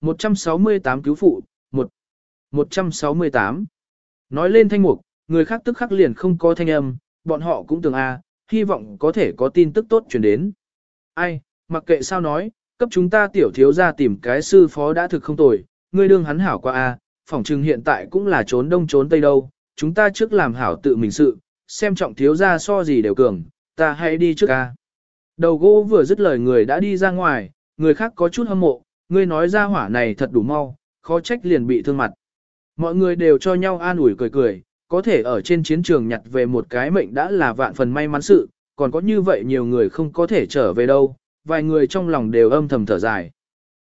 168 cứu phụ, 1. 168. Nói lên thanh mục, người khác tức khắc liền không có thanh âm, bọn họ cũng tưởng a, hy vọng có thể có tin tức tốt truyền đến. Ai, mặc kệ sao nói, cấp chúng ta tiểu thiếu ra tìm cái sư phó đã thực không tồi, ngươi đương hắn hảo qua a, à, phỏng chừng hiện tại cũng là trốn đông trốn tây đâu, chúng ta trước làm hảo tự mình sự, xem trọng thiếu ra so gì đều cường, ta hãy đi trước a. Đầu gỗ vừa dứt lời người đã đi ra ngoài, người khác có chút hâm mộ, ngươi nói ra hỏa này thật đủ mau, khó trách liền bị thương mặt. Mọi người đều cho nhau an ủi cười cười, có thể ở trên chiến trường nhặt về một cái mệnh đã là vạn phần may mắn sự, còn có như vậy nhiều người không có thể trở về đâu, vài người trong lòng đều âm thầm thở dài.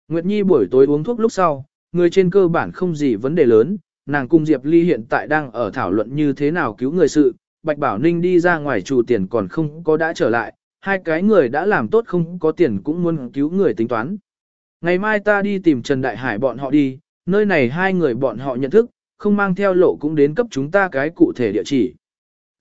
Nguyệt Nhi buổi tối uống thuốc lúc sau, người trên cơ bản không gì vấn đề lớn, nàng cung Diệp Ly hiện tại đang ở thảo luận như thế nào cứu người sự, Bạch Bảo Ninh đi ra ngoài chủ tiền còn không có đã trở lại, hai cái người đã làm tốt không có tiền cũng muốn cứu người tính toán. Ngày mai ta đi tìm Trần Đại Hải bọn họ đi, nơi này hai người bọn họ nhận thức, không mang theo lộ cũng đến cấp chúng ta cái cụ thể địa chỉ.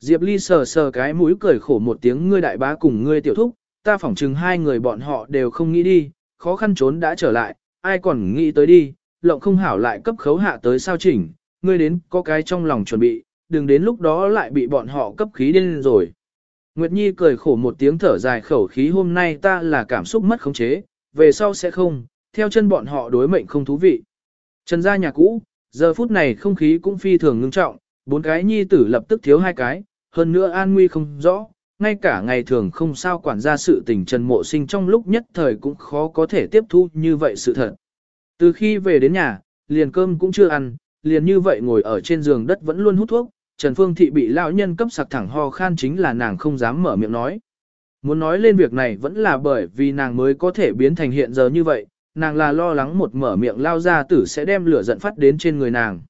Diệp Ly sờ sờ cái mũi cười khổ một tiếng ngươi đại bá cùng ngươi tiểu thúc, ta phỏng chừng hai người bọn họ đều không nghĩ đi, khó khăn trốn đã trở lại, ai còn nghĩ tới đi, lộng không hảo lại cấp khấu hạ tới sao chỉnh, ngươi đến có cái trong lòng chuẩn bị, đừng đến lúc đó lại bị bọn họ cấp khí điên rồi. Nguyệt Nhi cười khổ một tiếng thở dài khẩu khí hôm nay ta là cảm xúc mất khống chế, về sau sẽ không, theo chân bọn họ đối mệnh không thú vị. Trần gia nhà cũ, giờ phút này không khí cũng phi thường ngưng trọng, bốn cái nhi tử lập tức thiếu hai cái, hơn nữa an nguy không rõ, ngay cả ngày thường không sao quản gia sự tình Trần Mộ Sinh trong lúc nhất thời cũng khó có thể tiếp thu như vậy sự thật. Từ khi về đến nhà, liền cơm cũng chưa ăn, liền như vậy ngồi ở trên giường đất vẫn luôn hút thuốc, Trần Phương Thị bị lão nhân cấp sặc thẳng ho khan chính là nàng không dám mở miệng nói. Muốn nói lên việc này vẫn là bởi vì nàng mới có thể biến thành hiện giờ như vậy, nàng là lo lắng một mở miệng lao gia tử sẽ đem lửa giận phát đến trên người nàng.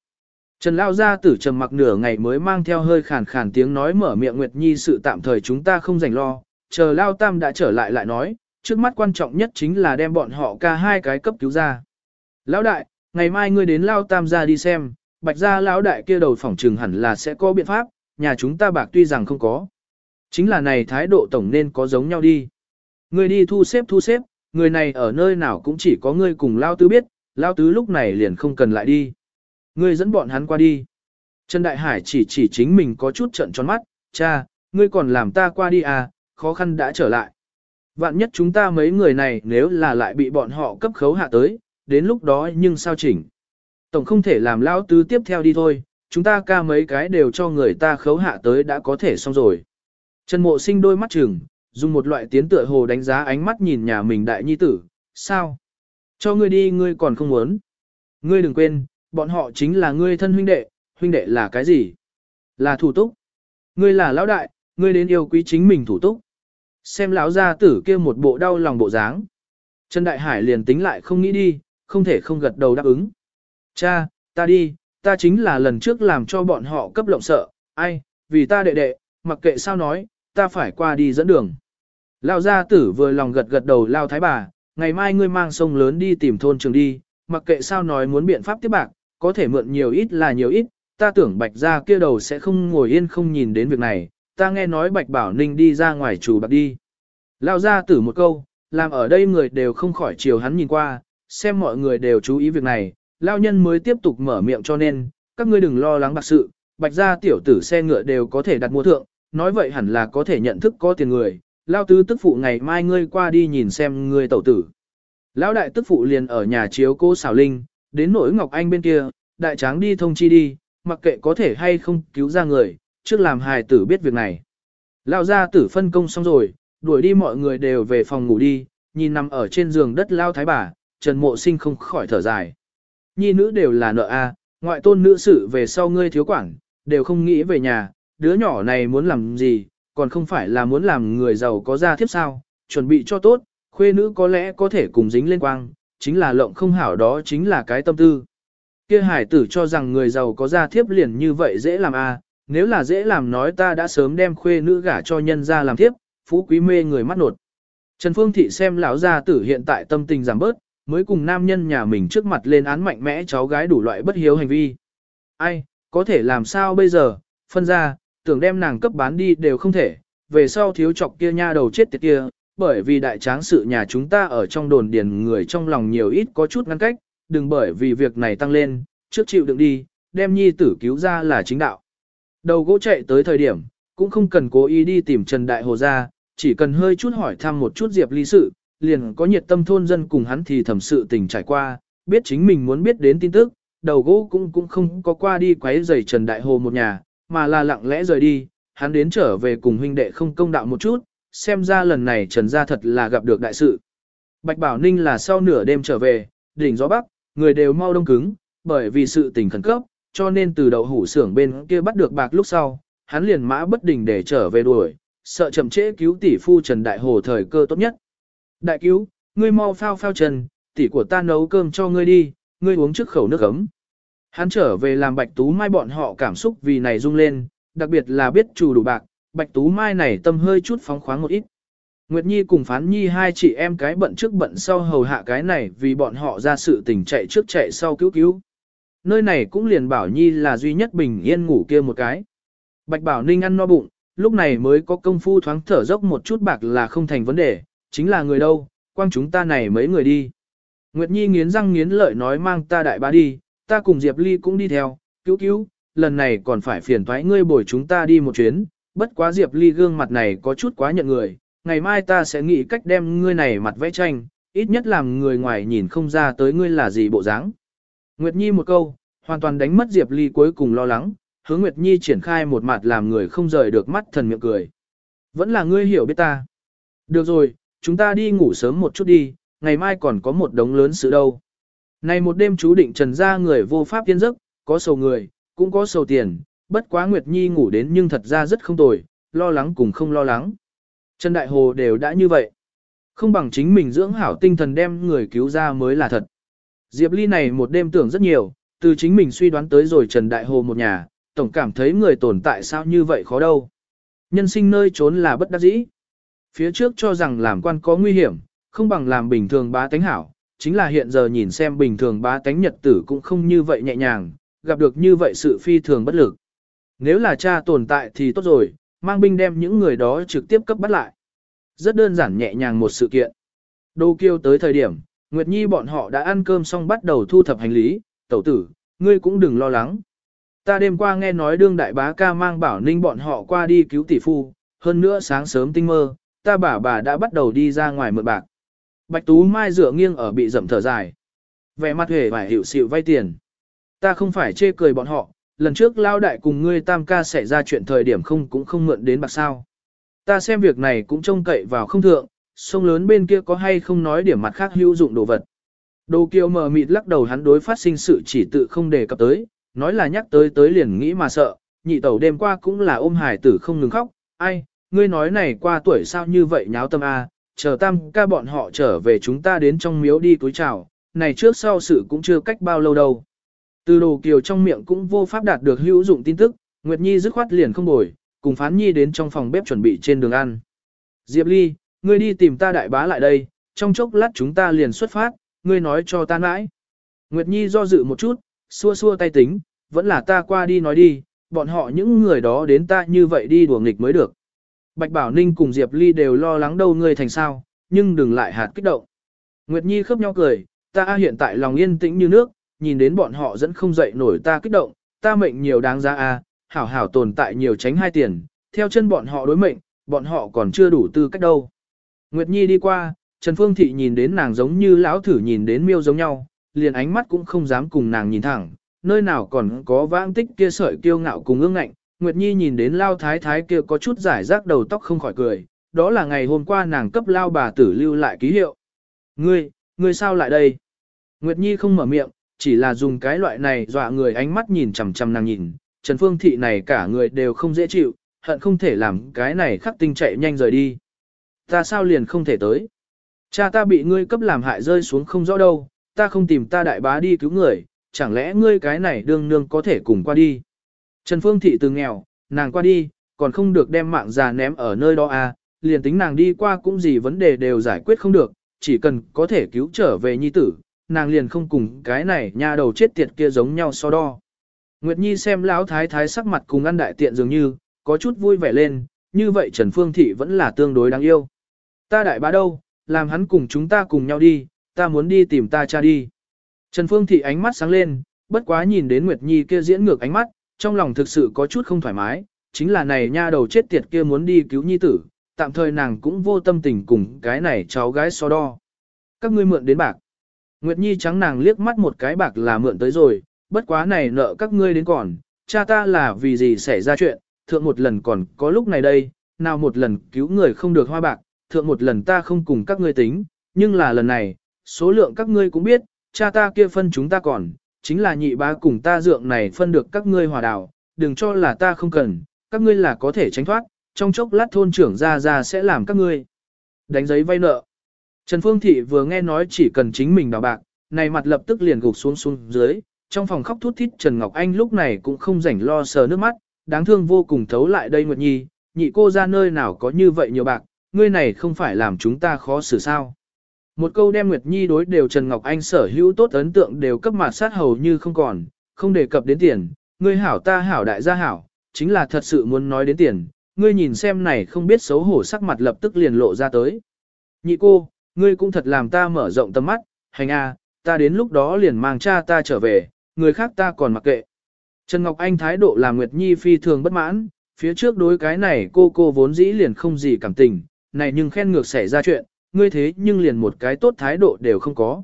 Trần lao gia tử trầm mặc nửa ngày mới mang theo hơi khàn khàn tiếng nói mở miệng Nguyệt Nhi sự tạm thời chúng ta không rảnh lo, chờ lao tam đã trở lại lại nói, trước mắt quan trọng nhất chính là đem bọn họ ca hai cái cấp cứu ra. Lão đại, ngày mai ngươi đến lao tam ra đi xem, bạch gia lão đại kia đầu phỏng trừng hẳn là sẽ có biện pháp, nhà chúng ta bạc tuy rằng không có. Chính là này thái độ tổng nên có giống nhau đi. Ngươi đi thu xếp thu xếp, người này ở nơi nào cũng chỉ có ngươi cùng Lao Tứ biết, Lao Tứ lúc này liền không cần lại đi. Ngươi dẫn bọn hắn qua đi. Trần Đại Hải chỉ chỉ chính mình có chút trận tròn mắt, cha, ngươi còn làm ta qua đi à, khó khăn đã trở lại. Vạn nhất chúng ta mấy người này nếu là lại bị bọn họ cấp khấu hạ tới, đến lúc đó nhưng sao chỉnh. Tổng không thể làm Lao Tứ tiếp theo đi thôi, chúng ta ca mấy cái đều cho người ta khấu hạ tới đã có thể xong rồi. Trần Mộ sinh đôi mắt trừng, dùng một loại tiến tựa hồ đánh giá ánh mắt nhìn nhà mình đại nhi tử, sao? Cho ngươi đi ngươi còn không muốn. Ngươi đừng quên, bọn họ chính là ngươi thân huynh đệ, huynh đệ là cái gì? Là thủ túc. Ngươi là lão đại, ngươi đến yêu quý chính mình thủ túc. Xem lão gia tử kia một bộ đau lòng bộ dáng. Trần Đại Hải liền tính lại không nghĩ đi, không thể không gật đầu đáp ứng. Cha, ta đi, ta chính là lần trước làm cho bọn họ cấp lộng sợ, ai, vì ta đệ đệ, mặc kệ sao nói, ta phải qua đi dẫn đường. Lao gia tử vừa lòng gật gật đầu lao thái bà, ngày mai ngươi mang sông lớn đi tìm thôn trường đi, mặc kệ sao nói muốn biện pháp tiếp bạc, có thể mượn nhiều ít là nhiều ít, ta tưởng bạch gia kia đầu sẽ không ngồi yên không nhìn đến việc này, ta nghe nói bạch bảo ninh đi ra ngoài chủ bạc đi. Lao gia tử một câu, làm ở đây người đều không khỏi chiều hắn nhìn qua, xem mọi người đều chú ý việc này, lao nhân mới tiếp tục mở miệng cho nên, các ngươi đừng lo lắng bạc sự, bạch gia tiểu tử xe ngựa đều có thể đặt mua thượng, nói vậy hẳn là có thể nhận thức có tiền người, lao tứ tức phụ ngày mai ngươi qua đi nhìn xem ngươi tẩu tử. Lão đại tức phụ liền ở nhà chiếu cô xảo linh, đến nỗi Ngọc Anh bên kia, đại tráng đi thông chi đi, mặc kệ có thể hay không cứu ra người, trước làm hài tử biết việc này. Lão gia tử phân công xong rồi, đuổi đi mọi người đều về phòng ngủ đi, nhìn nằm ở trên giường đất lao thái bà, Trần Mộ Sinh không khỏi thở dài. Nhi nữ đều là nợ a, ngoại tôn nữ sự về sau ngươi thiếu quản, đều không nghĩ về nhà, đứa nhỏ này muốn làm gì, còn không phải là muốn làm người giàu có ra thiếp sao, chuẩn bị cho tốt, khuê nữ có lẽ có thể cùng dính lên quang, chính là lộng không hảo đó chính là cái tâm tư. Kia hải tử cho rằng người giàu có ra thiếp liền như vậy dễ làm a à, nếu là dễ làm nói ta đã sớm đem khuê nữ gả cho nhân ra làm thiếp, phú quý mê người mắt nột. Trần Phương Thị xem lão gia tử hiện tại tâm tình giảm bớt, mới cùng nam nhân nhà mình trước mặt lên án mạnh mẽ cháu gái đủ loại bất hiếu hành vi. Ai, có thể làm sao bây giờ, phân ra, tưởng đem nàng cấp bán đi đều không thể, về sau thiếu chọc kia nha đầu chết tiệt kia, bởi vì đại tráng sự nhà chúng ta ở trong đồn điền người trong lòng nhiều ít có chút ngăn cách, đừng bởi vì việc này tăng lên, trước chịu đựng đi, đem nhi tử cứu ra là chính đạo. Đầu gỗ chạy tới thời điểm, cũng không cần cố ý đi tìm Trần Đại Hồ ra, chỉ cần hơi chút hỏi thăm một chút Diệp Ly sự, liền có nhiệt tâm thôn dân cùng hắn thì thẩm sự tình trải qua, biết chính mình muốn biết đến tin tức, đầu gỗ cũng cũng không có qua đi quấy rầy Trần Đại Hồ một nhà, mà là lặng lẽ rời đi, hắn đến trở về cùng huynh đệ không công đạo một chút, xem ra lần này Trần gia thật là gặp được đại sự. Bạch Bảo Ninh là sau nửa đêm trở về, đỉnh gió bắc, người đều mau đông cứng, bởi vì sự tình khẩn cấp, cho nên từ đầu hủ xưởng bên kia bắt được bạc lúc sau, hắn liền mã bất đình để trở về đuổi, sợ chậm trễ cứu tỷ phu Trần Đại Hồ thời cơ tốt nhất. Đại cứu, ngươi mau phao phao trần, tỷ của ta nấu cơm cho ngươi đi, ngươi uống trước khẩu nước ấm. Hắn trở về làm Bạch Tú Mai bọn họ cảm xúc vì này rung lên, đặc biệt là biết chủ đủ bạc, Bạch Tú Mai này tâm hơi chút phóng khoáng một ít. Nguyệt Nhi cùng Phán Nhi hai chị em cái bận trước bận sau hầu hạ cái này vì bọn họ ra sự tình chạy trước chạy sau cứu cứu. Nơi này cũng liền bảo Nhi là duy nhất bình yên ngủ kia một cái. Bạch Bảo Ninh ăn no bụng, lúc này mới có công phu thoáng thở dốc một chút bạc là không thành vấn đề, chính là người đâu, quang chúng ta này mấy người đi. Nguyệt Nhi nghiến răng nghiến lợi nói mang ta đại bá đi, ta cùng Diệp Ly cũng đi theo, cứu cứu, lần này còn phải phiền thoái ngươi bồi chúng ta đi một chuyến, bất quá Diệp Ly gương mặt này có chút quá nhận người, ngày mai ta sẽ nghĩ cách đem ngươi này mặt vẽ tranh, ít nhất làm người ngoài nhìn không ra tới ngươi là gì bộ dáng. Nguyệt Nhi một câu, hoàn toàn đánh mất Diệp Ly cuối cùng lo lắng, hướng Nguyệt Nhi triển khai một mặt làm người không rời được mắt thần miệng cười. Vẫn là ngươi hiểu biết ta. Được rồi, chúng ta đi ngủ sớm một chút đi, ngày mai còn có một đống lớn sự đâu. Này một đêm chú định trần ra người vô pháp tiên giấc, có sầu người, cũng có sầu tiền, bất quá Nguyệt Nhi ngủ đến nhưng thật ra rất không tồi, lo lắng cùng không lo lắng. Trần Đại Hồ đều đã như vậy. Không bằng chính mình dưỡng hảo tinh thần đem người cứu ra mới là thật. Diệp Ly này một đêm tưởng rất nhiều, từ chính mình suy đoán tới rồi Trần Đại Hồ một nhà, tổng cảm thấy người tồn tại sao như vậy khó đâu. Nhân sinh nơi trốn là bất đắc dĩ. Phía trước cho rằng làm quan có nguy hiểm, không bằng làm bình thường bá tánh hảo, chính là hiện giờ nhìn xem bình thường bá tánh nhật tử cũng không như vậy nhẹ nhàng, gặp được như vậy sự phi thường bất lực. Nếu là cha tồn tại thì tốt rồi, mang binh đem những người đó trực tiếp cấp bắt lại. Rất đơn giản nhẹ nhàng một sự kiện. Đô kiêu tới thời điểm, Nguyệt Nhi bọn họ đã ăn cơm xong bắt đầu thu thập hành lý, tẩu tử, ngươi cũng đừng lo lắng. Ta đêm qua nghe nói đương đại bá ca mang bảo ninh bọn họ qua đi cứu tỷ phu, hơn nữa sáng sớm tinh mơ, ta bà bà đã bắt đầu đi ra ngoài mượn bạc. Bạch Tú Mai dựa nghiêng ở bị dậm thở dài. Vẻ mặt hề và hiểu xịu vay tiền. Ta không phải chê cười bọn họ, lần trước lao đại cùng ngươi tam ca xảy ra chuyện thời điểm không cũng không mượn đến bạc sao. Ta xem việc này cũng trông cậy vào không thượng, sông lớn bên kia có hay không nói điểm mặt khác hữu dụng đồ vật. Đồ kiều mờ mịt lắc đầu hắn đối phát sinh sự chỉ tự không đề cập tới, nói là nhắc tới tới liền nghĩ mà sợ, nhị tẩu đêm qua cũng là ôm hải tử không ngừng khóc, ai, ngươi nói này qua tuổi sao như vậy nháo tâm a, chờ tam ca bọn họ trở về chúng ta đến trong miếu đi túi chào, này trước sau sự cũng chưa cách bao lâu đâu. Từ đồ kiều trong miệng cũng vô pháp đạt được hữu dụng tin tức, Nguyệt Nhi dứt khoát liền không bồi, cùng Phán Nhi đến trong phòng bếp chuẩn bị trên đường ăn. Diệp Ly, ngươi đi tìm ta đại bá lại đây, trong chốc lát chúng ta liền xuất phát, ngươi nói cho ta mãi. Nguyệt Nhi do dự một chút, xua xua tay tính, vẫn là ta qua đi nói đi, bọn họ những người đó đến ta như vậy đi đùa nghịch mới được. Bạch Bảo Ninh cùng Diệp Ly đều lo lắng đâu ngươi thành sao, nhưng đừng lại hạt kích động. Nguyệt Nhi khớp nhau cười, ta hiện tại lòng yên tĩnh như nước, nhìn đến bọn họ dẫn không dậy nổi ta kích động, ta mệnh nhiều đáng giá a, hảo hảo tồn tại nhiều tránh hai tiền, theo chân bọn họ đối mệnh, bọn họ còn chưa đủ tư cách đâu. Nguyệt Nhi đi qua, Trần Phương Thị nhìn đến nàng giống như lão thử nhìn đến miêu giống nhau, liền ánh mắt cũng không dám cùng nàng nhìn thẳng, nơi nào còn có vãng tích kia sợi kiêu ngạo cùng ương ngạnh. Nguyệt Nhi nhìn đến lao thái thái kia có chút giải rác đầu tóc không khỏi cười, đó là ngày hôm qua nàng cấp lao bà tử lưu lại ký hiệu. Ngươi, ngươi sao lại đây? Nguyệt Nhi không mở miệng, chỉ là dùng cái loại này dọa người ánh mắt nhìn chằm chằm nàng nhìn, Trần Phương Thị này cả người đều không dễ chịu, hận không thể làm cái này khắc tinh chạy nhanh rời đi. Ta sao liền không thể tới? Cha ta bị ngươi cấp làm hại rơi xuống không rõ đâu, ta không tìm ta đại bá đi cứu người, chẳng lẽ ngươi cái này đương nương có thể cùng qua đi? Trần Phương Thị từ nghèo, nàng qua đi, còn không được đem mạng già ném ở nơi đó à, liền tính nàng đi qua cũng gì vấn đề đều giải quyết không được, chỉ cần có thể cứu trở về nhi tử, nàng liền không cùng cái này nha đầu chết tiệt kia giống nhau so đo. Nguyệt Nhi xem lão thái thái sắc mặt cùng ăn đại tiện dường như, có chút vui vẻ lên, như vậy Trần Phương Thị vẫn là tương đối đáng yêu. Ta đại bá đâu, làm hắn cùng chúng ta cùng nhau đi, ta muốn đi tìm ta cha đi. Trần Phương Thị ánh mắt sáng lên, bất quá nhìn đến Nguyệt Nhi kia diễn ngược ánh mắt, trong lòng thực sự có chút không thoải mái, chính là này nha đầu chết tiệt kia muốn đi cứu Nhi tử, tạm thời nàng cũng vô tâm tình cùng cái này cháu gái so đo. Các ngươi mượn đến bạc. Nguyệt Nhi trắng nàng liếc mắt một cái bạc là mượn tới rồi, bất quá này nợ các ngươi đến còn, cha ta là vì gì xảy ra chuyện, thượng một lần còn có lúc này đây, nào một lần cứu người không được hoa bạc, thượng một lần ta không cùng các ngươi tính, nhưng là lần này, số lượng các ngươi cũng biết, cha ta kia phân chúng ta còn, chính là nhị bá cùng ta dượng này phân được các ngươi hòa đảo, đừng cho là ta không cần, các ngươi là có thể tránh thoát, trong chốc lát thôn trưởng ra ra sẽ làm các ngươi đánh giấy vay nợ. Trần Phương Thị vừa nghe nói chỉ cần chính mình đào bạc, này mặt lập tức liền gục xuống xuống dưới, trong phòng khóc thút thít Trần Ngọc Anh lúc này cũng không rảnh lo sờ nước mắt, đáng thương vô cùng thấu lại đây Nguyệt Nhi, nhị cô ra nơi nào có như vậy nhiều bạc, ngươi này không phải làm chúng ta khó xử sao. Một câu đem Nguyệt Nhi đối đều Trần Ngọc Anh sở hữu tốt ấn tượng đều cấp mặt sát hầu như không còn, không đề cập đến tiền, ngươi hảo ta hảo đại gia hảo, chính là thật sự muốn nói đến tiền, ngươi nhìn xem này không biết xấu hổ sắc mặt lập tức liền lộ ra tới. Nhị cô, ngươi cũng thật làm ta mở rộng tầm mắt, hành a, ta đến lúc đó liền mang cha ta trở về, người khác ta còn mặc kệ. Trần Ngọc Anh thái độ làm Nguyệt Nhi phi thường bất mãn, phía trước đối cái này cô cô vốn dĩ liền không gì cảm tình, này nhưng khen ngược xảy ra chuyện, ngươi thế nhưng liền một cái tốt thái độ đều không có.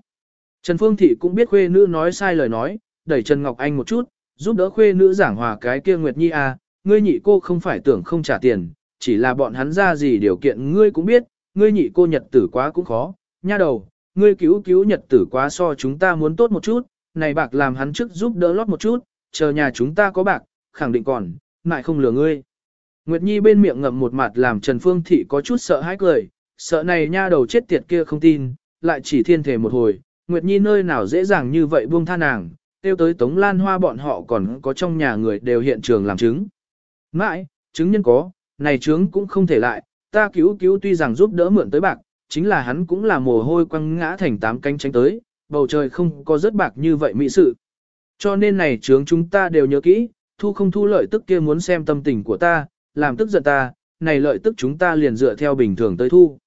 Trần Phương Thị cũng biết khuê nữ nói sai lời nói, đẩy Trần Ngọc Anh một chút, giúp đỡ khuê nữ giảng hòa cái kia Nguyệt Nhi à, ngươi nhị cô không phải tưởng không trả tiền, chỉ là bọn hắn ra gì điều kiện ngươi cũng biết, ngươi nhị cô nhật tử quá cũng khó, nha đầu, ngươi cứu cứu nhật tử quá so chúng ta muốn tốt một chút, này bạc làm hắn trước giúp đỡ lót một chút, chờ nhà chúng ta có bạc, khẳng định còn, lại không lừa ngươi. Nguyệt Nhi bên miệng ngậm một mặt làm Trần Phương Thị có chút sợ hãi cười, sợ này nha đầu chết tiệt kia không tin, lại chỉ thiên thể một hồi, Nguyệt Nhi nơi nào dễ dàng như vậy buông tha nàng, tiêu tới Tống Lan Hoa bọn họ còn có trong nhà người đều hiện trường làm chứng. Mãi, chứng nhân có, này chứng cũng không thể lại, ta cứu cứu tuy rằng giúp đỡ mượn tới bạc, chính là hắn cũng là mồ hôi quăng ngã thành tám cánh tránh tới, bầu trời không có rất bạc như vậy mỹ sự. Cho nên này chứng chúng ta đều nhớ kỹ, thu không thu lợi tức kia muốn xem tâm tình của ta, làm tức giận ta, này lợi tức chúng ta liền dựa theo bình thường tới thu.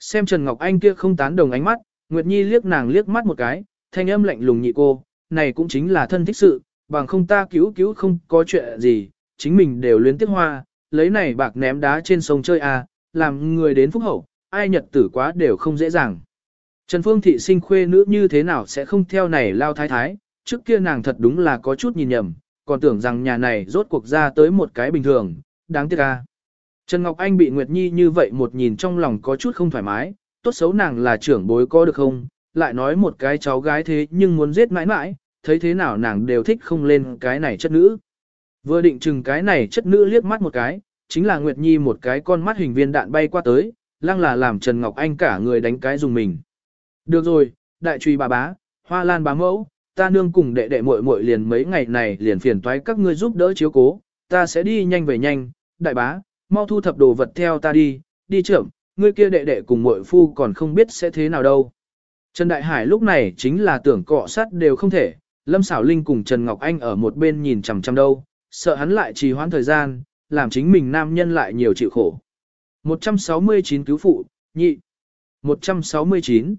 Xem Trần Ngọc Anh kia không tán đồng ánh mắt, Nguyệt Nhi liếc nàng liếc mắt một cái, thanh âm lạnh lùng nhị cô, này cũng chính là thân thích sự, bằng không ta cứu cứu không có chuyện gì, chính mình đều luyến tiếc hoa, lấy này bạc ném đá trên sông chơi à, làm người đến phúc hậu, ai nhật tử quá đều không dễ dàng. Trần Phương Thị sinh khuê nữ như thế nào sẽ không theo này lao thái thái, trước kia nàng thật đúng là có chút nhìn nhầm, còn tưởng rằng nhà này rốt cuộc ra tới một cái bình thường, đáng tiếc à. Trần Ngọc Anh bị Nguyệt Nhi như vậy một nhìn trong lòng có chút không thoải mái, tốt xấu nàng là trưởng bối có được không, lại nói một cái cháu gái thế nhưng muốn giết mãi mãi, thấy thế nào nàng đều thích không lên cái này chất nữ. Vừa định chừng cái này chất nữ liếc mắt một cái, chính là Nguyệt Nhi một cái con mắt hình viên đạn bay qua tới, lăng là làm Trần Ngọc Anh cả người đánh cái dùng mình. Được rồi, đại truy bà bá, hoa lan bá mẫu, ta nương cùng đệ đệ muội muội liền mấy ngày này liền phiền toái các ngươi giúp đỡ chiếu cố, ta sẽ đi nhanh về nhanh, đại bá, mau thu thập đồ vật theo ta đi, đi trưởng, ngươi kia đệ đệ cùng muội phu còn không biết sẽ thế nào đâu. Trần Đại Hải lúc này chính là tưởng cọ sát đều không thể, Lâm Sảo Linh cùng Trần Ngọc Anh ở một bên nhìn chằm chằm đâu, sợ hắn lại trì hoãn thời gian, làm chính mình nam nhân lại nhiều chịu khổ. 169 cứu phụ, nhị. 169.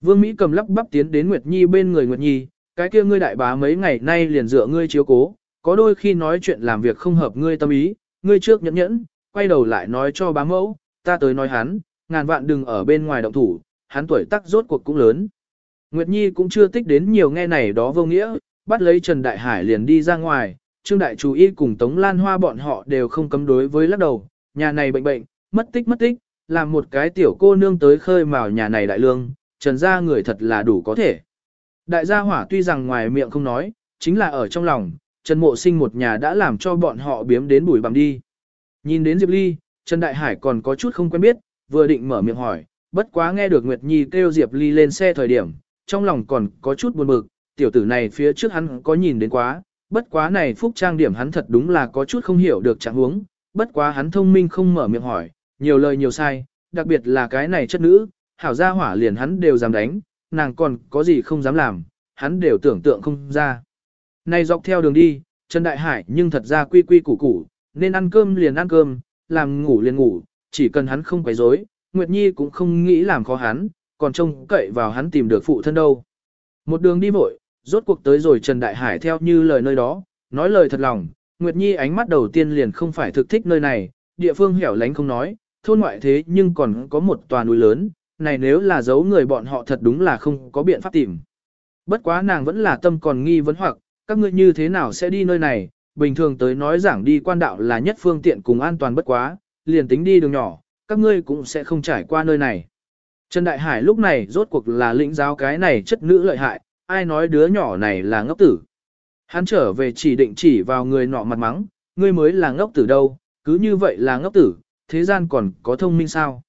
Vương Mỹ cầm lắp bắp tiến đến Nguyệt Nhi bên người Nguyệt Nhi, cái kia ngươi đại bá mấy ngày nay liền dựa ngươi chiếu cố, có đôi khi nói chuyện làm việc không hợp ngươi tâm ý, ngươi trước nhẫn nhẫn, quay đầu lại nói cho bá mẫu, ta tới nói hắn, ngàn vạn đừng ở bên ngoài động thủ, hắn tuổi tác rốt cuộc cũng lớn. Nguyệt Nhi cũng chưa tích đến nhiều nghe này đó vô nghĩa, bắt lấy Trần Đại Hải liền đi ra ngoài, Trương Đại Chú Y cùng Tống Lan Hoa bọn họ đều không cấm đối với lắc đầu, nhà này bệnh bệnh, mất tích mất tích, làm một cái tiểu cô nương tới khơi mào nhà này đại lương, Trần gia người thật là đủ có thể. Đại gia hỏa tuy rằng ngoài miệng không nói, chính là ở trong lòng, Trần Mộ Sinh một nhà đã làm cho bọn họ biếm đến bùi bằng đi. Nhìn đến Diệp Ly, Trần Đại Hải còn có chút không quen biết, vừa định mở miệng hỏi, bất quá nghe được Nguyệt Nhi kêu Diệp Ly lên xe thời điểm, trong lòng còn có chút buồn bực, tiểu tử này phía trước hắn có nhìn đến quá, bất quá này phúc trang điểm hắn thật đúng là có chút không hiểu được trạng huống, bất quá hắn thông minh không mở miệng hỏi, nhiều lời nhiều sai, đặc biệt là cái này chất nữ, hảo gia hỏa liền hắn đều dám đánh, nàng còn có gì không dám làm, hắn đều tưởng tượng không ra. Này dọc theo đường đi, Trần Đại Hải nhưng thật ra quy quy củ củ, nên ăn cơm liền ăn cơm, làm ngủ liền ngủ, chỉ cần hắn không quấy rối, Nguyệt Nhi cũng không nghĩ làm khó hắn, còn trông cậy vào hắn tìm được phụ thân đâu. Một đường đi vội, rốt cuộc tới rồi Trần Đại Hải theo như lời nơi đó, nói lời thật lòng, Nguyệt Nhi ánh mắt đầu tiên liền không phải thực thích nơi này, địa phương hẻo lánh không nói, thôn ngoại thế nhưng còn có một tòa núi lớn, này nếu là giấu người bọn họ thật đúng là không có biện pháp tìm. Bất quá nàng vẫn là tâm còn nghi vấn hoặc, các ngươi như thế nào sẽ đi nơi này, bình thường tới nói giảng đi quan đạo là nhất phương tiện cùng an toàn bất quá, liền tính đi đường nhỏ, các ngươi cũng sẽ không trải qua nơi này. Trần Đại Hải lúc này rốt cuộc là lĩnh giáo cái này chất nữ lợi hại, ai nói đứa nhỏ này là ngốc tử. Hắn trở về chỉ định chỉ vào người nọ mặt mắng, ngươi mới là ngốc tử đâu, cứ như vậy là ngốc tử, thế gian còn có thông minh sao.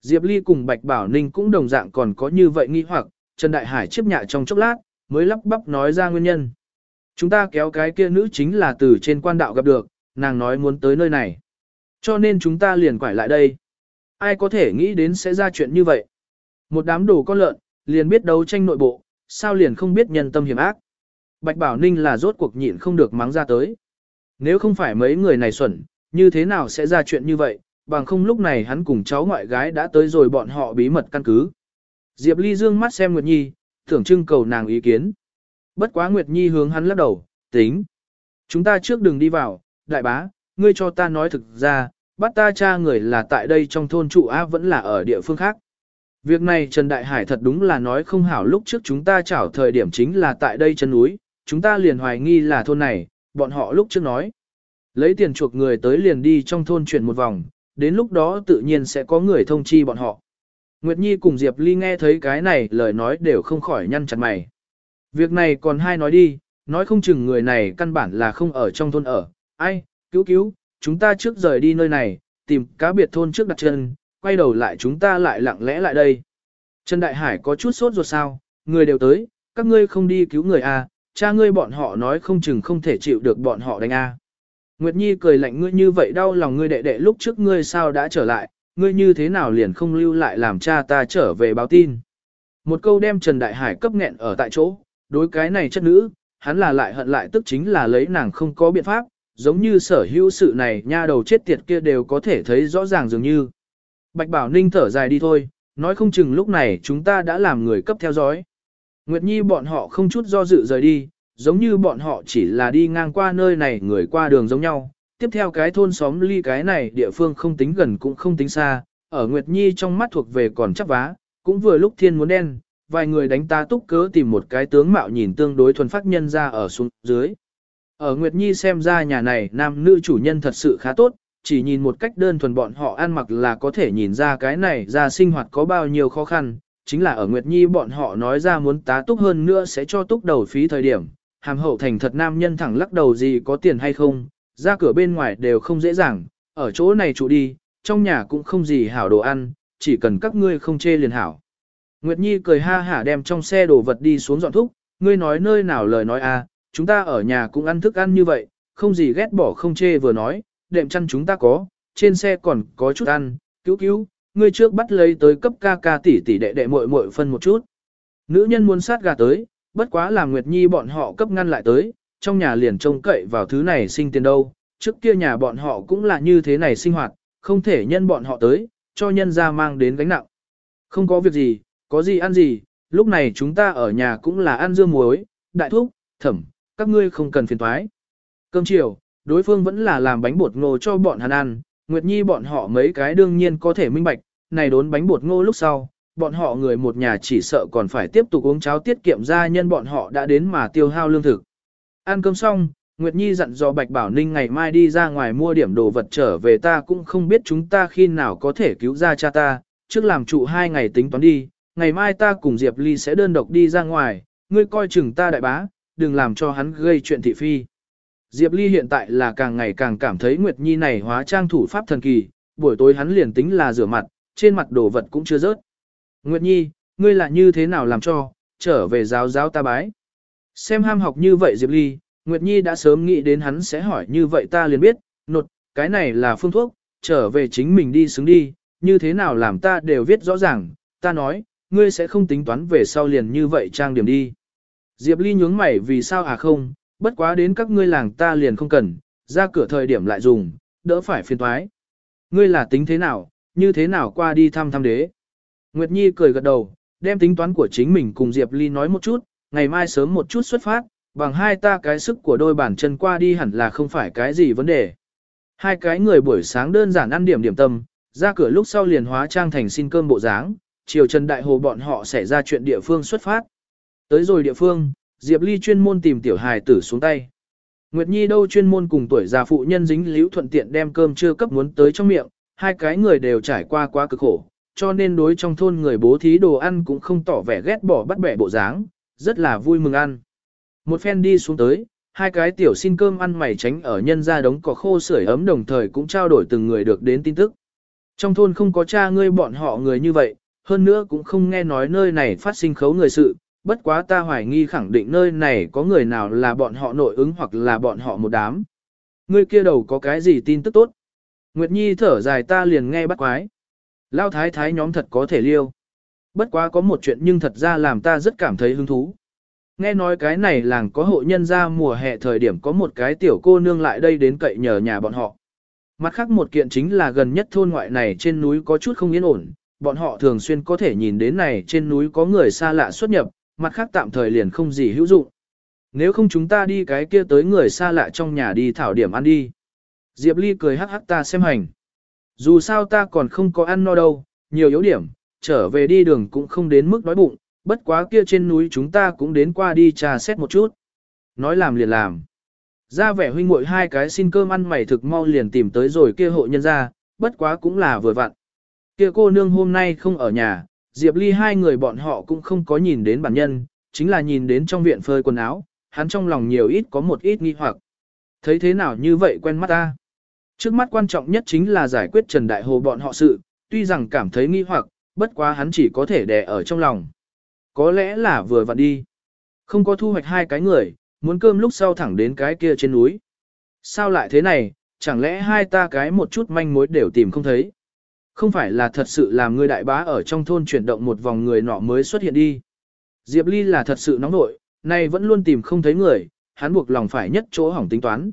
Diệp Ly cùng Bạch Bảo Ninh cũng đồng dạng còn có như vậy nghi hoặc, Trần Đại Hải chiếp nhạ trong chốc lát, mới lắp bắp nói ra nguyên nhân. Chúng ta kéo cái kia nữ chính là từ trên quan đạo gặp được, nàng nói muốn tới nơi này. Cho nên chúng ta liền quải lại đây. Ai có thể nghĩ đến sẽ ra chuyện như vậy? Một đám đồ con lợn, liền biết đấu tranh nội bộ, sao liền không biết nhân tâm hiểm ác. Bạch Bảo Ninh là rốt cuộc nhịn không được mắng ra tới. Nếu không phải mấy người này xuẩn, như thế nào sẽ ra chuyện như vậy, bằng không lúc này hắn cùng cháu ngoại gái đã tới rồi bọn họ bí mật căn cứ. Diệp Ly dương mắt xem Nguyệt Nhi, tưởng trưng cầu nàng ý kiến. Bất quá Nguyệt Nhi hướng hắn lắc đầu, tính. Chúng ta trước đừng đi vào, đại bá, ngươi cho ta nói thực ra, bắt ta cha người là tại đây trong thôn trụ a vẫn là ở địa phương khác. Việc này Trần Đại Hải thật đúng là nói không hảo lúc trước chúng ta chảo thời điểm chính là tại đây chân núi, chúng ta liền hoài nghi là thôn này, bọn họ lúc trước nói. Lấy tiền chuộc người tới liền đi trong thôn chuyển một vòng, đến lúc đó tự nhiên sẽ có người thông chi bọn họ. Nguyệt Nhi cùng Diệp Ly nghe thấy cái này lời nói đều không khỏi nhăn chặt mày. Việc này còn hai nói đi, nói không chừng người này căn bản là không ở trong thôn ở. Ai, cứu cứu, chúng ta trước rời đi nơi này, tìm cá biệt thôn trước đặt chân, quay đầu lại chúng ta lại lặng lẽ lại đây. Trần Đại Hải có chút sốt ruột sao, người đều tới, các ngươi không đi cứu người à, cha ngươi bọn họ nói không chừng không thể chịu được bọn họ đánh à. Nguyệt Nhi cười lạnh ngươi như vậy đau lòng ngươi đệ đệ lúc trước ngươi sao đã trở lại, ngươi như thế nào liền không lưu lại làm cha ta trở về báo tin. Một câu đem Trần Đại Hải cấp nghẹn ở tại chỗ, đối cái này chất nữ, hắn là lại hận lại tức chính là lấy nàng không có biện pháp, giống như sở hữu sự này nha đầu chết tiệt kia đều có thể thấy rõ ràng dường như. Bạch Bảo Ninh thở dài đi thôi, nói không chừng lúc này chúng ta đã làm người cấp theo dõi. Nguyệt Nhi bọn họ không chút do dự rời đi, giống như bọn họ chỉ là đi ngang qua nơi này người qua đường giống nhau. Tiếp theo cái thôn xóm ly cái này địa phương không tính gần cũng không tính xa, ở Nguyệt Nhi trong mắt thuộc về còn chắc vá, cũng vừa lúc thiên muốn đen, vài người đánh ta túc cớ tìm một cái tướng mạo nhìn tương đối thuần phát nhân ra ở xuống dưới. Ở Nguyệt Nhi xem ra nhà này nam nữ chủ nhân thật sự khá tốt, chỉ nhìn một cách đơn thuần bọn họ ăn mặc là có thể nhìn ra cái này ra sinh hoạt có bao nhiêu khó khăn, chính là ở Nguyệt Nhi bọn họ nói ra muốn tá túc hơn nữa sẽ cho túc đầu phí thời điểm, hàm hậu thành thật nam nhân thẳng lắc đầu gì có tiền hay không, ra cửa bên ngoài đều không dễ dàng, ở chỗ này trụ đi, trong nhà cũng không gì hảo đồ ăn, chỉ cần các ngươi không chê liền hảo. Nguyệt Nhi cười ha hả đem trong xe đồ vật đi xuống dọn thúc, ngươi nói nơi nào lời nói a, à, chúng ta ở nhà cũng ăn thức ăn như vậy, không gì ghét bỏ không chê vừa nói, đệm chăn chúng ta có, trên xe còn có chút ăn, cứu cứu, ngươi trước bắt lấy tới cấp ca ca tỷ tỷ đệ đệ muội muội phân một chút. Nữ nhân muốn sát gà tới, bất quá là Nguyệt Nhi bọn họ cấp ngăn lại tới, trong nhà liền trông cậy vào thứ này sinh tiền đâu, trước kia nhà bọn họ cũng là như thế này sinh hoạt, không thể nhân bọn họ tới, cho nhân ra mang đến gánh nặng. Không có việc gì, có gì ăn gì, lúc này chúng ta ở nhà cũng là ăn dưa muối, đại thúc, thẩm, các ngươi không cần phiền toái. Cơm chiều, đối phương vẫn là làm bánh bột ngô cho bọn hắn ăn, Nguyệt Nhi bọn họ mấy cái đương nhiên có thể minh bạch, này đốn bánh bột ngô lúc sau, bọn họ người một nhà chỉ sợ còn phải tiếp tục uống cháo tiết kiệm ra nhân bọn họ đã đến mà tiêu hao lương thực. Ăn cơm xong, Nguyệt Nhi dặn dò Bạch Bảo Ninh ngày mai đi ra ngoài mua điểm đồ vật trở về ta cũng không biết chúng ta khi nào có thể cứu ra cha ta, trước làm trụ hai ngày tính toán đi, ngày mai ta cùng Diệp Ly sẽ đơn độc đi ra ngoài, ngươi coi chừng ta đại bá, đừng làm cho hắn gây chuyện thị phi. Diệp Ly hiện tại là càng ngày càng cảm thấy Nguyệt Nhi này hóa trang thủ pháp thần kỳ, buổi tối hắn liền tính là rửa mặt, trên mặt đồ vật cũng chưa rớt. Nguyệt Nhi, ngươi là như thế nào làm cho, trở về giáo giáo ta bái. Xem ham học như vậy Diệp Ly, Nguyệt Nhi đã sớm nghĩ đến hắn sẽ hỏi như vậy ta liền biết, nột, cái này là phương thuốc, trở về chính mình đi xứng đi, như thế nào làm ta đều viết rõ ràng, ta nói, ngươi sẽ không tính toán về sau liền như vậy trang điểm đi. Diệp Ly nhướng mày vì sao à không, bất quá đến các ngươi làng ta liền không cần, ra cửa thời điểm lại dùng, đỡ phải phiền toái. Ngươi là tính thế nào, như thế nào qua đi thăm thăm đế. Nguyệt Nhi cười gật đầu, đem tính toán của chính mình cùng Diệp Ly nói một chút, ngày mai sớm một chút xuất phát, bằng hai ta cái sức của đôi bàn chân qua đi hẳn là không phải cái gì vấn đề. Hai cái người buổi sáng đơn giản ăn điểm điểm tâm, ra cửa lúc sau liền hóa trang thành xin cơm bộ dáng, chiều Trần Đại Hồ bọn họ xảy ra chuyện địa phương xuất phát. Tới rồi địa phương, Diệp Ly chuyên môn tìm tiểu hài tử xuống tay. Nguyệt Nhi đâu chuyên môn cùng tuổi già phụ nhân dính liễu thuận tiện đem cơm trưa cấp muốn tới trong miệng, hai cái người đều trải qua quá cực khổ, cho nên đối trong thôn người bố thí đồ ăn cũng không tỏ vẻ ghét bỏ bắt bẻ bộ dáng, rất là vui mừng ăn. Một phen đi xuống tới, hai cái tiểu xin cơm ăn mày tránh ở nhân ra đống cỏ khô sưởi ấm đồng thời cũng trao đổi từng người được đến tin tức. Trong thôn không có cha ngươi bọn họ người như vậy, hơn nữa cũng không nghe nói nơi này phát sinh khấu người sự, bất quá ta hoài nghi khẳng định nơi này có người nào là bọn họ nội ứng hoặc là bọn họ một đám. Ngươi kia đầu có cái gì tin tức tốt? Nguyệt Nhi thở dài ta liền nghe bắt quái. Lao thái thái nhóm thật có thể liêu. Bất quá có một chuyện nhưng thật ra làm ta rất cảm thấy hứng thú. Nghe nói cái này làng có hộ nhân ra mùa hè thời điểm có một cái tiểu cô nương lại đây đến cậy nhờ nhà bọn họ. Mặt khác một kiện chính là gần nhất thôn ngoại này trên núi có chút không yên ổn, bọn họ thường xuyên có thể nhìn đến này trên núi có người xa lạ xuất nhập, mặt khác tạm thời liền không gì hữu dụng. Nếu không chúng ta đi cái kia tới người xa lạ trong nhà đi thảo điểm ăn đi. Diệp Ly cười hắc hắc ta xem hành. Dù sao ta còn không có ăn no đâu, nhiều yếu điểm, trở về đi đường cũng không đến mức đói bụng, bất quá kia trên núi chúng ta cũng đến qua đi trà xét một chút. Nói làm liền làm. Ra vẻ huynh muội hai cái xin cơm ăn mày thực mau liền tìm tới rồi kia hộ nhân ra, bất quá cũng là vừa vặn. Kia cô nương hôm nay không ở nhà, Diệp Ly hai người bọn họ cũng không có nhìn đến bản nhân, chính là nhìn đến trong viện phơi quần áo, hắn trong lòng nhiều ít có một ít nghi hoặc. Thấy thế nào như vậy quen mắt ta? Trước mắt quan trọng nhất chính là giải quyết Trần Đại Hồ bọn họ sự, tuy rằng cảm thấy nghi hoặc, bất quá hắn chỉ có thể đè ở trong lòng. Có lẽ là vừa vặn đi. Không có thu hoạch hai cái người, muốn cơm lúc sau thẳng đến cái kia trên núi. Sao lại thế này, chẳng lẽ hai ta cái một chút manh mối đều tìm không thấy. Không phải là thật sự làm người đại bá ở trong thôn chuyển động một vòng người nọ mới xuất hiện đi. Diệp Ly là thật sự nóng nội, nay vẫn luôn tìm không thấy người, hắn buộc lòng phải nhất chỗ hỏng tính toán.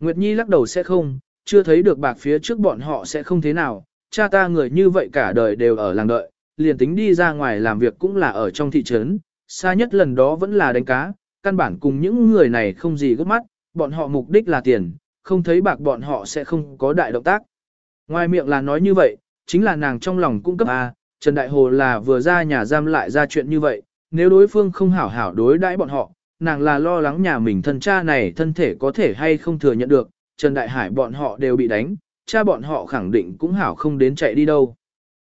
Nguyệt Nhi lắc đầu sẽ không, chưa thấy được bạc phía trước bọn họ sẽ không thế nào, cha ta người như vậy cả đời đều ở làng đợi, liền tính đi ra ngoài làm việc cũng là ở trong thị trấn, xa nhất lần đó vẫn là đánh cá, căn bản cùng những người này không gì gấp mắt, bọn họ mục đích là tiền, không thấy bạc bọn họ sẽ không có đại động tác. Ngoài miệng là nói như vậy, chính là nàng trong lòng cung cấp A, Trần Đại Hồ là vừa ra nhà giam lại ra chuyện như vậy, nếu đối phương không hảo hảo đối đãi bọn họ, nàng là lo lắng nhà mình thân cha này thân thể có thể hay không thừa nhận được, Trần Đại Hải bọn họ đều bị đánh, cha bọn họ khẳng định cũng hảo không đến chạy đi đâu.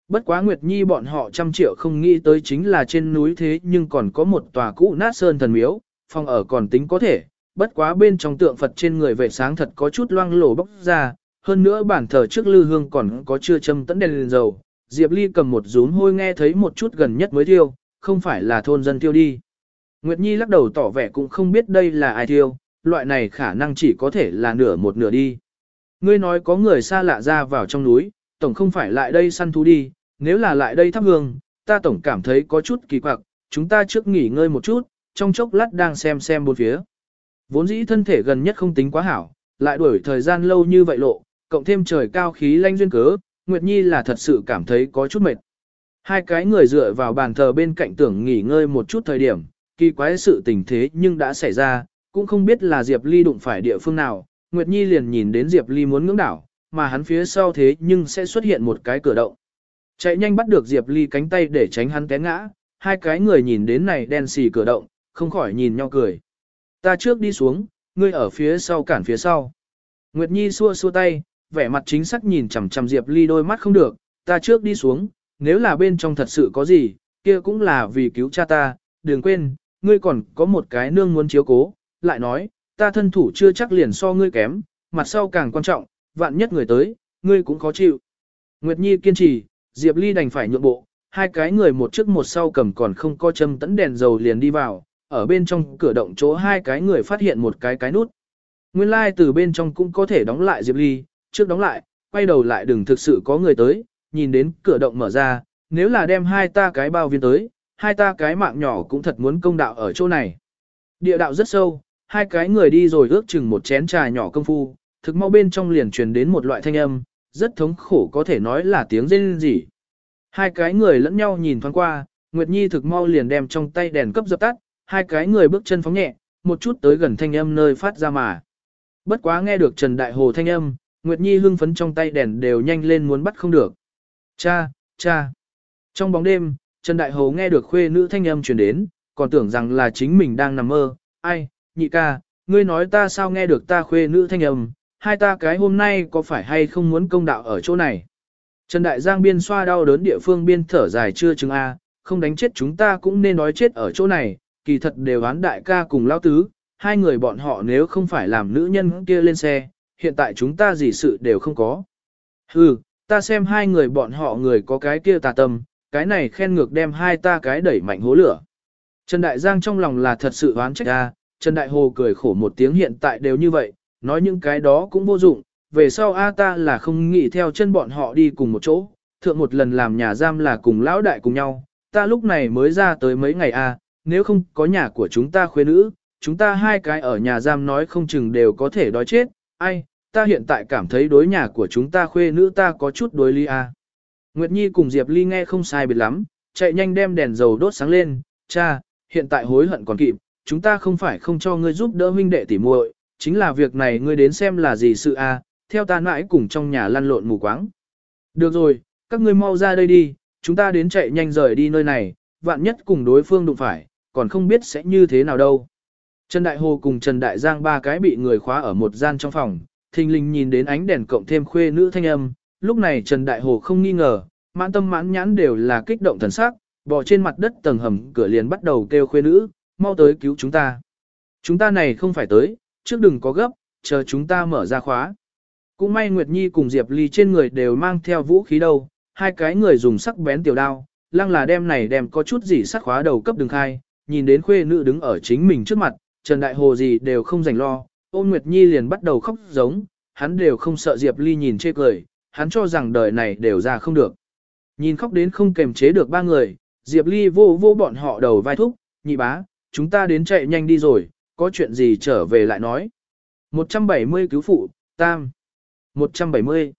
Bất quá Nguyệt Nhi bọn họ trăm triệu không nghĩ tới chính là trên núi thế nhưng còn có một tòa cũ nát sơn thần miếu, phòng ở còn tính có thể, bất quá bên trong tượng Phật trên người vệ sáng thật có chút loang lổ bốc ra, hơn nữa bản thờ trước lư hương còn có chưa châm tẫn đèn lên dầu. Diệp Ly cầm một rúm hôi nghe thấy một chút gần nhất mới thiêu, không phải là thôn dân thiêu đi. Nguyệt Nhi lắc đầu tỏ vẻ cũng không biết đây là ai thiêu, loại này khả năng chỉ có thể là nửa một nửa đi. Ngươi nói có người xa lạ ra vào trong núi, tổng không phải lại đây săn thú đi, nếu là lại đây thắp hương, ta tổng cảm thấy có chút kỳ quặc, chúng ta trước nghỉ ngơi một chút, trong chốc lát đang xem xem bốn phía. Vốn dĩ thân thể gần nhất không tính quá hảo, lại đuổi thời gian lâu như vậy lộ, cộng thêm trời cao khí lanh duyên cớ, Nguyệt Nhi là thật sự cảm thấy có chút mệt. Hai cái người dựa vào bàn thờ bên cạnh tưởng nghỉ ngơi một chút thời điểm, kỳ quái sự tình thế nhưng đã xảy ra, cũng không biết là Diệp Ly đụng phải địa phương nào, Nguyệt Nhi liền nhìn đến Diệp Ly muốn ngưỡng đảo, mà hắn phía sau thế nhưng sẽ xuất hiện một cái cửa động. Chạy nhanh bắt được Diệp Ly cánh tay để tránh hắn té ngã, hai cái người nhìn đến này đen xì cửa động, không khỏi nhìn nhau cười. Ta trước đi xuống, ngươi ở phía sau cản phía sau. Nguyệt Nhi xua xua tay, vẻ mặt chính xác nhìn chằm chằm Diệp Ly đôi mắt không được, ta trước đi xuống, nếu là bên trong thật sự có gì, kia cũng là vì cứu cha ta, đừng quên, ngươi còn có một cái nương muốn chiếu cố, lại nói, ta thân thủ chưa chắc liền so ngươi kém, mặt sau càng quan trọng, vạn nhất người tới, ngươi cũng khó chịu. Nguyệt Nhi kiên trì, Diệp Ly đành phải nhượng bộ, hai cái người một trước một sau cầm còn không có châm tấn đèn dầu liền đi vào, ở bên trong cửa động chỗ hai cái người phát hiện một cái cái nút. Nguyên lai like từ bên trong cũng có thể đóng lại Diệp Ly, trước đóng lại, quay đầu lại đừng thực sự có người tới, nhìn đến cửa động mở ra, nếu là đem hai ta cái bao viên tới, hai ta cái mạng nhỏ cũng thật muốn công đạo ở chỗ này. Địa đạo rất sâu, hai cái người đi rồi ước chừng một chén trà nhỏ công phu, thực mau bên trong liền truyền đến một loại thanh âm, rất thống khổ có thể nói là tiếng rên rỉ. Hai cái người lẫn nhau nhìn thoáng qua, Nguyệt Nhi thực mau liền đem trong tay đèn cấp dập tắt, hai cái người bước chân phóng nhẹ, một chút tới gần thanh âm nơi phát ra mà. Bất quá nghe được Trần Đại Hồ thanh âm, Nguyệt Nhi hưng phấn trong tay đèn đều nhanh lên muốn bắt không được. Cha, cha. Trong bóng đêm, Trần Đại Hầu nghe được khuê nữ thanh âm truyền đến, còn tưởng rằng là chính mình đang nằm mơ. Ai, nhị ca, ngươi nói ta sao nghe được ta khuê nữ thanh âm, hai ta cái hôm nay có phải hay không muốn công đạo ở chỗ này. Trần Đại Giang biên xoa đau đớn địa phương biên thở dài chưa chứng A, không đánh chết chúng ta cũng nên nói chết ở chỗ này, kỳ thật đều án đại ca cùng lao tứ, hai người bọn họ nếu không phải làm nữ nhân kia lên xe, hiện tại chúng ta gì sự đều không có. Hừ, ta xem hai người bọn họ người có cái kia tà tâm, cái này khen ngược đem hai ta cái đẩy mạnh hố lửa. Trần Đại Giang trong lòng là thật sự oán trách ra, Trần Đại Hồ cười khổ một tiếng hiện tại đều như vậy, nói những cái đó cũng vô dụng, về sau A ta là không nghĩ theo chân bọn họ đi cùng một chỗ, thượng một lần làm nhà giam là cùng lão đại cùng nhau, ta lúc này mới ra tới mấy ngày A, nếu không có nhà của chúng ta khuê nữ, chúng ta hai cái ở nhà giam nói không chừng đều có thể đói chết, ai, ta hiện tại cảm thấy đối nhà của chúng ta khuê nữ ta có chút đối ly A. Nguyệt Nhi cùng Diệp Ly nghe không sai biệt lắm, chạy nhanh đem đèn dầu đốt sáng lên, cha, hiện tại hối hận còn kịp, chúng ta không phải không cho ngươi giúp đỡ huynh đệ tỉ muội, chính là việc này ngươi đến xem là gì sự a, theo ta mãi cùng trong nhà lăn lộn mù quáng. Được rồi, các ngươi mau ra đây đi, chúng ta đến chạy nhanh rời đi nơi này, vạn nhất cùng đối phương đụng phải, còn không biết sẽ như thế nào đâu. Trần Đại Hồ cùng Trần Đại Giang ba cái bị người khóa ở một gian trong phòng, thình lình nhìn đến ánh đèn cộng thêm khuê nữ thanh âm, lúc này Trần Đại Hồ không nghi ngờ, mãn tâm mãn nhãn đều là kích động thần sắc, bò trên mặt đất tầng hầm cửa liền bắt đầu kêu khuê nữ, mau tới cứu chúng ta. Chúng ta này không phải tới, trước đừng có gấp, chờ chúng ta mở ra khóa. Cũng may Nguyệt Nhi cùng Diệp Ly trên người đều mang theo vũ khí đâu, hai cái người dùng sắc bén tiểu đao, lăng là đem này đem có chút gì sắc khóa đầu cấp đường khai, nhìn đến khuê nữ đứng ở chính mình trước mặt, Trần Đại Hồ gì đều không rảnh lo, ôn Nguyệt Nhi liền bắt đầu khóc giống, hắn đều không sợ Diệp Ly nhìn chê cười, hắn cho rằng đời này đều ra không được. Nhìn khóc đến không kềm chế được ba người, Diệp Ly vô vô bọn họ đầu vai thúc, nhị bá, chúng ta đến chạy nhanh đi rồi, có chuyện gì trở về lại nói. 170 cứu phụ, tam. 170.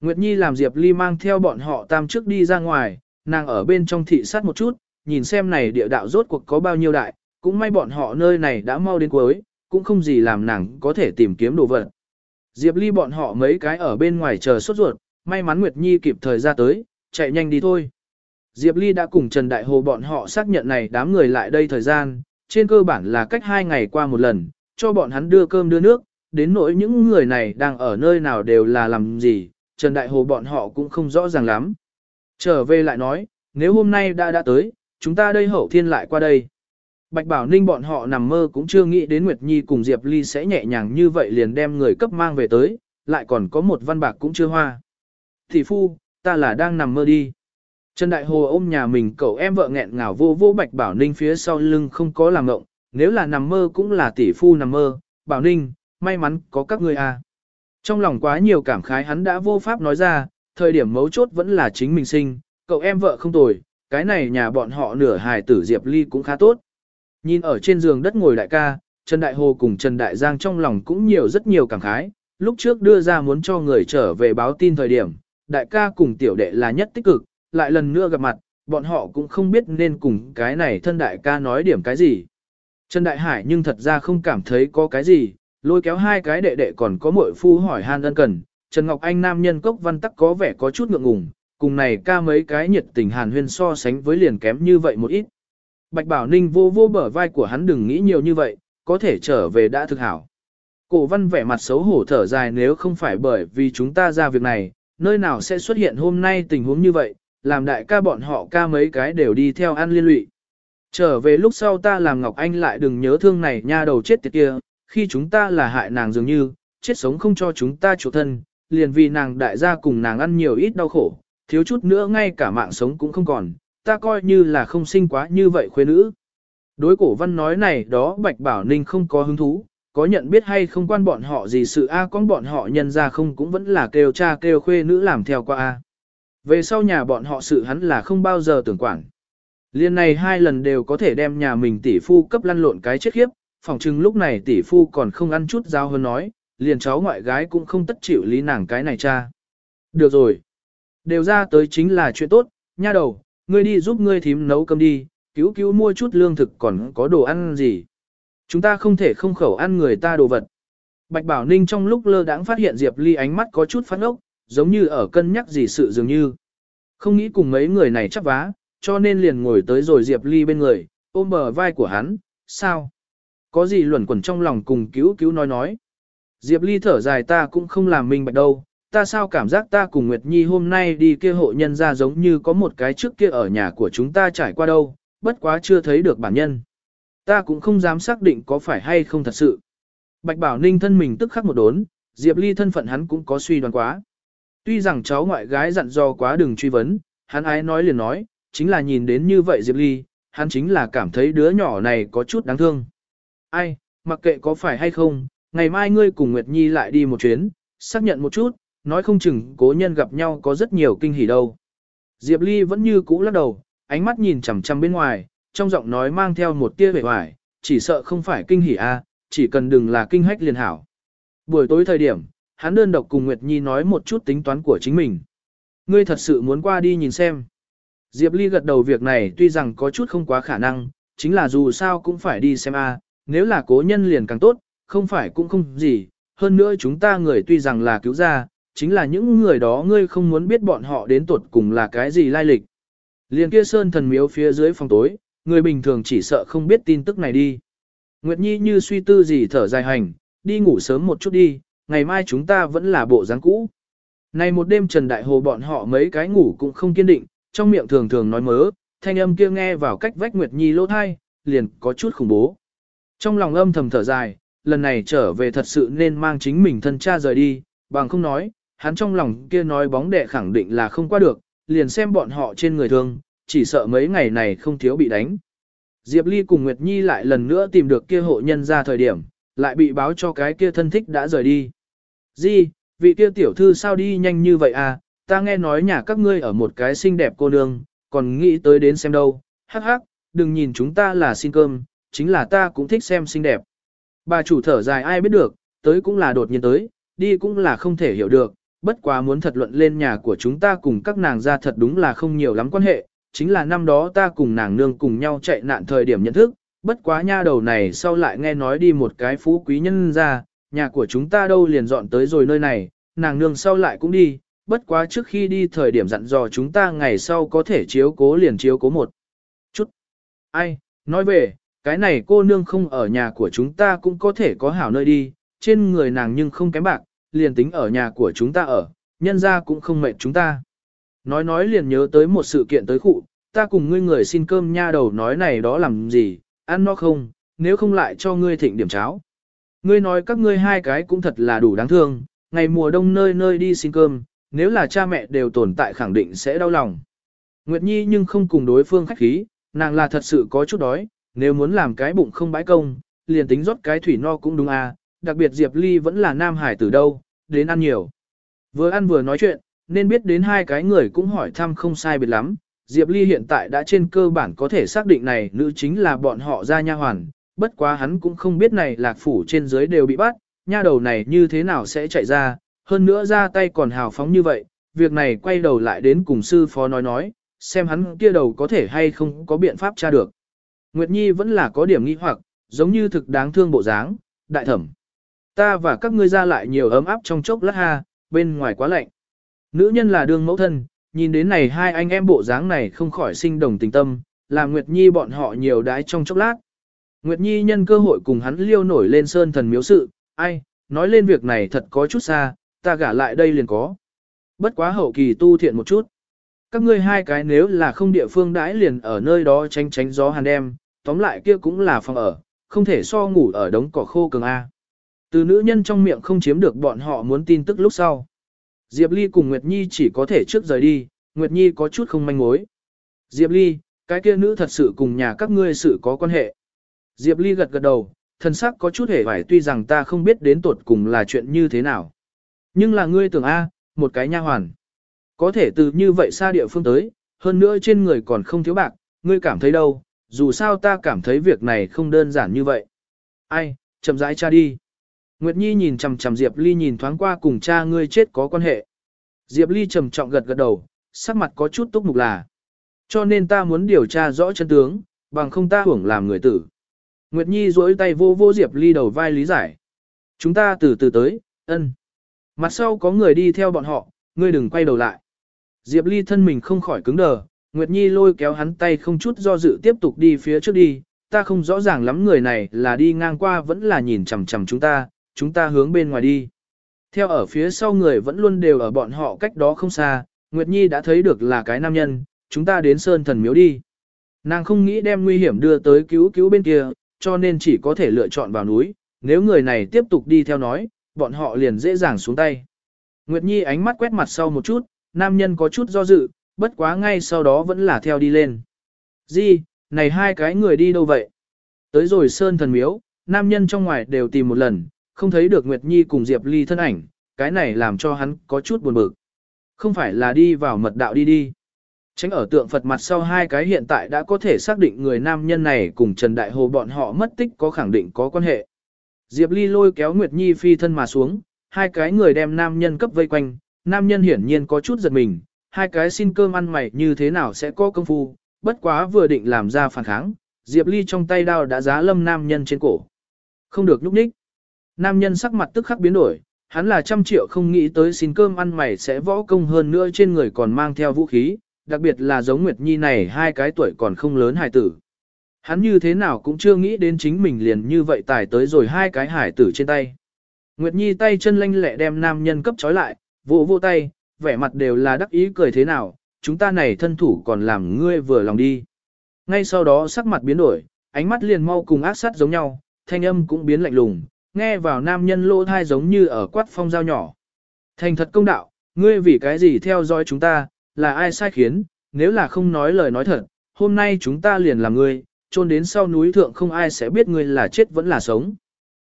Nguyệt Nhi làm Diệp Ly mang theo bọn họ tam trước đi ra ngoài, nàng ở bên trong thị sát một chút, nhìn xem này địa đạo rốt cuộc có bao nhiêu đại, cũng may bọn họ nơi này đã mau đến cuối, cũng không gì làm nàng có thể tìm kiếm đồ vật. Diệp Ly bọn họ mấy cái ở bên ngoài chờ sốt ruột, may mắn Nguyệt Nhi kịp thời ra tới, chạy nhanh đi thôi. Diệp Ly đã cùng Trần Đại Hồ bọn họ xác nhận này đám người lại đây thời gian, trên cơ bản là cách hai ngày qua một lần, cho bọn hắn đưa cơm đưa nước, đến nỗi những người này đang ở nơi nào đều là làm gì, Trần Đại Hồ bọn họ cũng không rõ ràng lắm. Trở về lại nói, nếu hôm nay đã đã tới, chúng ta đây hậu thiên lại qua đây. Bạch Bảo Ninh bọn họ nằm mơ cũng chưa nghĩ đến Nguyệt Nhi cùng Diệp Ly sẽ nhẹ nhàng như vậy liền đem người cấp mang về tới, lại còn có một văn bạc cũng chưa hoa. Thị phu, ta là đang nằm mơ đi. Trần Đại Hồ ôm nhà mình cậu em vợ nghẹn ngào vô vô Bạch Bảo Ninh phía sau lưng không có làm ngộng, nếu là nằm mơ cũng là tỷ phu nằm mơ, Bảo Ninh, may mắn có các ngươi à. Trong lòng quá nhiều cảm khái hắn đã vô pháp nói ra, thời điểm mấu chốt vẫn là chính mình sinh, cậu em vợ không tồi, cái này nhà bọn họ nửa hài tử Diệp Ly cũng khá tốt. Nhìn ở trên giường đất ngồi đại ca, Trần Đại Hồ cùng Trần Đại Giang trong lòng cũng nhiều rất nhiều cảm khái, lúc trước đưa ra muốn cho người trở về báo tin thời điểm, đại ca cùng tiểu đệ là nhất tích cực, lại lần nữa gặp mặt, bọn họ cũng không biết nên cùng cái này thân đại ca nói điểm cái gì. Trần Đại Hải nhưng thật ra không cảm thấy có cái gì, lôi kéo hai cái đệ đệ còn có muội phu hỏi han ân cần, Trần Ngọc Anh nam nhân cốc văn tắc có vẻ có chút ngượng ngùng, cùng này ca mấy cái nhiệt tình hàn huyên so sánh với liền kém như vậy một ít. Bạch Bảo Ninh vô vô bờ vai của hắn đừng nghĩ nhiều như vậy, có thể trở về đã thực hảo. Cổ văn vẻ mặt xấu hổ thở dài nếu không phải bởi vì chúng ta ra việc này, nơi nào sẽ xuất hiện hôm nay tình huống như vậy, làm đại ca bọn họ ca mấy cái đều đi theo ăn liên lụy. Trở về lúc sau ta làm Ngọc Anh lại đừng nhớ thương này nha đầu chết tiệt kia, khi chúng ta là hại nàng dường như, chết sống không cho chúng ta chủ thân, liền vì nàng đại gia cùng nàng ăn nhiều ít đau khổ, thiếu chút nữa ngay cả mạng sống cũng không còn, ta coi như là không sinh quá như vậy khuê nữ. Đối cổ văn nói này đó Bạch Bảo Ninh không có hứng thú, có nhận biết hay không quan bọn họ gì sự A con bọn họ nhân ra không cũng vẫn là kêu cha kêu khuê nữ làm theo qua A. Về sau nhà bọn họ sự hắn là không bao giờ tưởng quản. Liên này hai lần đều có thể đem nhà mình tỷ phu cấp lăn lộn cái chết khiếp, phỏng chừng lúc này tỷ phu còn không ăn chút giao hơn nói, liền cháu ngoại gái cũng không tất chịu lý nàng cái này cha. Được rồi. Đều ra tới chính là chuyện tốt, nha đầu, ngươi đi giúp ngươi thím nấu cơm đi, cứu cứu mua chút lương thực còn có đồ ăn gì. Chúng ta không thể không khẩu ăn người ta đồ vật. Bạch Bảo Ninh trong lúc lơ đãng phát hiện Diệp Ly ánh mắt có chút phát ốc, giống như ở cân nhắc gì sự dường như. Không nghĩ cùng mấy người này chắc vá, cho nên liền ngồi tới rồi Diệp Ly bên người, ôm bờ vai của hắn, sao? Có gì luẩn quẩn trong lòng cùng cứu cứu nói nói. Diệp Ly thở dài ta cũng không làm mình bạch đâu, ta sao cảm giác ta cùng Nguyệt Nhi hôm nay đi kia hộ nhân ra giống như có một cái trước kia ở nhà của chúng ta trải qua đâu, bất quá chưa thấy được bản nhân. Ta cũng không dám xác định có phải hay không thật sự. Bạch Bảo Ninh thân mình tức khắc một đốn, Diệp Ly thân phận hắn cũng có suy đoán quá. Tuy rằng cháu ngoại gái dặn dò quá đừng truy vấn, hắn ái nói liền nói, chính là nhìn đến như vậy Diệp Ly, hắn chính là cảm thấy đứa nhỏ này có chút đáng thương. Ai, mặc kệ có phải hay không, ngày mai ngươi cùng Nguyệt Nhi lại đi một chuyến, xác nhận một chút, nói không chừng cố nhân gặp nhau có rất nhiều kinh hỉ đâu. Diệp Ly vẫn như cũ lắc đầu, ánh mắt nhìn chằm chằm bên ngoài, trong giọng nói mang theo một tia vẻ hoài, chỉ sợ không phải kinh hỉ a, chỉ cần đừng là kinh hách liền hảo. Buổi tối thời điểm, hắn đơn độc cùng Nguyệt Nhi nói một chút tính toán của chính mình. Ngươi thật sự muốn qua đi nhìn xem. Diệp Ly gật đầu việc này tuy rằng có chút không quá khả năng, chính là dù sao cũng phải đi xem a, nếu là cố nhân liền càng tốt, không phải cũng không gì, hơn nữa chúng ta người tuy rằng là cứu ra, chính là những người đó ngươi không muốn biết bọn họ đến tuột cùng là cái gì lai lịch. Liền kia sơn thần miếu phía dưới phòng tối, người bình thường chỉ sợ không biết tin tức này đi. Nguyệt Nhi như suy tư gì thở dài hành, đi ngủ sớm một chút đi, ngày mai chúng ta vẫn là bộ dáng cũ. Này một đêm Trần Đại Hồ bọn họ mấy cái ngủ cũng không kiên định, trong miệng thường thường nói mớ, thanh âm kia nghe vào cách vách Nguyệt Nhi lỗ thai, liền có chút khủng bố. Trong lòng âm thầm thở dài, lần này trở về thật sự nên mang chính mình thân cha rời đi, bằng không nói, hắn trong lòng kia nói bóng đệ khẳng định là không qua được, liền xem bọn họ trên người thương, chỉ sợ mấy ngày này không thiếu bị đánh. Diệp Ly cùng Nguyệt Nhi lại lần nữa tìm được kia hộ nhân ra thời điểm, lại bị báo cho cái kia thân thích đã rời đi. Di, vị kia tiểu thư sao đi nhanh như vậy à, ta nghe nói nhà các ngươi ở một cái xinh đẹp cô nương, còn nghĩ tới đến xem đâu, hắc hắc, đừng nhìn chúng ta là xin cơm, chính là ta cũng thích xem xinh đẹp. Bà chủ thở dài ai biết được, tới cũng là đột nhiên tới, đi cũng là không thể hiểu được, bất quá muốn thật luận lên nhà của chúng ta cùng các nàng ra thật đúng là không nhiều lắm quan hệ, chính là năm đó ta cùng nàng nương cùng nhau chạy nạn thời điểm nhận thức, bất quá nha đầu này sau lại nghe nói đi một cái phú quý nhân ra, nhà của chúng ta đâu liền dọn tới rồi nơi này, nàng nương sau lại cũng đi, bất quá trước khi đi thời điểm dặn dò chúng ta ngày sau có thể chiếu cố liền chiếu cố một chút. Ai, nói về, cái này cô nương không ở nhà của chúng ta cũng có thể có hảo nơi đi, trên người nàng nhưng không kém bạc, liền tính ở nhà của chúng ta ở, nhân ra cũng không mệt chúng ta. Nói nói liền nhớ tới một sự kiện tới khụ, ta cùng ngươi người xin cơm nha đầu nói này đó làm gì, ăn nó không, nếu không lại cho ngươi thịnh điểm cháo. Ngươi nói các ngươi hai cái cũng thật là đủ đáng thương, ngày mùa đông nơi nơi đi xin cơm, nếu là cha mẹ đều tồn tại khẳng định sẽ đau lòng. Nguyệt Nhi nhưng không cùng đối phương khách khí, nàng là thật sự có chút đói, nếu muốn làm cái bụng không bãi công, liền tính rót cái thủy no cũng đúng à, đặc biệt Diệp Ly vẫn là nam hải từ đâu, đến ăn nhiều. Vừa ăn vừa nói chuyện, nên biết đến hai cái người cũng hỏi thăm không sai biệt lắm. Diệp Ly hiện tại đã trên cơ bản có thể xác định này nữ chính là bọn họ ra nha hoàn, bất quá hắn cũng không biết này lạc phủ trên dưới đều bị bắt, nha đầu này như thế nào sẽ chạy ra, hơn nữa ra tay còn hào phóng như vậy, việc này quay đầu lại đến cùng sư phó nói nói, xem hắn kia đầu có thể hay không có biện pháp tra được. Nguyệt Nhi vẫn là có điểm nghi hoặc, giống như thực đáng thương bộ dáng, đại thẩm. Ta và các ngươi ra lại nhiều ấm áp trong chốc lát ha, bên ngoài quá lạnh. Nữ nhân là đương mẫu thân, nhìn đến này hai anh em bộ dáng này không khỏi sinh đồng tình tâm, làm Nguyệt Nhi bọn họ nhiều đái trong chốc lát. Nguyệt Nhi nhân cơ hội cùng hắn liêu nổi lên sơn thần miếu sự, ai, nói lên việc này thật có chút xa, ta gả lại đây liền có. Bất quá hậu kỳ tu thiện một chút. Các ngươi hai cái nếu là không địa phương đãi liền ở nơi đó tránh tránh gió hàn đêm, tóm lại kia cũng là phòng ở, không thể so ngủ ở đống cỏ khô cường A. Từ nữ nhân trong miệng không chiếm được bọn họ muốn tin tức lúc sau. Diệp Ly cùng Nguyệt Nhi chỉ có thể trước rời đi, Nguyệt Nhi có chút không manh mối. Diệp Ly, cái kia nữ thật sự cùng nhà các ngươi sự có quan hệ. Diệp Ly gật gật đầu, thân sắc có chút hề vải tuy rằng ta không biết đến tuột cùng là chuyện như thế nào. Nhưng là ngươi tưởng A, một cái nha hoàn. Có thể từ như vậy xa địa phương tới, hơn nữa trên người còn không thiếu bạc, ngươi cảm thấy đâu, dù sao ta cảm thấy việc này không đơn giản như vậy. Ai, chậm rãi cha đi. Nguyệt Nhi nhìn chằm chằm Diệp Ly nhìn thoáng qua cùng cha ngươi chết có quan hệ. Diệp Ly trầm trọng gật gật đầu, sắc mặt có chút túc mục là. Cho nên ta muốn điều tra rõ chân tướng, bằng không ta hưởng làm người tử. Nguyệt Nhi duỗi tay vô vô Diệp Ly đầu vai lý giải. Chúng ta từ từ tới, ân. Mặt sau có người đi theo bọn họ, ngươi đừng quay đầu lại. Diệp Ly thân mình không khỏi cứng đờ, Nguyệt Nhi lôi kéo hắn tay không chút do dự tiếp tục đi phía trước đi, ta không rõ ràng lắm người này là đi ngang qua vẫn là nhìn chằm chằm chúng ta, chúng ta hướng bên ngoài đi. Theo ở phía sau người vẫn luôn đều ở bọn họ cách đó không xa, Nguyệt Nhi đã thấy được là cái nam nhân, chúng ta đến Sơn Thần Miếu đi. Nàng không nghĩ đem nguy hiểm đưa tới cứu cứu bên kia, cho nên chỉ có thể lựa chọn vào núi, nếu người này tiếp tục đi theo nói, bọn họ liền dễ dàng xuống tay. Nguyệt Nhi ánh mắt quét mặt sau một chút, nam nhân có chút do dự, bất quá ngay sau đó vẫn là theo đi lên. Di, này hai cái người đi đâu vậy? Tới rồi Sơn Thần Miếu, nam nhân trong ngoài đều tìm một lần, không thấy được Nguyệt Nhi cùng Diệp Ly thân ảnh, cái này làm cho hắn có chút buồn bực. Không phải là đi vào mật đạo đi đi. Tránh ở tượng Phật mặt sau hai cái hiện tại đã có thể xác định người nam nhân này cùng Trần Đại Hồ bọn họ mất tích có khẳng định có quan hệ. Diệp Ly lôi kéo Nguyệt Nhi phi thân mà xuống, hai cái người đem nam nhân cấp vây quanh, nam nhân hiển nhiên có chút giật mình, hai cái xin cơm ăn mày như thế nào sẽ có công phu, bất quá vừa định làm ra phản kháng, Diệp Ly trong tay đao đã giá lâm nam nhân trên cổ. Không được nhúc nhích. Nam nhân sắc mặt tức khắc biến đổi, hắn là trăm triệu không nghĩ tới xin cơm ăn mày sẽ võ công hơn nữa trên người còn mang theo vũ khí, đặc biệt là giống Nguyệt Nhi này hai cái tuổi còn không lớn hài tử. Hắn như thế nào cũng chưa nghĩ đến chính mình liền như vậy tải tới rồi hai cái hải tử trên tay. Nguyệt Nhi tay chân lanh lẹ đem nam nhân cấp trói lại, vỗ vỗ tay, vẻ mặt đều là đắc ý cười thế nào, chúng ta này thân thủ còn làm ngươi vừa lòng đi. Ngay sau đó sắc mặt biến đổi, ánh mắt liền mau cùng ác sát giống nhau, thanh âm cũng biến lạnh lùng, nghe vào nam nhân lỗ thai giống như ở quát phong dao nhỏ. Thành thật công đạo, ngươi vì cái gì theo dõi chúng ta, là ai sai khiến, nếu là không nói lời nói thật, hôm nay chúng ta liền làm ngươi, trôn đến sau núi thượng không ai sẽ biết ngươi là chết vẫn là sống.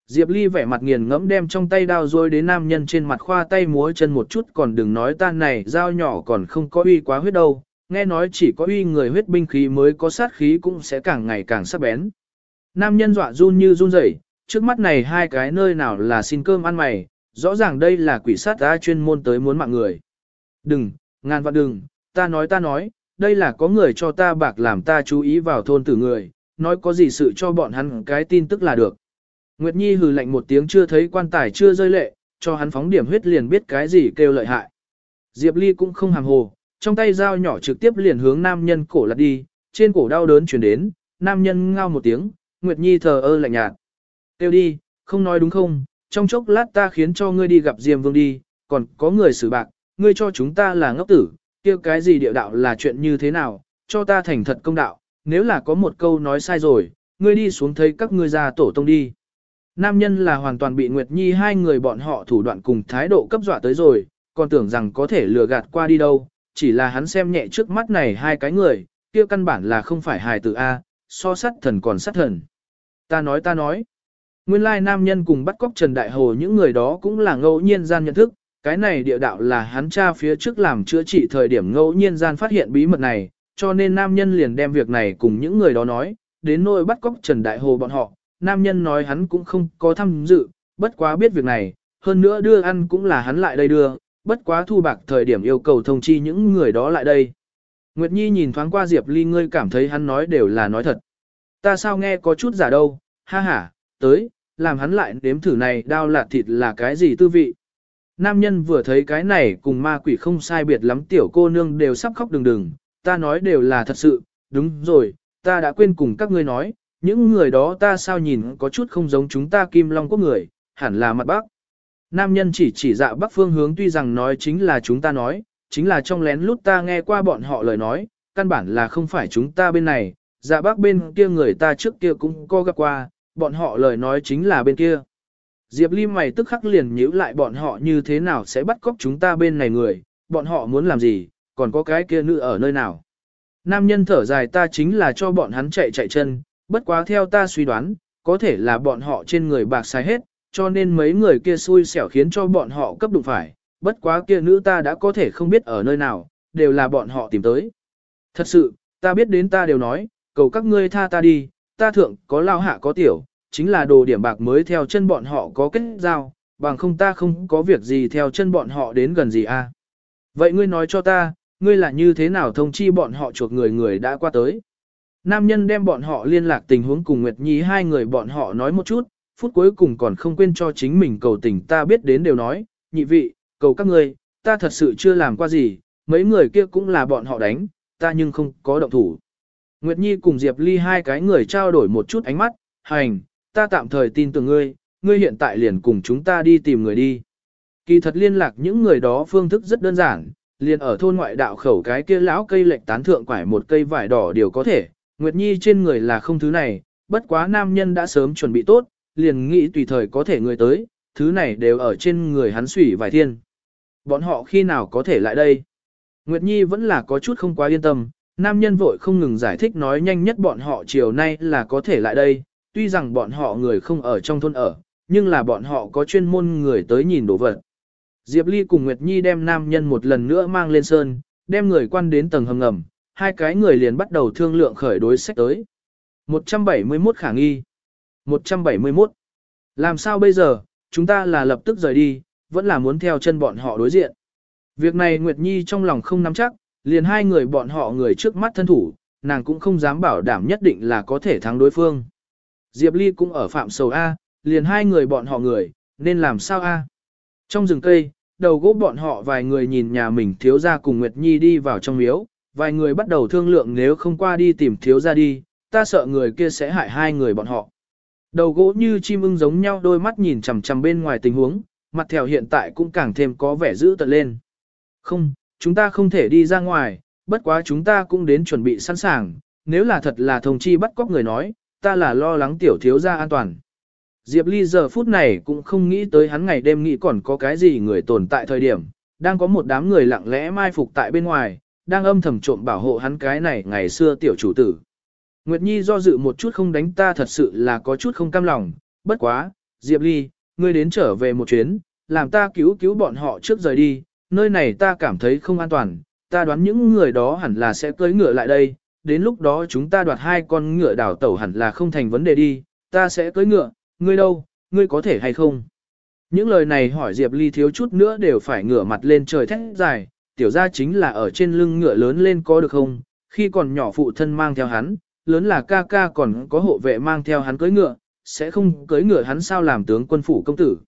Diệp Ly vẻ mặt nghiền ngẫm đem trong tay đao rôi đến nam nhân trên mặt khoa tay múa chân một chút còn đừng nói ta này dao nhỏ còn không có uy quá huyết đâu, nghe nói chỉ có uy người huyết binh khí mới có sát khí cũng sẽ càng ngày càng sắc bén. Nam nhân dọa run như run rẩy, trước mắt này hai cái nơi nào là xin cơm ăn mày, rõ ràng đây là quỷ sát ta chuyên môn tới muốn mạng người. Đừng, ngàn vạn đừng, ta nói ta nói, đây là có người cho ta bạc làm ta chú ý vào thôn tử người, nói có gì sự cho bọn hắn cái tin tức là được. Nguyệt Nhi hừ lạnh một tiếng chưa thấy quan tài chưa rơi lệ, cho hắn phóng điểm huyết liền biết cái gì kêu lợi hại. Diệp Ly cũng không hàm hồ, trong tay dao nhỏ trực tiếp liền hướng nam nhân cổ lật đi, trên cổ đau đớn chuyển đến, nam nhân ngao một tiếng, Nguyệt Nhi thờ ơ lạnh nhạt. Tiêu đi, không nói đúng không, trong chốc lát ta khiến cho ngươi đi gặp Diêm Vương đi, còn có người xử bạc, ngươi cho chúng ta là ngốc tử, kia cái gì địa đạo là chuyện như thế nào, cho ta thành thật công đạo, nếu là có một câu nói sai rồi, ngươi đi xuống thấy các ngươi ra tổ tông đi. Nam nhân là hoàn toàn bị Nguyệt Nhi hai người bọn họ thủ đoạn cùng thái độ cấp dọa tới rồi, còn tưởng rằng có thể lừa gạt qua đi đâu, chỉ là hắn xem nhẹ trước mắt này hai cái người, kia căn bản là không phải hài tử A, so sát thần còn sát thần. Ta nói ta nói, nguyên lai nam nhân cùng bắt cóc Trần Đại Hồ những người đó cũng là ngẫu nhiên gian nhận thức, cái này địa đạo là hắn cha phía trước làm chữa trị thời điểm ngẫu nhiên gian phát hiện bí mật này, cho nên nam nhân liền đem việc này cùng những người đó nói, đến nỗi bắt cóc Trần Đại Hồ bọn họ, nam nhân nói hắn cũng không có tham dự, bất quá biết việc này, hơn nữa đưa ăn cũng là hắn lại đây đưa, bất quá thu bạc thời điểm yêu cầu thông chi những người đó lại đây. Nguyệt Nhi nhìn thoáng qua Diệp Ly ngươi cảm thấy hắn nói đều là nói thật. Ta sao nghe có chút giả đâu, ha ha, tới, làm hắn lại nếm thử này đau lạt thịt là cái gì tư vị. Nam nhân vừa thấy cái này cùng ma quỷ không sai biệt lắm tiểu cô nương đều sắp khóc đừng đừng, ta nói đều là thật sự, đúng rồi, ta đã quên cùng các ngươi nói, những người đó ta sao nhìn có chút không giống chúng ta kim long quốc người, hẳn là mặt bắc. Nam nhân chỉ chỉ dạ bắc phương hướng tuy rằng nói chính là chúng ta nói, chính là trong lén lút ta nghe qua bọn họ lời nói, căn bản là không phải chúng ta bên này, dạ bắc bên kia người ta trước kia cũng có gặp qua, bọn họ lời nói chính là bên kia. Diệp Ly mày tức khắc liền nhíu lại bọn họ như thế nào sẽ bắt cóc chúng ta bên này người, bọn họ muốn làm gì, còn có cái kia nữ ở nơi nào. Nam nhân thở dài ta chính là cho bọn hắn chạy chạy chân, bất quá theo ta suy đoán, có thể là bọn họ trên người bạc sai hết, cho nên mấy người kia xui xẻo khiến cho bọn họ cấp đụng phải, bất quá kia nữ ta đã có thể không biết ở nơi nào, đều là bọn họ tìm tới. Thật sự, ta biết đến ta đều nói, cầu các ngươi tha ta đi, ta thượng có lao hạ có tiểu, chính là đồ điểm bạc mới theo chân bọn họ có kết giao, bằng không ta không có việc gì theo chân bọn họ đến gần gì a. À. Vậy ngươi nói cho ta, ngươi là như thế nào thông chi bọn họ chuột người người đã qua tới. Nam nhân đem bọn họ liên lạc tình huống cùng Nguyệt Nhi hai người bọn họ nói một chút, phút cuối cùng còn không quên cho chính mình cầu tình ta biết đến đều nói, nhị vị, cầu các người, ta thật sự chưa làm qua gì, mấy người kia cũng là bọn họ đánh, ta nhưng không có động thủ. Nguyệt Nhi cùng Diệp Ly hai cái người trao đổi một chút ánh mắt, hành, ta tạm thời tin tưởng ngươi, ngươi hiện tại liền cùng chúng ta đi tìm người đi. Kỳ thật liên lạc những người đó phương thức rất đơn giản, liền ở thôn ngoại đạo khẩu cái kia lão cây lệch tán thượng quải một cây vải đỏ đều có thể, Nguyệt Nhi trên người là không thứ này, bất quá nam nhân đã sớm chuẩn bị tốt, liền nghĩ tùy thời có thể người tới, thứ này đều ở trên người hắn sủy vài thiên. Bọn họ khi nào có thể lại đây? Nguyệt Nhi vẫn là có chút không quá yên tâm, nam nhân vội không ngừng giải thích nói nhanh nhất bọn họ chiều nay là có thể lại đây, tuy rằng bọn họ người không ở trong thôn ở, nhưng là bọn họ có chuyên môn người tới nhìn đồ vật. Diệp Ly cùng Nguyệt Nhi đem nam nhân một lần nữa mang lên sơn, đem người quan đến tầng hầm ngầm, hai cái người liền bắt đầu thương lượng khởi đối sách tới. 171 khả nghi. 171. Làm sao bây giờ, chúng ta là lập tức rời đi, vẫn là muốn theo chân bọn họ đối diện. Việc này Nguyệt Nhi trong lòng không nắm chắc, liền hai người bọn họ người trước mắt thân thủ, nàng cũng không dám bảo đảm nhất định là có thể thắng đối phương. Diệp Ly cũng ở phạm sầu A, liền hai người bọn họ người, nên làm sao A. Trong rừng cây, đầu gỗ bọn họ vài người nhìn nhà mình thiếu ra cùng Nguyệt Nhi đi vào trong miếu, vài người bắt đầu thương lượng nếu không qua đi tìm thiếu ra đi, ta sợ người kia sẽ hại hai người bọn họ. Đầu gỗ như chim ưng giống nhau đôi mắt nhìn chằm chằm bên ngoài tình huống, mặt theo hiện tại cũng càng thêm có vẻ dữ tợn lên. Không, chúng ta không thể đi ra ngoài, bất quá chúng ta cũng đến chuẩn bị sẵn sàng, nếu là thật là thông chi bắt cóc người nói, ta là lo lắng tiểu thiếu gia an toàn. Diệp Ly giờ phút này cũng không nghĩ tới hắn ngày đêm nghĩ còn có cái gì người tồn tại thời điểm, đang có một đám người lặng lẽ mai phục tại bên ngoài, đang âm thầm trộm bảo hộ hắn cái này ngày xưa tiểu chủ tử. Nguyệt Nhi do dự một chút không đánh ta thật sự là có chút không cam lòng, bất quá, Diệp Ly, ngươi đến trở về một chuyến, làm ta cứu cứu bọn họ trước rời đi, nơi này ta cảm thấy không an toàn, ta đoán những người đó hẳn là sẽ cưỡi ngựa lại đây, đến lúc đó chúng ta đoạt hai con ngựa đảo tẩu hẳn là không thành vấn đề đi, ta sẽ cưỡi ngựa, ngươi đâu, ngươi có thể hay không? Những lời này hỏi Diệp Ly thiếu chút nữa đều phải ngửa mặt lên trời thét dài, tiểu ra chính là ở trên lưng ngựa lớn lên có được không, khi còn nhỏ phụ thân mang theo hắn, lớn là ca ca còn có hộ vệ mang theo hắn cưỡi ngựa, sẽ không cưỡi ngựa hắn sao làm tướng quân phủ công tử.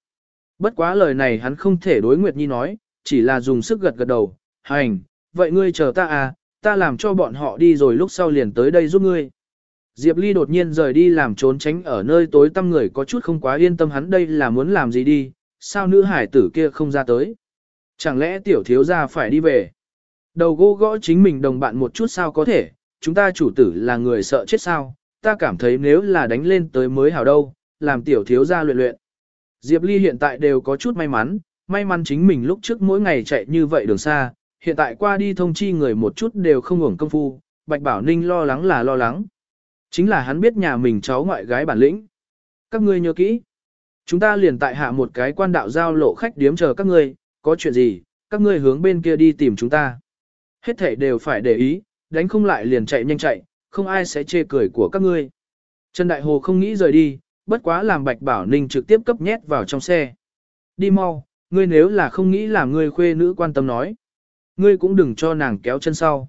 Bất quá lời này hắn không thể đối Nguyệt Nhi nói, chỉ là dùng sức gật gật đầu, hành, vậy ngươi chờ ta à, ta làm cho bọn họ đi rồi lúc sau liền tới đây giúp ngươi. Diệp Ly đột nhiên rời đi làm trốn tránh ở nơi tối tăm người có chút không quá yên tâm hắn đây là muốn làm gì đi, sao nữ hải tử kia không ra tới. Chẳng lẽ tiểu thiếu gia phải đi về. Đầu gỗ gõ chính mình đồng bạn một chút sao có thể, chúng ta chủ tử là người sợ chết sao, ta cảm thấy nếu là đánh lên tới mới hảo đâu, làm tiểu thiếu gia luyện luyện. Diệp Ly hiện tại đều có chút may mắn, may mắn chính mình lúc trước mỗi ngày chạy như vậy đường xa, hiện tại qua đi thông chi người một chút đều không hưởng công phu, Bạch Bảo Ninh lo lắng là lo lắng. Chính là hắn biết nhà mình cháu ngoại gái bản lĩnh. Các ngươi nhớ kỹ. Chúng ta liền tại hạ một cái quan đạo giao lộ khách điếm chờ các ngươi, có chuyện gì, các ngươi hướng bên kia đi tìm chúng ta. Hết thể đều phải để ý, đánh không lại liền chạy nhanh chạy, không ai sẽ chê cười của các ngươi. Trần Đại Hồ không nghĩ rời đi, bất quá làm Bạch Bảo Ninh trực tiếp cấp nhét vào trong xe. Đi mau, ngươi nếu là không nghĩ làm ngươi khuê nữ quan tâm nói. Ngươi cũng đừng cho nàng kéo chân sau.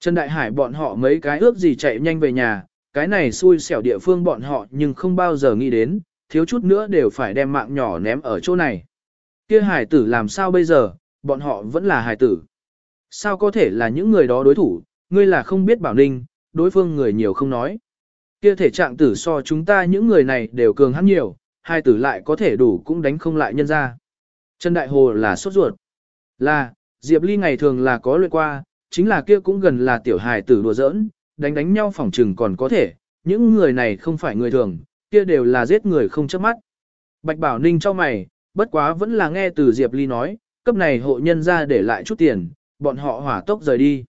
Trần Đại Hải bọn họ mấy cái ước gì chạy nhanh về nhà, cái này xui xẻo địa phương bọn họ nhưng không bao giờ nghĩ đến, thiếu chút nữa đều phải đem mạng nhỏ ném ở chỗ này. Kia hải tử làm sao bây giờ, bọn họ vẫn là hải tử. Sao có thể là những người đó đối thủ, ngươi là không biết bảo ninh, đối phương người nhiều không nói. Kia thể trạng tử so chúng ta những người này đều cường hắn nhiều, hai tử lại có thể đủ cũng đánh không lại nhân ra. Trần Đại Hồ là sốt ruột. Là, Diệp Ly ngày thường là có luyện qua, chính là kia cũng gần là tiểu hài tử đùa giỡn, đánh đánh nhau phỏng trừng còn có thể, những người này không phải người thường, kia đều là giết người không chớp mắt. Bạch Bảo Ninh cho mày, bất quá vẫn là nghe từ Diệp Ly nói, cấp này hộ nhân ra để lại chút tiền, bọn họ hỏa tốc rời đi.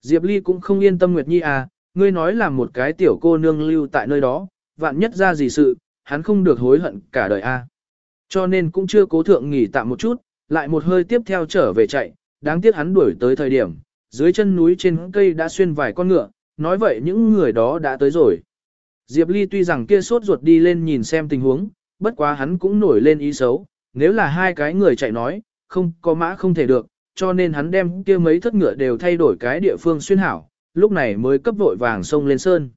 Diệp Ly cũng không yên tâm Nguyệt Nhi à, ngươi nói là một cái tiểu cô nương lưu tại nơi đó, vạn nhất ra gì sự, hắn không được hối hận cả đời a. À. Cho nên cũng chưa cố thượng nghỉ tạm một chút, lại một hơi tiếp theo trở về chạy, đáng tiếc hắn đuổi tới thời điểm, dưới chân núi trên cây đã xuyên vài con ngựa, nói vậy những người đó đã tới rồi. Diệp Ly tuy rằng kia sốt ruột đi lên nhìn xem tình huống, bất quá hắn cũng nổi lên ý xấu, nếu là hai cái người chạy nói, không có mã không thể được, cho nên hắn đem kia mấy thất ngựa đều thay đổi cái địa phương xuyên hảo, lúc này mới cấp vội vàng xông lên sơn.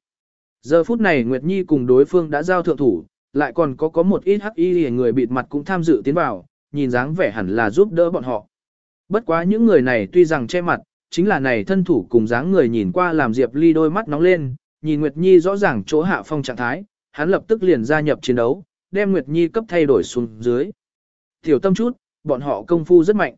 Giờ phút này Nguyệt Nhi cùng đối phương đã giao thượng thủ, lại còn có có một ít hắc y người bịt mặt cũng tham dự tiến vào, nhìn dáng vẻ hẳn là giúp đỡ bọn họ. Bất quá những người này tuy rằng che mặt, chính là này thân thủ cùng dáng người nhìn qua làm Diệp Ly đôi mắt nóng lên, nhìn Nguyệt Nhi rõ ràng chỗ hạ phong trạng thái, hắn lập tức liền gia nhập chiến đấu, đem Nguyệt Nhi cấp thay đổi xuống dưới. Tiểu tâm chút, bọn họ công phu rất mạnh.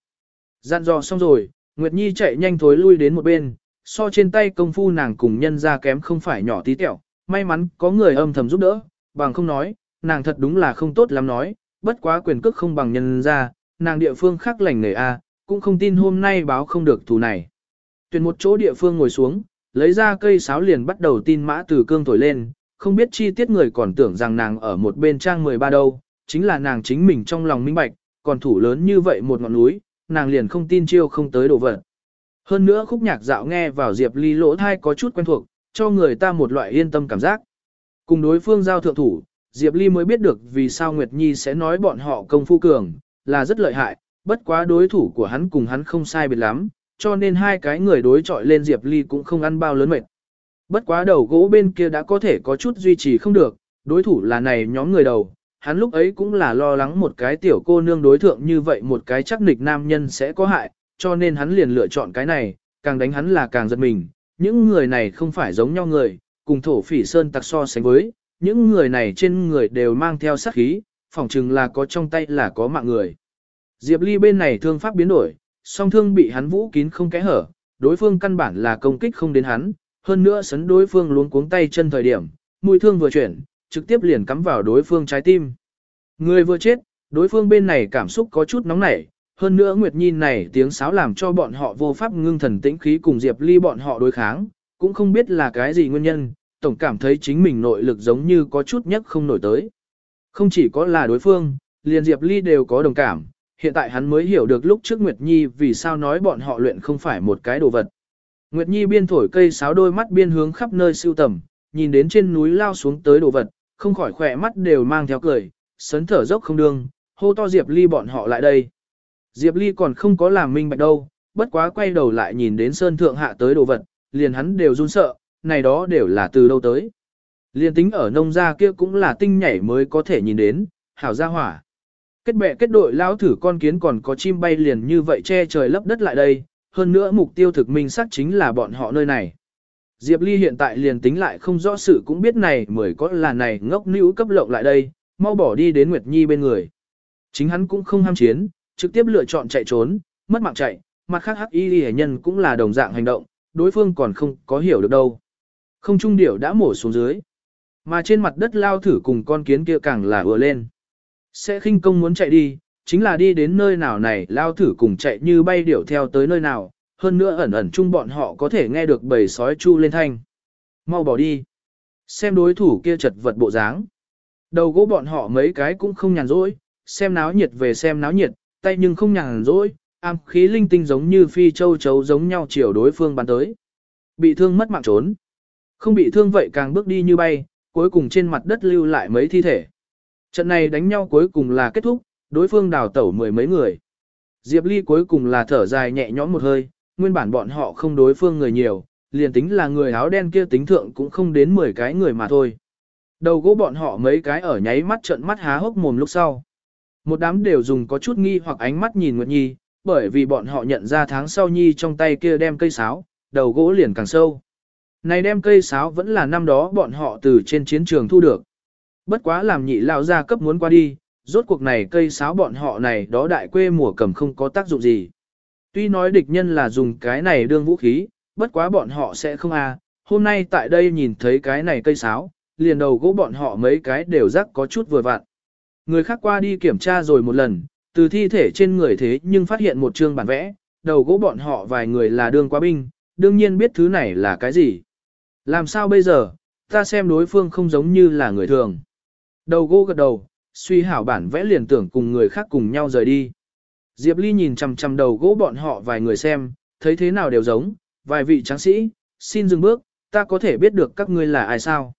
Gian dò xong rồi, Nguyệt Nhi chạy nhanh thối lui đến một bên, so trên tay công phu nàng cùng nhân ra kém không phải nhỏ tí tẹo, may mắn có người âm thầm giúp đỡ, bằng không nói, nàng thật đúng là không tốt lắm nói, bất quá quyền cước không bằng nhân ra, nàng địa phương khác lành nghề a, cũng không tin hôm nay báo không được thù này. Tuyển một chỗ địa phương ngồi xuống, lấy ra cây sáo liền bắt đầu tin mã từ cương thổi lên, không biết chi tiết người còn tưởng rằng nàng ở một bên trang 13 đâu, chính là nàng chính mình trong lòng minh bạch, còn thủ lớn như vậy một ngọn núi, nàng liền không tin chiêu không tới đồ vật. Hơn nữa khúc nhạc dạo nghe vào Diệp Ly lỗ thai có chút quen thuộc, cho người ta một loại yên tâm cảm giác. Cùng đối phương giao thượng thủ, Diệp Ly mới biết được vì sao Nguyệt Nhi sẽ nói bọn họ công phu cường, là rất lợi hại, bất quá đối thủ của hắn cùng hắn không sai biệt lắm, cho nên hai cái người đối chọi lên Diệp Ly cũng không ăn bao lớn mệt. Bất quá đầu gỗ bên kia đã có thể có chút duy trì không được, đối thủ là này nhóm người đầu, hắn lúc ấy cũng là lo lắng một cái tiểu cô nương đối thượng như vậy một cái chắc nịch nam nhân sẽ có hại, cho nên hắn liền lựa chọn cái này, càng đánh hắn là càng giật mình, những người này không phải giống nhau người, cùng thổ phỉ sơn tặc so sánh với, những người này trên người đều mang theo sát khí, phỏng chừng là có trong tay là có mạng người. Diệp Ly bên này thương pháp biến đổi, song thương bị hắn vũ kín không kẽ hở, đối phương căn bản là công kích không đến hắn, hơn nữa sấn đối phương luống cuống tay chân thời điểm, mũi thương vừa chuyển, trực tiếp liền cắm vào đối phương trái tim. Người vừa chết, đối phương bên này cảm xúc có chút nóng nảy, hơn nữa Nguyệt Nhi này tiếng sáo làm cho bọn họ vô pháp ngưng thần tĩnh khí cùng Diệp Ly bọn họ đối kháng, cũng không biết là cái gì nguyên nhân, tổng cảm thấy chính mình nội lực giống như có chút nhất không nổi tới. Không chỉ có là đối phương, liền Diệp Ly đều có đồng cảm, hiện tại hắn mới hiểu được lúc trước Nguyệt Nhi vì sao nói bọn họ luyện không phải một cái đồ vật. Nguyệt Nhi biên thổi cây sáo đôi mắt biên hướng khắp nơi siêu tầm, nhìn đến trên núi lao xuống tới đồ vật, không khỏi khỏe mắt đều mang theo cười, sấn thở dốc không đương, hô to Diệp Ly bọn họ lại đây. Diệp Ly còn không có làm minh bạch đâu, bất quá quay đầu lại nhìn đến sơn thượng hạ tới đồ vật, liền hắn đều run sợ, này đó đều là từ đâu tới. liên tính ở nông gia kia cũng là tinh nhảy mới có thể nhìn đến, hảo gia hỏa. Kết bè kết đội lao thử con kiến còn có chim bay liền như vậy che trời lấp đất lại đây, hơn nữa mục tiêu thực minh xác chính là bọn họ nơi này. Diệp Ly hiện tại liền tính lại không rõ sự cũng biết này mới có là này ngốc nữ cấp lộng lại đây, mau bỏ đi đến Nguyệt Nhi bên người. Chính hắn cũng không ham chiến, trực tiếp lựa chọn chạy trốn, mất mạng chạy, mặt khác hắc y hệ nhân cũng là đồng dạng hành động, đối phương còn không có hiểu được đâu. Không trung điểu đã mổ xuống dưới, mà trên mặt đất lao thử cùng con kiến kia càng là vừa lên. Sẽ khinh công muốn chạy đi, chính là đi đến nơi nào này lao thử cùng chạy như bay điểu theo tới nơi nào, hơn nữa ẩn ẩn chung bọn họ có thể nghe được bầy sói chu lên thanh. Mau bỏ đi. Xem đối thủ kia chật vật bộ dáng. Đầu gỗ bọn họ mấy cái cũng không nhàn rỗi, xem náo nhiệt về xem náo nhiệt, tay nhưng không nhàn rỗi, am khí linh tinh giống như phi châu chấu giống nhau chiều đối phương bắn tới. Bị thương mất mạng trốn. Không bị thương vậy càng bước đi như bay, cuối cùng trên mặt đất lưu lại mấy thi thể. Trận này đánh nhau cuối cùng là kết thúc, đối phương đào tẩu mười mấy người. Diệp Ly cuối cùng là thở dài nhẹ nhõm một hơi, nguyên bản bọn họ không đối phương người nhiều, liền tính là người áo đen kia tính thượng cũng không đến 10 cái người mà thôi. Đầu gỗ bọn họ mấy cái ở nháy mắt trận mắt há hốc mồm lúc sau. Một đám đều dùng có chút nghi hoặc ánh mắt nhìn Nguyệt Nhi, bởi vì bọn họ nhận ra tháng sau Nhi trong tay kia đem cây sáo, đầu gỗ liền càng sâu. Này đem cây sáo vẫn là năm đó bọn họ từ trên chiến trường thu được. Bất quá làm nhị lao ra cấp muốn qua đi, rốt cuộc này cây sáo bọn họ này đó đại quê mùa cầm không có tác dụng gì. Tuy nói địch nhân là dùng cái này đương vũ khí, bất quá bọn họ sẽ không a. À. hôm nay tại đây nhìn thấy cái này cây sáo, liền đầu gỗ bọn họ mấy cái đều rắc có chút vừa vặn. Người khác qua đi kiểm tra rồi một lần, từ thi thể trên người thế nhưng phát hiện một chương bản vẽ, đầu gỗ bọn họ vài người là đương quá binh, đương nhiên biết thứ này là cái gì. Làm sao bây giờ, ta xem đối phương không giống như là người thường. Đầu gỗ gật đầu, suy hảo bản vẽ liền tưởng cùng người khác cùng nhau rời đi. Diệp Ly nhìn chằm chằm đầu gỗ bọn họ vài người xem, thấy thế nào đều giống, vài vị tráng sĩ, xin dừng bước, ta có thể biết được các ngươi là ai sao.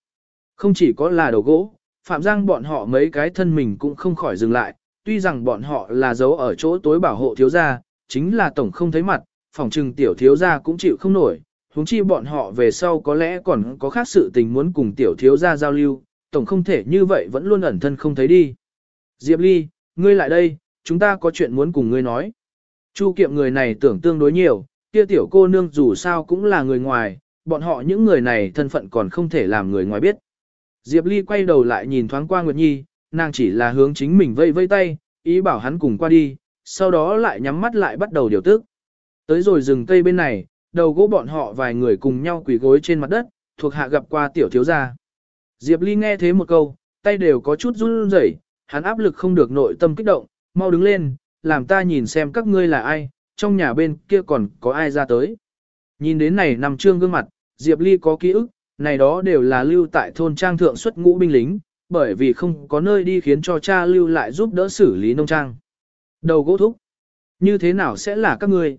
Không chỉ có là đầu gỗ, Phạm Giang bọn họ mấy cái thân mình cũng không khỏi dừng lại, tuy rằng bọn họ là giấu ở chỗ tối bảo hộ thiếu gia, chính là tổng không thấy mặt, phòng trừng tiểu thiếu gia cũng chịu không nổi, huống chi bọn họ về sau có lẽ còn có khác sự tình muốn cùng tiểu thiếu gia giao lưu, tổng không thể như vậy vẫn luôn ẩn thân không thấy đi. Diệp Ly, ngươi lại đây, chúng ta có chuyện muốn cùng ngươi nói. Chu kiệm người này tưởng tương đối nhiều, kia tiểu cô nương dù sao cũng là người ngoài, bọn họ những người này thân phận còn không thể làm người ngoài biết. Diệp Ly quay đầu lại nhìn thoáng qua Nguyệt Nhi, nàng chỉ là hướng chính mình vây vây tay, ý bảo hắn cùng qua đi, sau đó lại nhắm mắt lại bắt đầu điều tức. Tới rồi rừng cây bên này, đầu gỗ bọn họ vài người cùng nhau quỳ gối trên mặt đất, thuộc hạ gặp qua tiểu thiếu gia. Diệp Ly nghe thế một câu, tay đều có chút run rẩy, hắn áp lực không được nội tâm kích động, mau đứng lên, làm ta nhìn xem các ngươi là ai, trong nhà bên kia còn có ai ra tới. Nhìn đến này nằm trương gương mặt, Diệp Ly có ký ức, này đó đều là lưu tại thôn trang thượng xuất ngũ binh lính, bởi vì không có nơi đi khiến cho cha lưu lại giúp đỡ xử lý nông trang. Đầu gỗ thúc. Như thế nào sẽ là các ngươi?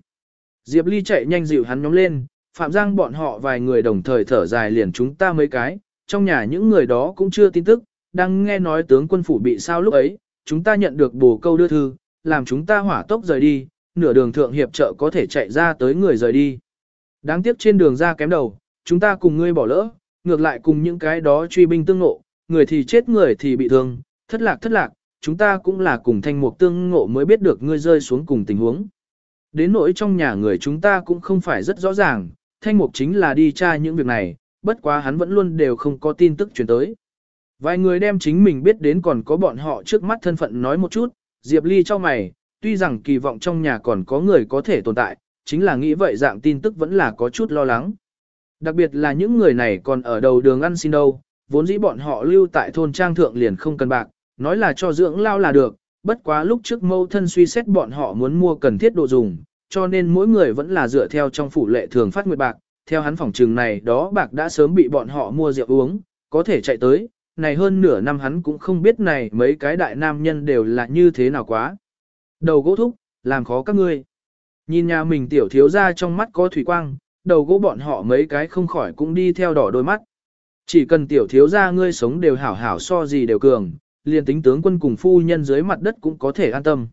Diệp Ly chạy nhanh dịu hắn nhóm lên, Phạm Giang bọn họ vài người đồng thời thở dài liền chúng ta mấy cái, trong nhà những người đó cũng chưa tin tức, đang nghe nói tướng quân phủ bị sao lúc ấy, chúng ta nhận được bồ câu đưa thư, làm chúng ta hỏa tốc rời đi, nửa đường thượng hiệp trợ có thể chạy ra tới người rời đi. Đáng tiếc trên đường ra kém đầu, chúng ta cùng ngươi bỏ lỡ, ngược lại cùng những cái đó truy binh tương ngộ, người thì chết người thì bị thương, thất lạc thất lạc, chúng ta cũng là cùng thanh mục tương ngộ mới biết được ngươi rơi xuống cùng tình huống. Đến nỗi trong nhà người chúng ta cũng không phải rất rõ ràng, thanh mục chính là đi tra những việc này, bất quá hắn vẫn luôn đều không có tin tức truyền tới. Vài người đem chính mình biết đến còn có bọn họ trước mắt thân phận nói một chút, Diệp Ly cho mày, tuy rằng kỳ vọng trong nhà còn có người có thể tồn tại, chính là nghĩ vậy dạng tin tức vẫn là có chút lo lắng. Đặc biệt là những người này còn ở đầu đường ăn xin đâu, vốn dĩ bọn họ lưu tại thôn trang thượng liền không cần bạc, nói là cho dưỡng lao là được, bất quá lúc trước mâu thân suy xét bọn họ muốn mua cần thiết đồ dùng, cho nên mỗi người vẫn là dựa theo trong phủ lệ thường phát nguyệt bạc, theo hắn phòng trường này đó bạc đã sớm bị bọn họ mua rượu uống, có thể chạy tới, này hơn nửa năm hắn cũng không biết này mấy cái đại nam nhân đều là như thế nào quá. Đầu gỗ thúc, làm khó các ngươi. Nhìn nhà mình tiểu thiếu ra trong mắt có thủy quang, đầu gỗ bọn họ mấy cái không khỏi cũng đi theo đỏ đôi mắt. Chỉ cần tiểu thiếu ra ngươi sống đều hảo hảo so gì đều cường, liền tính tướng quân cùng phu nhân dưới mặt đất cũng có thể an tâm.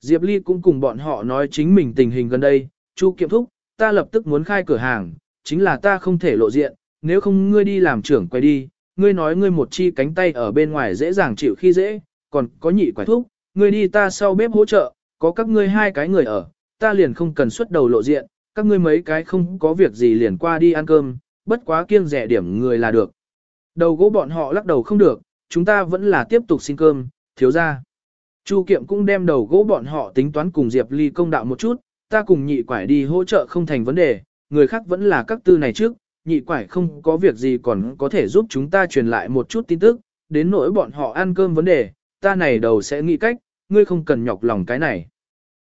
Diệp Ly cũng cùng bọn họ nói chính mình tình hình gần đây, Chu Kiệm Thúc, ta lập tức muốn khai cửa hàng, chính là ta không thể lộ diện, nếu không ngươi đi làm trưởng quay đi, ngươi nói ngươi một chi cánh tay ở bên ngoài dễ dàng chịu khi dễ, còn có nhị quái thúc, ngươi đi ta sau bếp hỗ trợ, có các ngươi hai cái người ở, ta liền không cần xuất đầu lộ diện, các ngươi mấy cái không có việc gì liền qua đi ăn cơm, bất quá kiêng rẻ điểm người là được. Đầu gỗ bọn họ lắc đầu không được, chúng ta vẫn là tiếp tục xin cơm, thiếu ra. Chu Kiệm cũng đem đầu gỗ bọn họ tính toán cùng Diệp Ly công đạo một chút, ta cùng nhị quải đi hỗ trợ không thành vấn đề, người khác vẫn là các tư này trước, nhị quải không có việc gì còn có thể giúp chúng ta truyền lại một chút tin tức, đến nỗi bọn họ ăn cơm vấn đề, ta này đầu sẽ nghĩ cách, ngươi không cần nhọc lòng cái này.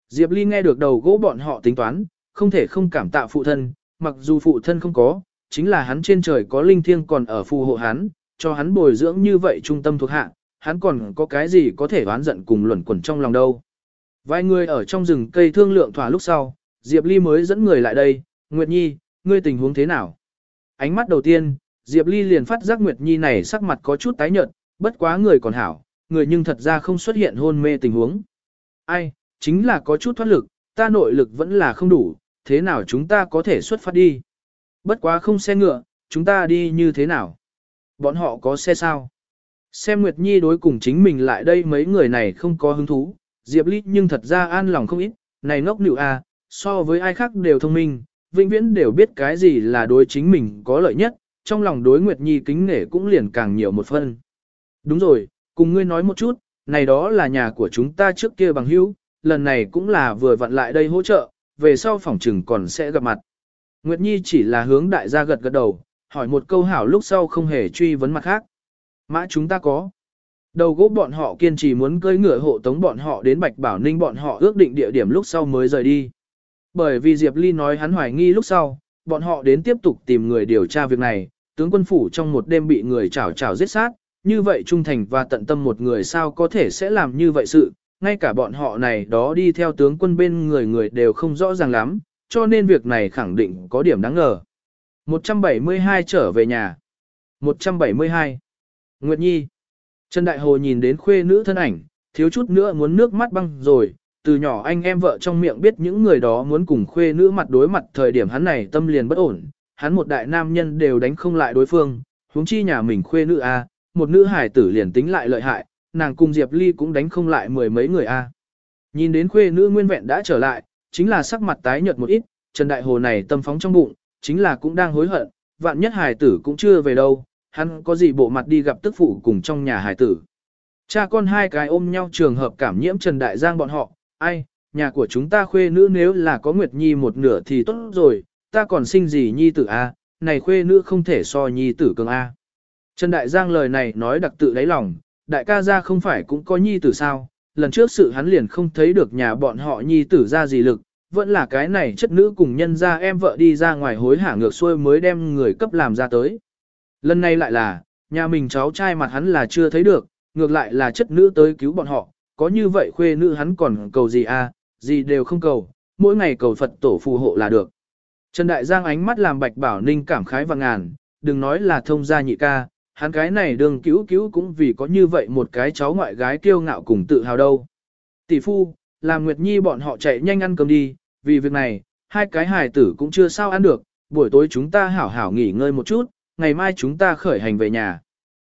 Diệp Ly nghe được đầu gỗ bọn họ tính toán, không thể không cảm tạ phụ thân, mặc dù phụ thân không có, chính là hắn trên trời có linh thiêng còn ở phù hộ hắn, cho hắn bồi dưỡng như vậy trung tâm thuộc hạ, hắn còn có cái gì có thể oán giận cùng luẩn quẩn trong lòng đâu. Vài người ở trong rừng cây thương lượng thỏa lúc sau, Diệp Ly mới dẫn người lại đây, Nguyệt Nhi, ngươi tình huống thế nào? Ánh mắt đầu tiên, Diệp Ly liền phát giác Nguyệt Nhi này sắc mặt có chút tái nhợt, bất quá người còn hảo, người nhưng thật ra không xuất hiện hôn mê tình huống. Ai, chính là có chút thoát lực, ta nội lực vẫn là không đủ, thế nào chúng ta có thể xuất phát đi? Bất quá không xe ngựa, chúng ta đi như thế nào? Bọn họ có xe sao? Xem Nguyệt Nhi đối cùng chính mình lại đây mấy người này không có hứng thú, Diệp Ly nhưng thật ra an lòng không ít, này ngốc nữ à, so với ai khác đều thông minh, vĩnh viễn đều biết cái gì là đối chính mình có lợi nhất, trong lòng đối Nguyệt Nhi kính nể cũng liền càng nhiều một phân. Đúng rồi, cùng ngươi nói một chút, này đó là nhà của chúng ta trước kia bằng hữu, lần này cũng là vừa vặn lại đây hỗ trợ, về sau phòng trừng còn sẽ gặp mặt. Nguyệt Nhi chỉ là hướng đại gia gật gật đầu, hỏi một câu hảo lúc sau không hề truy vấn mặt khác. Mã chúng ta có. Đầu gỗ bọn họ kiên trì muốn cưỡi ngựa hộ tống bọn họ đến Bạch Bảo Ninh bọn họ ước định địa điểm lúc sau mới rời đi. Bởi vì Diệp Ly nói hắn hoài nghi lúc sau, bọn họ đến tiếp tục tìm người điều tra việc này, tướng quân phủ trong một đêm bị người chảo chảo giết sát, như vậy trung thành và tận tâm một người sao có thể sẽ làm như vậy sự, ngay cả bọn họ này đó đi theo tướng quân bên người người đều không rõ ràng lắm, cho nên việc này khẳng định có điểm đáng ngờ. 172 trở về nhà. 172. Nguyệt Nhi. Trần Đại Hồ nhìn đến khuê nữ thân ảnh, thiếu chút nữa muốn nước mắt băng rồi, từ nhỏ anh em vợ trong miệng biết những người đó muốn cùng khuê nữ mặt đối mặt thời điểm hắn này tâm liền bất ổn, hắn một đại nam nhân đều đánh không lại đối phương, huống chi nhà mình khuê nữ a, một nữ hải tử liền tính lại lợi hại, nàng cùng Diệp Ly cũng đánh không lại mười mấy người a. Nhìn đến khuê nữ nguyên vẹn đã trở lại, chính là sắc mặt tái nhợt một ít, Trần Đại Hồ này tâm phóng trong bụng, chính là cũng đang hối hận, vạn nhất hải tử cũng chưa về đâu, hắn có gì bộ mặt đi gặp tức phụ cùng trong nhà hải tử. Cha con hai cái ôm nhau trường hợp cảm nhiễm Trần Đại Giang bọn họ, ai, nhà của chúng ta khuê nữ nếu là có Nguyệt Nhi một nửa thì tốt rồi, ta còn sinh gì Nhi tử A, này khuê nữ không thể so Nhi tử cường A. Trần Đại Giang lời này nói đặc tự đáy lòng, đại ca gia không phải cũng có Nhi tử sao, lần trước sự hắn liền không thấy được nhà bọn họ Nhi tử ra gì lực, vẫn là cái này chất nữ cùng nhân ra em vợ đi ra ngoài hối hả ngược xuôi mới đem người cấp làm ra tới. Lần này lại là, nhà mình cháu trai mặt hắn là chưa thấy được, ngược lại là chất nữ tới cứu bọn họ, có như vậy khuê nữ hắn còn cầu gì à, gì đều không cầu, mỗi ngày cầu Phật tổ phù hộ là được. Trần Đại Giang ánh mắt làm Bạch Bảo Ninh cảm khái và ngàn, đừng nói là thông gia nhị ca, hắn cái này đường cứu cứu cũng vì có như vậy một cái cháu ngoại gái kiêu ngạo cùng tự hào đâu. Tỷ phu, làm Nguyệt Nhi bọn họ chạy nhanh ăn cơm đi, vì việc này, hai cái hài tử cũng chưa sao ăn được, buổi tối chúng ta hảo hảo nghỉ ngơi một chút, ngày mai chúng ta khởi hành về nhà.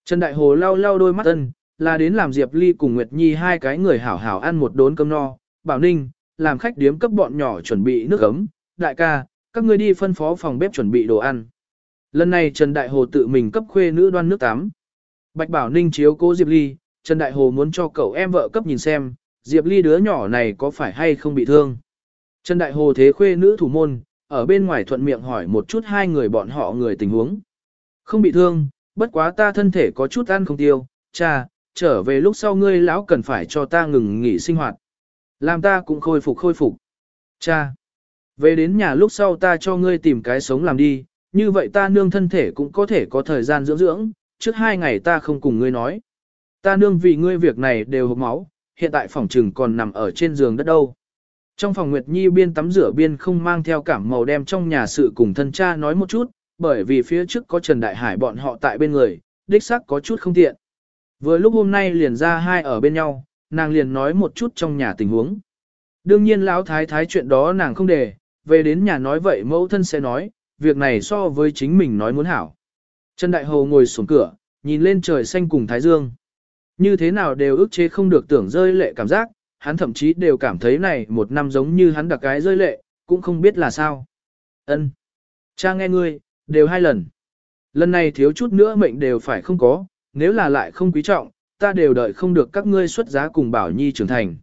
Trần Đại Hồ lau lau đôi mắt ân, là đến làm Diệp Ly cùng Nguyệt Nhi hai cái người hảo hảo ăn một đốn cơm no, Bảo Ninh, làm khách điếm cấp bọn nhỏ chuẩn bị nước ấm, đại ca, các ngươi đi phân phó phòng bếp chuẩn bị đồ ăn. Lần này Trần Đại Hồ tự mình cấp khuê nữ đoan nước tắm. Bạch Bảo Ninh chiếu cố Diệp Ly, Trần Đại Hồ muốn cho cậu em vợ cấp nhìn xem, Diệp Ly đứa nhỏ này có phải hay không bị thương. Trần Đại Hồ thế khuê nữ thủ môn, ở bên ngoài thuận miệng hỏi một chút hai người bọn họ người tình huống. Không bị thương, bất quá ta thân thể có chút ăn không tiêu, cha, trở về lúc sau ngươi lão cần phải cho ta ngừng nghỉ sinh hoạt. Làm ta cũng khôi phục khôi phục. Cha, về đến nhà lúc sau ta cho ngươi tìm cái sống làm đi, như vậy ta nương thân thể cũng có thể có thời gian dưỡng dưỡng, trước hai ngày ta không cùng ngươi nói. Ta nương vì ngươi việc này đều hộp máu, hiện tại phòng trừng còn nằm ở trên giường đất đâu. Trong phòng Nguyệt Nhi biên tắm rửa biên không mang theo cảm màu đem trong nhà sự cùng thân cha nói một chút, bởi vì phía trước có Trần Đại Hải bọn họ tại bên người, đích xác có chút không tiện. Vừa lúc hôm nay liền ra hai ở bên nhau, nàng liền nói một chút trong nhà tình huống. Đương nhiên lão thái thái chuyện đó nàng không để, về đến nhà nói vậy mẫu thân sẽ nói, việc này so với chính mình nói muốn hảo. Trần Đại Hầu ngồi xuống cửa, nhìn lên trời xanh cùng Thái Dương. Như thế nào đều ức chế không được tưởng rơi lệ cảm giác, hắn thậm chí đều cảm thấy này một năm giống như hắn đặc cái rơi lệ, cũng không biết là sao. Ân, Cha nghe ngươi, đều hai lần. Lần này thiếu chút nữa mệnh đều phải không có, nếu là lại không quý trọng, ta đều đợi không được các ngươi xuất giá cùng Bảo Nhi trưởng thành.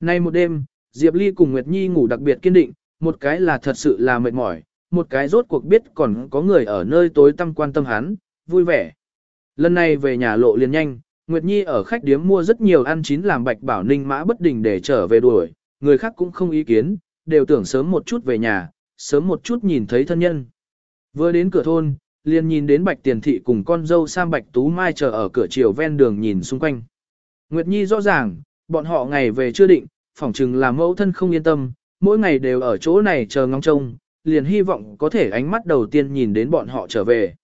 Nay một đêm, Diệp Ly cùng Nguyệt Nhi ngủ đặc biệt kiên định, một cái là thật sự là mệt mỏi, một cái rốt cuộc biết còn có người ở nơi tối tăm quan tâm hắn, vui vẻ. Lần này về nhà lộ liền nhanh, Nguyệt Nhi ở khách điếm mua rất nhiều ăn chín làm bạch bảo ninh mã bất đình để trở về đuổi, người khác cũng không ý kiến, đều tưởng sớm một chút về nhà, sớm một chút nhìn thấy thân nhân. Vừa đến cửa thôn, liền nhìn đến bạch tiền thị cùng con dâu Sam Bạch Tú Mai chờ ở cửa chiều ven đường nhìn xung quanh. Nguyệt Nhi rõ ràng, bọn họ ngày về chưa định, phỏng chừng là mẫu thân không yên tâm, mỗi ngày đều ở chỗ này chờ ngóng trông, liền hy vọng có thể ánh mắt đầu tiên nhìn đến bọn họ trở về.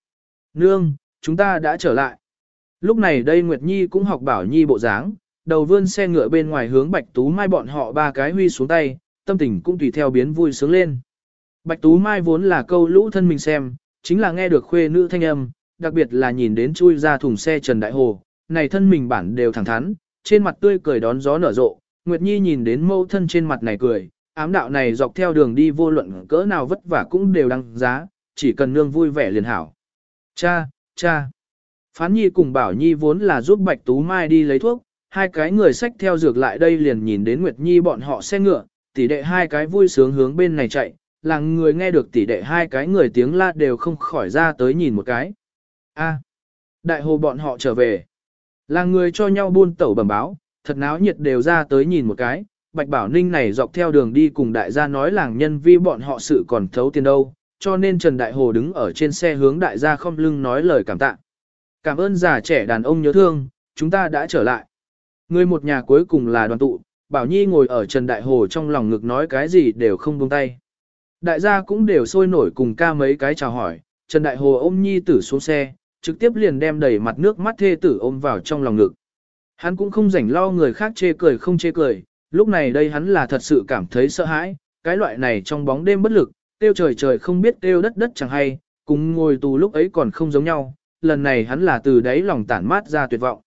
Nương, chúng ta đã trở lại. Lúc này đây Nguyệt Nhi cũng học bảo Nhi bộ dáng, đầu vươn xe ngựa bên ngoài hướng Bạch Tú Mai bọn họ ba cái huy xuống tay, tâm tình cũng tùy theo biến vui sướng lên. Bạch Tú Mai vốn là câu lũ thân mình xem, chính là nghe được khuê nữ thanh âm, đặc biệt là nhìn đến chui ra thùng xe Trần Đại Hồ, này thân mình bản đều thẳng thắn, trên mặt tươi cười đón gió nở rộ, Nguyệt Nhi nhìn đến mâu thân trên mặt này cười, ám đạo này dọc theo đường đi vô luận cỡ nào vất vả cũng đều đăng giá, chỉ cần nương vui vẻ liền hảo. Cha, cha. Phán Nhi cùng Bảo Nhi vốn là giúp Bạch Tú Mai đi lấy thuốc, hai cái người sách theo dược lại đây liền nhìn đến Nguyệt Nhi bọn họ xe ngựa, tỷ đệ hai cái vui sướng hướng bên này chạy, là người nghe được tỷ đệ hai cái người tiếng la đều không khỏi ra tới nhìn một cái. A, đại hồ bọn họ trở về. Là người cho nhau buôn tẩu bẩm báo, thật náo nhiệt đều ra tới nhìn một cái, Bạch Bảo Ninh này dọc theo đường đi cùng đại gia nói làng nhân vi bọn họ sự còn thấu tiền đâu, cho nên Trần Đại Hồ đứng ở trên xe hướng đại gia không lưng nói lời cảm tạ. Cảm ơn già trẻ đàn ông nhớ thương, chúng ta đã trở lại. Người một nhà cuối cùng là đoàn tụ, Bảo Nhi ngồi ở Trần Đại Hồ trong lòng ngực nói cái gì đều không buông tay. Đại gia cũng đều sôi nổi cùng ca mấy cái chào hỏi, Trần Đại Hồ ôm Nhi tử xuống xe, trực tiếp liền đem đầy mặt nước mắt thê tử ôm vào trong lòng ngực. Hắn cũng không rảnh lo người khác chê cười không chê cười, lúc này đây hắn là thật sự cảm thấy sợ hãi, cái loại này trong bóng đêm bất lực, tiêu trời trời không biết tiêu đất đất chẳng hay, cùng ngồi tù lúc ấy còn không giống nhau, lần này hắn là từ đáy lòng tản mát ra tuyệt vọng.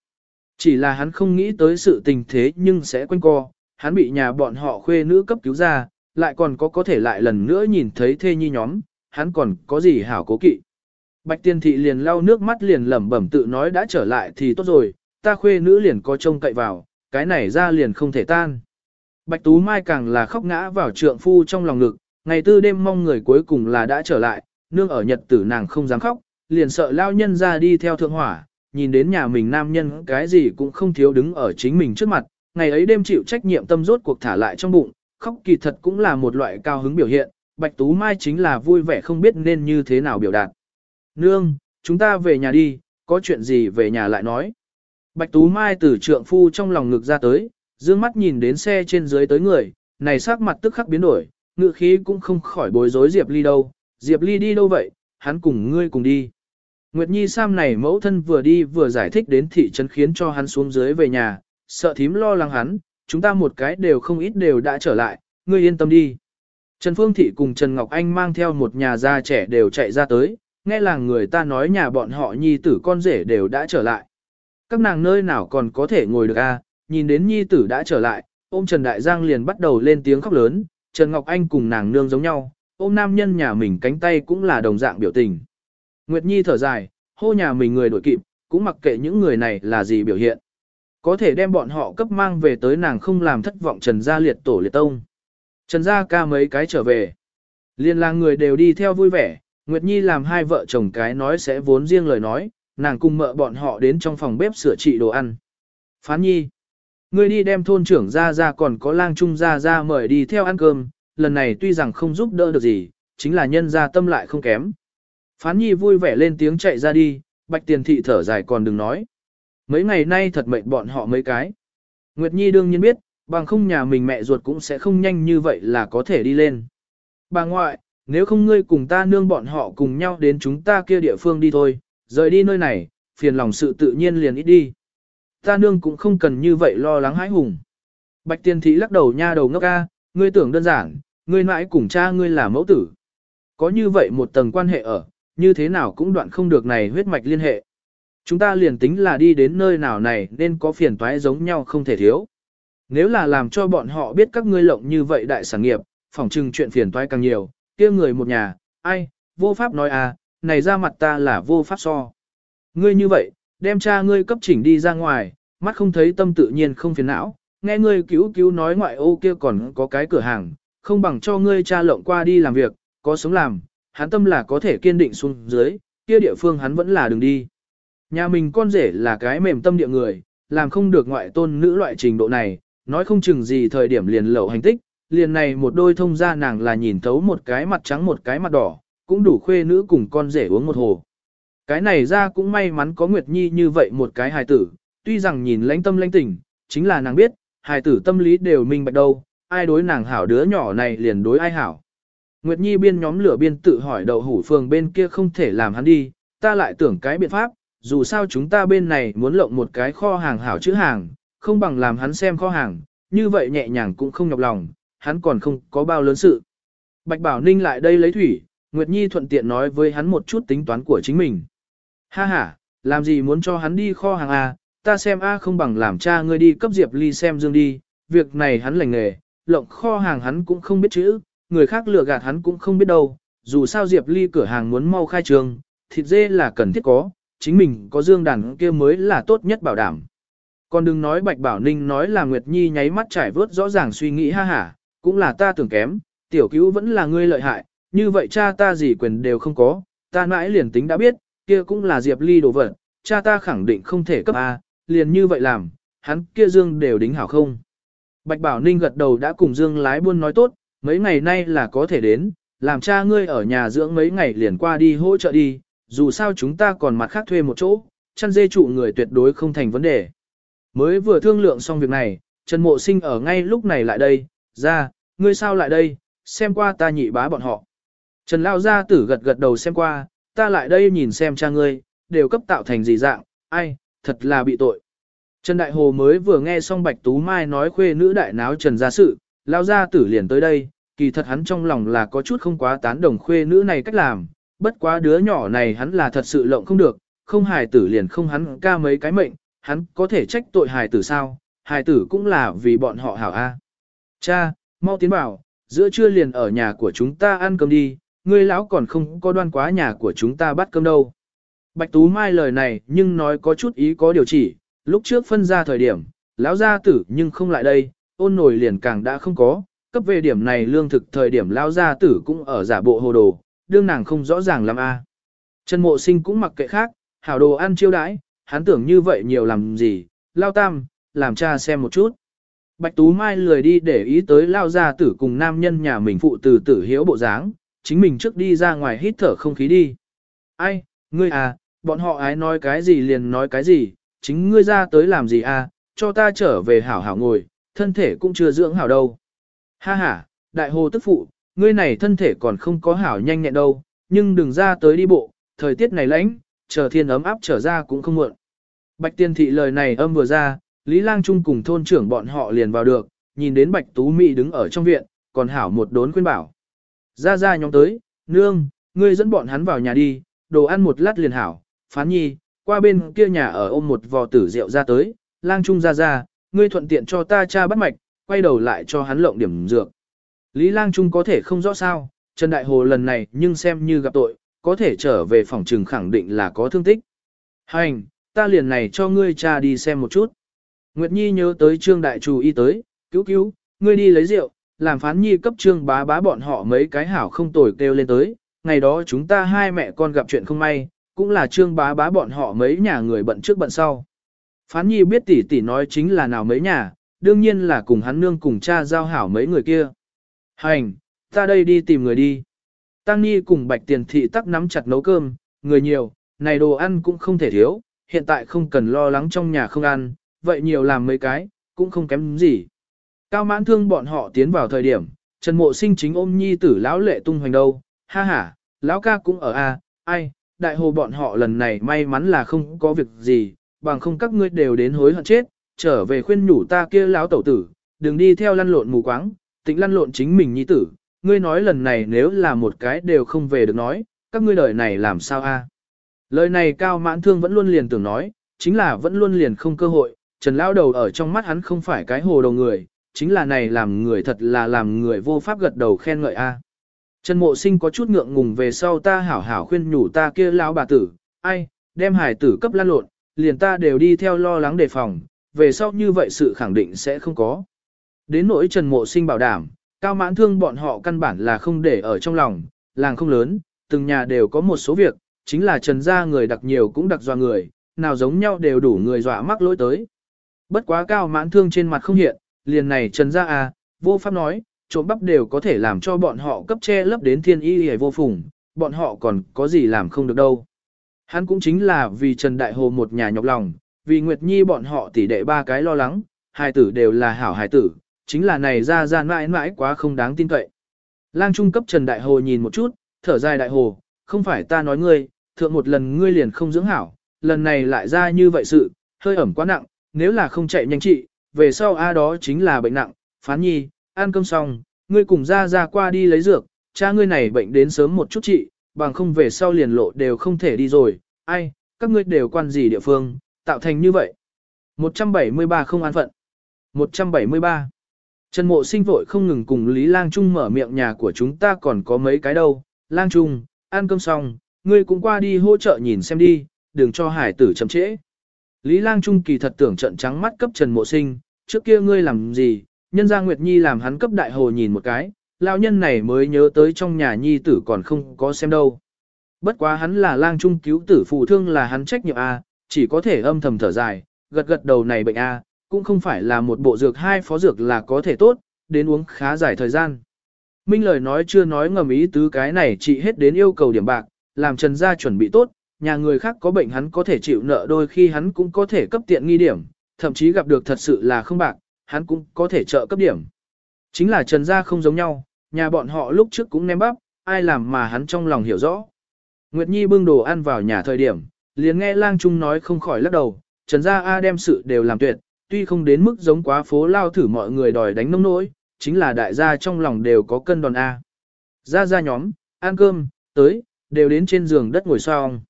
Chỉ là hắn không nghĩ tới sự tình thế nhưng sẽ quanh co, hắn bị nhà bọn họ khuê nữ cấp cứu ra, lại còn có có thể lại lần nữa nhìn thấy thê nhi nhóm, hắn còn có gì hảo cố kỵ. Bạch tiên thị liền lau nước mắt liền lẩm bẩm tự nói đã trở lại thì tốt rồi, ta khuê nữ liền có trông cậy vào, cái này ra liền không thể tan. Bạch Tú Mai càng là khóc ngã vào trượng phu trong lòng ngực, ngày tư đêm mong người cuối cùng là đã trở lại, nương ở nhật tử nàng không dám khóc, liền sợ lao nhân ra đi theo thượng hỏa, nhìn đến nhà mình nam nhân cái gì cũng không thiếu đứng ở chính mình trước mặt, ngày ấy đêm chịu trách nhiệm tâm rốt cuộc thả lại trong bụng, khóc kỳ thật cũng là một loại cao hứng biểu hiện, Bạch Tú Mai chính là vui vẻ không biết nên như thế nào biểu đạt. Nương, chúng ta về nhà đi, có chuyện gì về nhà lại nói. Bạch Tú Mai từ trượng phu trong lòng ngực ra tới, dương mắt nhìn đến xe trên dưới tới người, này sắc mặt tức khắc biến đổi, ngựa khí cũng không khỏi bối rối Diệp Ly đâu, Diệp Ly đi đâu vậy, hắn cùng ngươi cùng đi. Nguyệt Nhi Sam này mẫu thân vừa đi vừa giải thích đến thị trấn khiến cho hắn xuống dưới về nhà, sợ thím lo lắng hắn, chúng ta một cái đều không ít đều đã trở lại, ngươi yên tâm đi. Trần Phương Thị cùng Trần Ngọc Anh mang theo một nhà già trẻ đều chạy ra tới, nghe làng người ta nói nhà bọn họ nhi tử con rể đều đã trở lại. Các nàng nơi nào còn có thể ngồi được a? nhìn đến nhi tử đã trở lại, ôm Trần Đại Giang liền bắt đầu lên tiếng khóc lớn, Trần Ngọc Anh cùng nàng nương giống nhau, ôm nam nhân nhà mình cánh tay cũng là đồng dạng biểu tình. Nguyệt Nhi thở dài, hô nhà mình người đổi kịp, cũng mặc kệ những người này là gì biểu hiện. Có thể đem bọn họ cấp mang về tới nàng không làm thất vọng Trần Gia liệt tổ liệt tông. Trần Gia ca mấy cái trở về. Liên lang người đều đi theo vui vẻ, Nguyệt Nhi làm hai vợ chồng cái nói sẽ vốn riêng lời nói, nàng cùng mợ bọn họ đến trong phòng bếp sửa trị đồ ăn. Phán Nhi, ngươi đi đem thôn trưởng ra ra còn có lang trung ra ra mời đi theo ăn cơm, lần này tuy rằng không giúp đỡ được gì, chính là nhân ra tâm lại không kém. Phán Nhi vui vẻ lên tiếng chạy ra đi, Bạch Tiền Thị thở dài còn đừng nói. Mấy ngày nay thật mệnh bọn họ mấy cái. Nguyệt Nhi đương nhiên biết, bằng không nhà mình mẹ ruột cũng sẽ không nhanh như vậy là có thể đi lên. Bà ngoại, nếu không ngươi cùng ta nương bọn họ cùng nhau đến chúng ta kia địa phương đi thôi, rời đi nơi này, phiền lòng sự tự nhiên liền ít đi. Ta nương cũng không cần như vậy lo lắng hãi hùng. Bạch Tiền thị lắc đầu nha đầu ngốc ca, ngươi tưởng đơn giản, ngươi mãi cùng cha ngươi là mẫu tử. Có như vậy một tầng quan hệ ở, như thế nào cũng đoạn không được này huyết mạch liên hệ. Chúng ta liền tính là đi đến nơi nào này nên có phiền toái giống nhau không thể thiếu. Nếu là làm cho bọn họ biết các ngươi lộng như vậy đại sản nghiệp, phỏng chừng chuyện phiền toái càng nhiều, kia người một nhà, ai, vô pháp nói à, này ra mặt ta là vô pháp so. Ngươi như vậy, đem cha ngươi cấp chỉnh đi ra ngoài, mắt không thấy tâm tự nhiên không phiền não, nghe ngươi cứu cứu nói ngoại ô kia còn có cái cửa hàng, không bằng cho ngươi cha lộng qua đi làm việc, có sống làm, hắn tâm là có thể kiên định xuống dưới, kia địa phương hắn vẫn là đừng đi. Nhà mình con rể là cái mềm tâm địa người, làm không được ngoại tôn nữ loại trình độ này, nói không chừng gì thời điểm liền lẩu hành tích, liền này một đôi thông ra nàng là nhìn thấu một cái mặt trắng một cái mặt đỏ, cũng đủ khuê nữ cùng con rể uống một hồ. Cái này ra cũng may mắn có Nguyệt Nhi như vậy một cái hài tử, tuy rằng nhìn lãnh tâm lãnh tỉnh, chính là nàng biết, hài tử tâm lý đều minh bạch đâu, ai đối nàng hảo đứa nhỏ này liền đối ai hảo. Nguyệt Nhi biên nhóm lửa biên tự hỏi đậu hủ phường bên kia không thể làm hắn đi, ta lại tưởng cái biện pháp, dù sao chúng ta bên này muốn lộng một cái kho hàng hảo chữ hàng, không bằng làm hắn xem kho hàng, như vậy nhẹ nhàng cũng không nhọc lòng, hắn còn không có bao lớn sự. Bạch Bảo Ninh lại đây lấy thủy, Nguyệt Nhi thuận tiện nói với hắn một chút tính toán của chính mình. Ha ha, làm gì muốn cho hắn đi kho hàng A, ta xem A không bằng làm cha ngươi đi cấp Diệp Ly xem dương đi, việc này hắn lành nghề, lộng kho hàng hắn cũng không biết chữ, người khác lừa gạt hắn cũng không biết đâu, dù sao Diệp Ly cửa hàng muốn mau khai trương, thịt dê là cần thiết có, chính mình có dương đàn kia mới là tốt nhất bảo đảm. Còn đừng nói Bạch Bảo Ninh nói là Nguyệt Nhi nháy mắt trải vớt rõ ràng suy nghĩ ha hả, cũng là ta tưởng kém, tiểu cứu vẫn là ngươi lợi hại, như vậy cha ta gì quyền đều không có, ta mãi liền tính đã biết, kia cũng là Diệp Ly đồ vật, cha ta khẳng định không thể cấp A, liền như vậy làm, hắn kia Dương đều đính hảo không. Bạch Bảo Ninh gật đầu đã cùng Dương lái buôn nói tốt, mấy ngày nay là có thể đến, làm cha ngươi ở nhà dưỡng mấy ngày liền qua đi hỗ trợ đi, dù sao chúng ta còn mặt khác thuê một chỗ, chăn dê trụ người tuyệt đối không thành vấn đề. Mới vừa thương lượng xong việc này, Trần Mộ Sinh ở ngay lúc này lại đây, ra, ngươi sao lại đây, xem qua ta nhị bá bọn họ. Trần Lao Gia tử gật gật đầu xem qua, ta lại đây nhìn xem cha ngươi, đều cấp tạo thành gì dạng, ai, thật là bị tội. Trần Đại Hồ mới vừa nghe xong Bạch Tú Mai nói khuê nữ đại náo Trần gia sự, Lao Gia tử liền tới đây, kỳ thật hắn trong lòng là có chút không quá tán đồng khuê nữ này cách làm, bất quá đứa nhỏ này hắn là thật sự lộng không được, không hài tử liền không hắn ca mấy cái mệnh, hắn có thể trách tội hài tử sao, hài tử cũng là vì bọn họ hảo a. Cha, mau tiến bảo, giữa trưa liền ở nhà của chúng ta ăn cơm đi, ngươi lão còn không có đoan quá nhà của chúng ta bắt cơm đâu. Bạch Tú Mai lời này nhưng nói có chút ý có điều chỉ, lúc trước phân ra thời điểm, lão gia tử nhưng không lại đây, ôn nổi liền càng đã không có, cấp về điểm này lương thực thời điểm lao gia tử cũng ở giả bộ hồ đồ, đương nàng không rõ ràng lắm a. Trần Mộ Sinh cũng mặc kệ khác, hảo đồ ăn chiêu đãi, hắn tưởng như vậy nhiều làm gì, lao tam, làm cha xem một chút. Bạch Tú Mai lười đi để ý tới lao gia tử cùng nam nhân nhà mình phụ từ tử hiếu bộ dáng, chính mình trước đi ra ngoài hít thở không khí đi. Ai, ngươi à, bọn họ ái nói cái gì liền nói cái gì, chính ngươi ra tới làm gì à, cho ta trở về hảo hảo ngồi, thân thể cũng chưa dưỡng hảo đâu. Ha ha, đại hồ tức phụ, ngươi này thân thể còn không có hảo nhanh nhẹn đâu, nhưng đừng ra tới đi bộ, thời tiết này lạnh, chờ thiên ấm áp trở ra cũng không muộn. Bạch tiên thị lời này âm vừa ra, Lý Lang Trung cùng thôn trưởng bọn họ liền vào được, nhìn đến Bạch Tú Mỹ đứng ở trong viện, còn hảo một đốn khuyên bảo. Ra ra nhóm tới, nương, ngươi dẫn bọn hắn vào nhà đi, đồ ăn một lát liền hảo, phán nhi, qua bên kia nhà ở ôm một vò tử rượu ra tới, lang trung ra ra, ngươi thuận tiện cho ta cha bắt mạch, quay đầu lại cho hắn lộng điểm dược. Lý lang trung có thể không rõ sao, Trần Đại Hồ lần này nhưng xem như gặp tội, có thể trở về phòng trừng khẳng định là có thương tích. Hành, ta liền này cho ngươi cha đi xem một chút. Nguyệt Nhi nhớ tới Trương Đại Chủ y tới, cứu cứu, ngươi đi lấy rượu, làm phán nhi cấp trương bá bá bọn họ mấy cái hảo không tồi kêu lên tới, ngày đó chúng ta hai mẹ con gặp chuyện không may, cũng là trương bá bá bọn họ mấy nhà người bận trước bận sau. Phán nhi biết tỷ tỷ nói chính là nào mấy nhà, đương nhiên là cùng hắn nương cùng cha giao hảo mấy người kia. Hành, ta đây đi tìm người đi. Tăng Nhi cùng Bạch Tiền Thị tắc nắm chặt nấu cơm, người nhiều, này đồ ăn cũng không thể thiếu, hiện tại không cần lo lắng trong nhà không ăn, vậy nhiều làm mấy cái, cũng không kém gì. Cao mãn thương bọn họ tiến vào thời điểm, Trần Mộ Sinh chính ôm nhi tử lão lệ tung hoành đâu, ha ha, lão ca cũng ở a, ai, đại hồ bọn họ lần này may mắn là không có việc gì, bằng không các ngươi đều đến hối hận chết, trở về khuyên nhủ ta kia lão tẩu tử, đừng đi theo lăn lộn mù quáng, tịnh lăn lộn chính mình nhi tử, ngươi nói lần này nếu là một cái đều không về được nói, các ngươi đời này làm sao a? À? Lời này cao mãn thương vẫn luôn liền tưởng nói, chính là vẫn luôn liền không cơ hội, Trần lão đầu ở trong mắt hắn không phải cái hồ đầu người, chính là này làm người thật là làm người vô pháp gật đầu khen ngợi a. À? Trần Mộ Sinh có chút ngượng ngùng về sau ta hảo hảo khuyên nhủ ta kia lão bà tử, ai, đem hải tử cấp lan lộn, liền ta đều đi theo lo lắng đề phòng, về sau như vậy sự khẳng định sẽ không có. Đến nỗi Trần Mộ Sinh bảo đảm, cao mãn thương bọn họ căn bản là không để ở trong lòng, làng không lớn, từng nhà đều có một số việc, chính là Trần gia người đặc nhiều cũng đặc dọa người, nào giống nhau đều đủ người dọa mắc lỗi tới. Bất quá cao mãn thương trên mặt không hiện, liền này trần gia à, vô pháp nói, trộm bắp đều có thể làm cho bọn họ cấp che lấp đến thiên y hề vô phùng, bọn họ còn có gì làm không được đâu. Hắn cũng chính là vì Trần Đại Hồ một nhà nhọc lòng, vì Nguyệt Nhi bọn họ tỷ đệ ba cái lo lắng, hai tử đều là hảo hài tử, chính là này ra ra mãi mãi quá không đáng tin cậy. Lang trung cấp Trần Đại Hồ nhìn một chút, thở dài Đại Hồ, không phải ta nói ngươi, thượng một lần ngươi liền không dưỡng hảo, lần này lại ra như vậy sự, hơi ẩm quá nặng, nếu là không chạy nhanh trị, về sau A đó chính là bệnh nặng, phán nhi, ăn cơm xong, ngươi cùng ra ra qua đi lấy dược, cha ngươi này bệnh đến sớm một chút chị, bằng không về sau liền lộ đều không thể đi rồi, ai, các ngươi đều quan gì địa phương, tạo thành như vậy. 173 không an phận. 173. Trần mộ sinh vội không ngừng cùng Lý Lang Trung mở miệng nhà của chúng ta còn có mấy cái đâu, Lang Trung, ăn cơm xong, ngươi cũng qua đi hỗ trợ nhìn xem đi, đừng cho hải tử chậm trễ. Lý Lang Trung kỳ thật tưởng trận trắng mắt cấp Trần Mộ Sinh, trước kia ngươi làm gì, nhân gia Nguyệt Nhi làm hắn cấp đại hồ nhìn một cái, lão nhân này mới nhớ tới trong nhà Nhi tử còn không có xem đâu. Bất quá hắn là Lang Trung cứu tử phụ thương là hắn trách nhiệm à? Chỉ có thể âm thầm thở dài, gật gật đầu này bệnh A, cũng không phải là một bộ dược hai phó dược là có thể tốt, đến uống khá dài thời gian. Minh lời nói chưa nói ngầm ý tứ cái này chỉ hết đến yêu cầu điểm bạc, làm Trần gia chuẩn bị tốt, nhà người khác có bệnh hắn có thể chịu nợ đôi khi hắn cũng có thể cấp tiện nghi điểm, thậm chí gặp được thật sự là không bạc, hắn cũng có thể trợ cấp điểm. Chính là Trần Gia không giống nhau, nhà bọn họ lúc trước cũng ném bắp, ai làm mà hắn trong lòng hiểu rõ. Nguyệt Nhi bưng đồ ăn vào nhà thời điểm, liền nghe lang trung nói không khỏi lắc đầu, Trần Gia A đem sự đều làm tuyệt, tuy không đến mức giống quá phố lao thử mọi người đòi đánh nông nỗi, chính là đại gia trong lòng đều có cân đòn A. Ra ra nhóm, ăn cơm, tới, đều đến trên giường đất ngồi xong.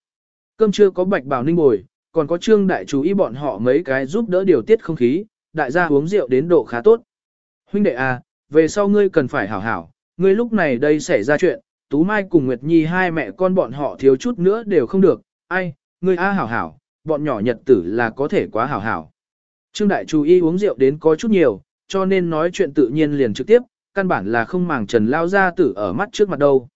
Cơm chưa có bạch bảo ninh ngồi, còn có trương đại chú ý bọn họ mấy cái giúp đỡ điều tiết không khí, đại gia uống rượu đến độ khá tốt. Huynh đệ a, về sau ngươi cần phải hảo hảo, ngươi lúc này đây xảy ra chuyện, Tú Mai cùng Nguyệt Nhi hai mẹ con bọn họ thiếu chút nữa đều không được, ai, ngươi a hảo hảo, bọn nhỏ nhật tử là có thể quá hảo hảo. Trương Đại chú ý uống rượu đến có chút nhiều, cho nên nói chuyện tự nhiên liền trực tiếp, căn bản là không màng Trần Lao Gia tử ở mắt trước mặt đâu.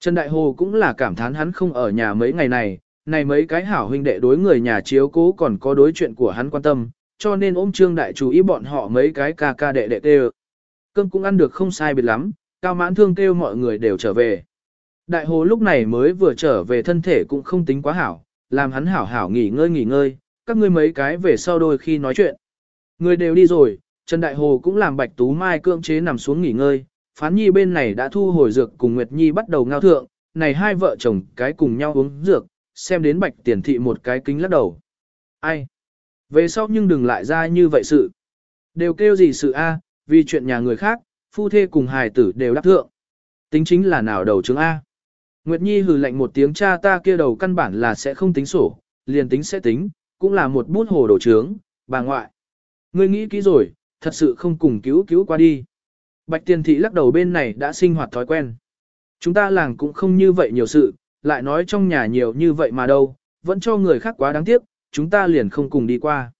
Trần Đại Hồ cũng là cảm thán hắn không ở nhà mấy ngày này, này mấy cái hảo huynh đệ đối người nhà chiếu cố còn có đối chuyện của hắn quan tâm, cho nên ôm Trương Đại chú ý bọn họ mấy cái ca ca đệ đệ tê Cơm cũng ăn được không sai biệt lắm, cao mãn thương kêu mọi người đều trở về. Đại Hồ lúc này mới vừa trở về thân thể cũng không tính quá hảo, làm hắn hảo hảo nghỉ ngơi nghỉ ngơi, các ngươi mấy cái về sau đôi khi nói chuyện. Người đều đi rồi, Trần Đại Hồ cũng làm Bạch Tú Mai cưỡng chế nằm xuống nghỉ ngơi, Phán Nhi bên này đã thu hồi dược cùng Nguyệt Nhi bắt đầu ngao thượng, này hai vợ chồng cái cùng nhau uống dược, xem đến Bạch Tiền Thị một cái kính lắc đầu. Ai? Về sau nhưng đừng lại ra như vậy sự. Đều kêu gì sự a? vì chuyện nhà người khác, phu thê cùng hài tử đều đắc thượng. Tính chính là nào đầu chứng A. Nguyệt Nhi hừ lạnh một tiếng cha ta kia đầu căn bản là sẽ không tính sổ, liền tính sẽ tính, cũng là một bút hồ đồ trướng, bà ngoại. Ngươi nghĩ kỹ rồi, thật sự không cùng cứu cứu qua đi. Bạch tiền thị lắc đầu bên này đã sinh hoạt thói quen. Chúng ta làng cũng không như vậy nhiều sự, lại nói trong nhà nhiều như vậy mà đâu, vẫn cho người khác quá đáng tiếc, chúng ta liền không cùng đi qua.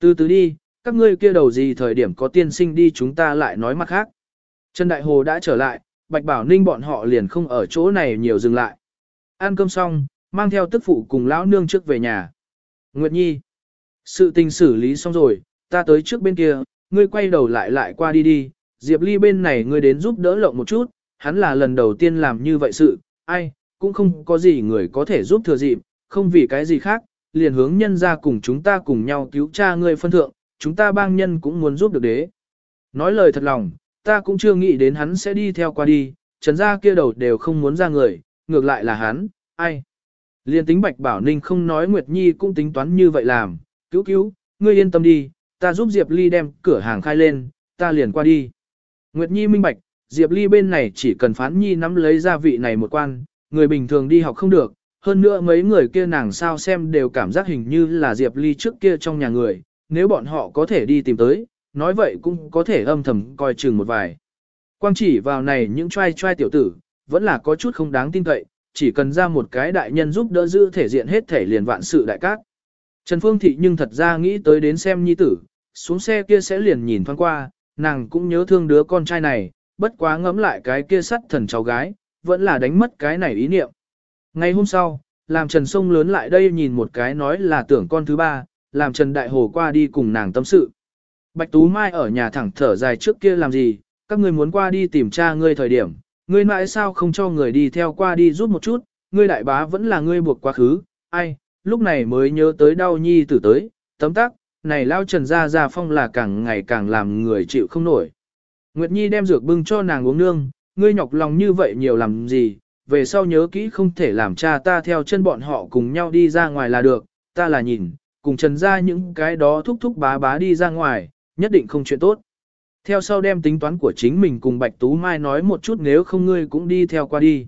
Từ từ đi, các ngươi kia đầu gì thời điểm có tiên sinh đi chúng ta lại nói mặt khác. Trần Đại Hồ đã trở lại, Bạch Bảo Ninh bọn họ liền không ở chỗ này nhiều dừng lại. Ăn cơm xong, mang theo tức phụ cùng lão nương trước về nhà. Nguyệt Nhi, sự tình xử lý xong rồi, ta tới trước bên kia, ngươi quay đầu lại lại qua đi đi, Diệp Ly bên này ngươi đến giúp đỡ lộng một chút, hắn là lần đầu tiên làm như vậy sự, ai, cũng không có gì người có thể giúp thừa dịp, không vì cái gì khác, liền hướng nhân ra cùng chúng ta cùng nhau cứu cha ngươi phân thượng, chúng ta bang nhân cũng muốn giúp được đế. Nói lời thật lòng, ta cũng chưa nghĩ đến hắn sẽ đi theo qua đi, trần gia kia đầu đều không muốn ra người, ngược lại là hắn, ai. Liên tính Bạch Bảo Ninh không nói Nguyệt Nhi cũng tính toán như vậy làm, cứu cứu, ngươi yên tâm đi, ta giúp Diệp Ly đem cửa hàng khai lên, ta liền qua đi. Nguyệt Nhi minh bạch, Diệp Ly bên này chỉ cần phán Nhi nắm lấy gia vị này một quan, người bình thường đi học không được, hơn nữa mấy người kia nàng sao xem đều cảm giác hình như là Diệp Ly trước kia trong nhà người, nếu bọn họ có thể đi tìm tới, nói vậy cũng có thể âm thầm coi chừng một vài. Quang chỉ vào này những trai trai tiểu tử, vẫn là có chút không đáng tin cậy, chỉ cần ra một cái đại nhân giúp đỡ giữ thể diện hết thể liền vạn sự đại cát. Trần Phương Thị nhưng thật ra nghĩ tới đến xem nhi tử, xuống xe kia sẽ liền nhìn thoáng qua, nàng cũng nhớ thương đứa con trai này, bất quá ngẫm lại cái kia sắt thần cháu gái, vẫn là đánh mất cái này ý niệm. Ngày hôm sau, làm Trần Sông lớn lại đây nhìn một cái nói là tưởng con thứ ba, làm Trần Đại Hồ qua đi cùng nàng tâm sự. Bạch Tú Mai ở nhà thẳng thở dài trước kia làm gì, các ngươi muốn qua đi tìm cha ngươi thời điểm, ngươi mãi sao không cho người đi theo qua đi giúp một chút, ngươi đại bá vẫn là ngươi buộc quá khứ, ai, lúc này mới nhớ tới đau nhi tử tới, tấm tắc, này lao trần ra ra phong là càng ngày càng làm người chịu không nổi. Nguyệt Nhi đem dược bưng cho nàng uống nương, ngươi nhọc lòng như vậy nhiều làm gì, về sau nhớ kỹ không thể làm cha ta theo chân bọn họ cùng nhau đi ra ngoài là được, ta là nhìn, cùng trần ra những cái đó thúc thúc bá bá đi ra ngoài, nhất định không chuyện tốt. Theo sau đem tính toán của chính mình cùng Bạch Tú Mai nói một chút nếu không ngươi cũng đi theo qua đi.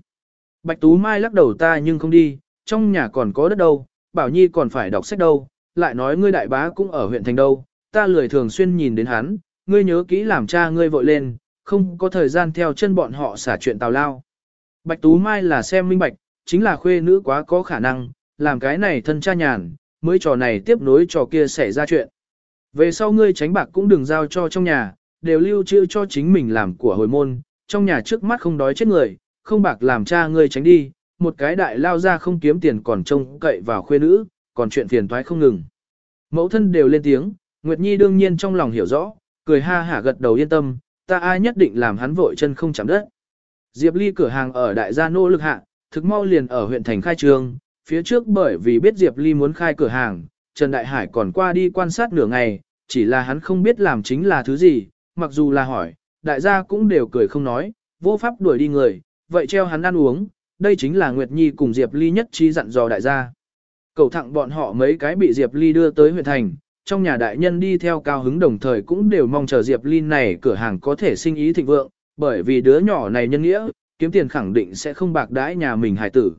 Bạch Tú Mai lắc đầu ta nhưng không đi, trong nhà còn có đất đâu, Bảo Nhi còn phải đọc sách đâu, lại nói ngươi đại bá cũng ở huyện thành đâu, ta lười thường xuyên nhìn đến hắn, ngươi nhớ kỹ làm cha ngươi vội lên, không có thời gian theo chân bọn họ xả chuyện tào lao. Bạch Tú Mai là xem minh bạch, chính là khuê nữ quá có khả năng, làm cái này thân cha nhàn, mới trò này tiếp nối trò kia xảy ra chuyện. Về sau ngươi tránh bạc cũng đừng giao cho trong nhà, đều lưu trữ cho chính mình làm của hồi môn, trong nhà trước mắt không đói chết người, không bạc làm cha ngươi tránh đi, một cái đại lao ra không kiếm tiền còn trông cậy vào khuê nữ, còn chuyện phiền toái không ngừng. Mẫu thân đều lên tiếng, Nguyệt Nhi đương nhiên trong lòng hiểu rõ, cười ha hả gật đầu yên tâm, ta ai nhất định làm hắn vội chân không chạm đất. Diệp Ly cửa hàng ở đại gia nô lực hạ, thực mau liền ở huyện thành khai trương, phía trước bởi vì biết Diệp Ly muốn khai cửa hàng, Trần Đại Hải còn qua đi quan sát nửa ngày, chỉ là hắn không biết làm chính là thứ gì, mặc dù là hỏi, đại gia cũng đều cười không nói, vô pháp đuổi đi người, vậy treo hắn ăn uống, đây chính là Nguyệt Nhi cùng Diệp Ly nhất trí dặn dò đại gia. Cầu thẳng bọn họ mấy cái bị Diệp Ly đưa tới huyện thành, trong nhà đại nhân đi theo cao hứng đồng thời cũng đều mong chờ Diệp Ly này cửa hàng có thể sinh ý thịnh vượng, bởi vì đứa nhỏ này nhân nghĩa, kiếm tiền khẳng định sẽ không bạc đãi nhà mình hài tử.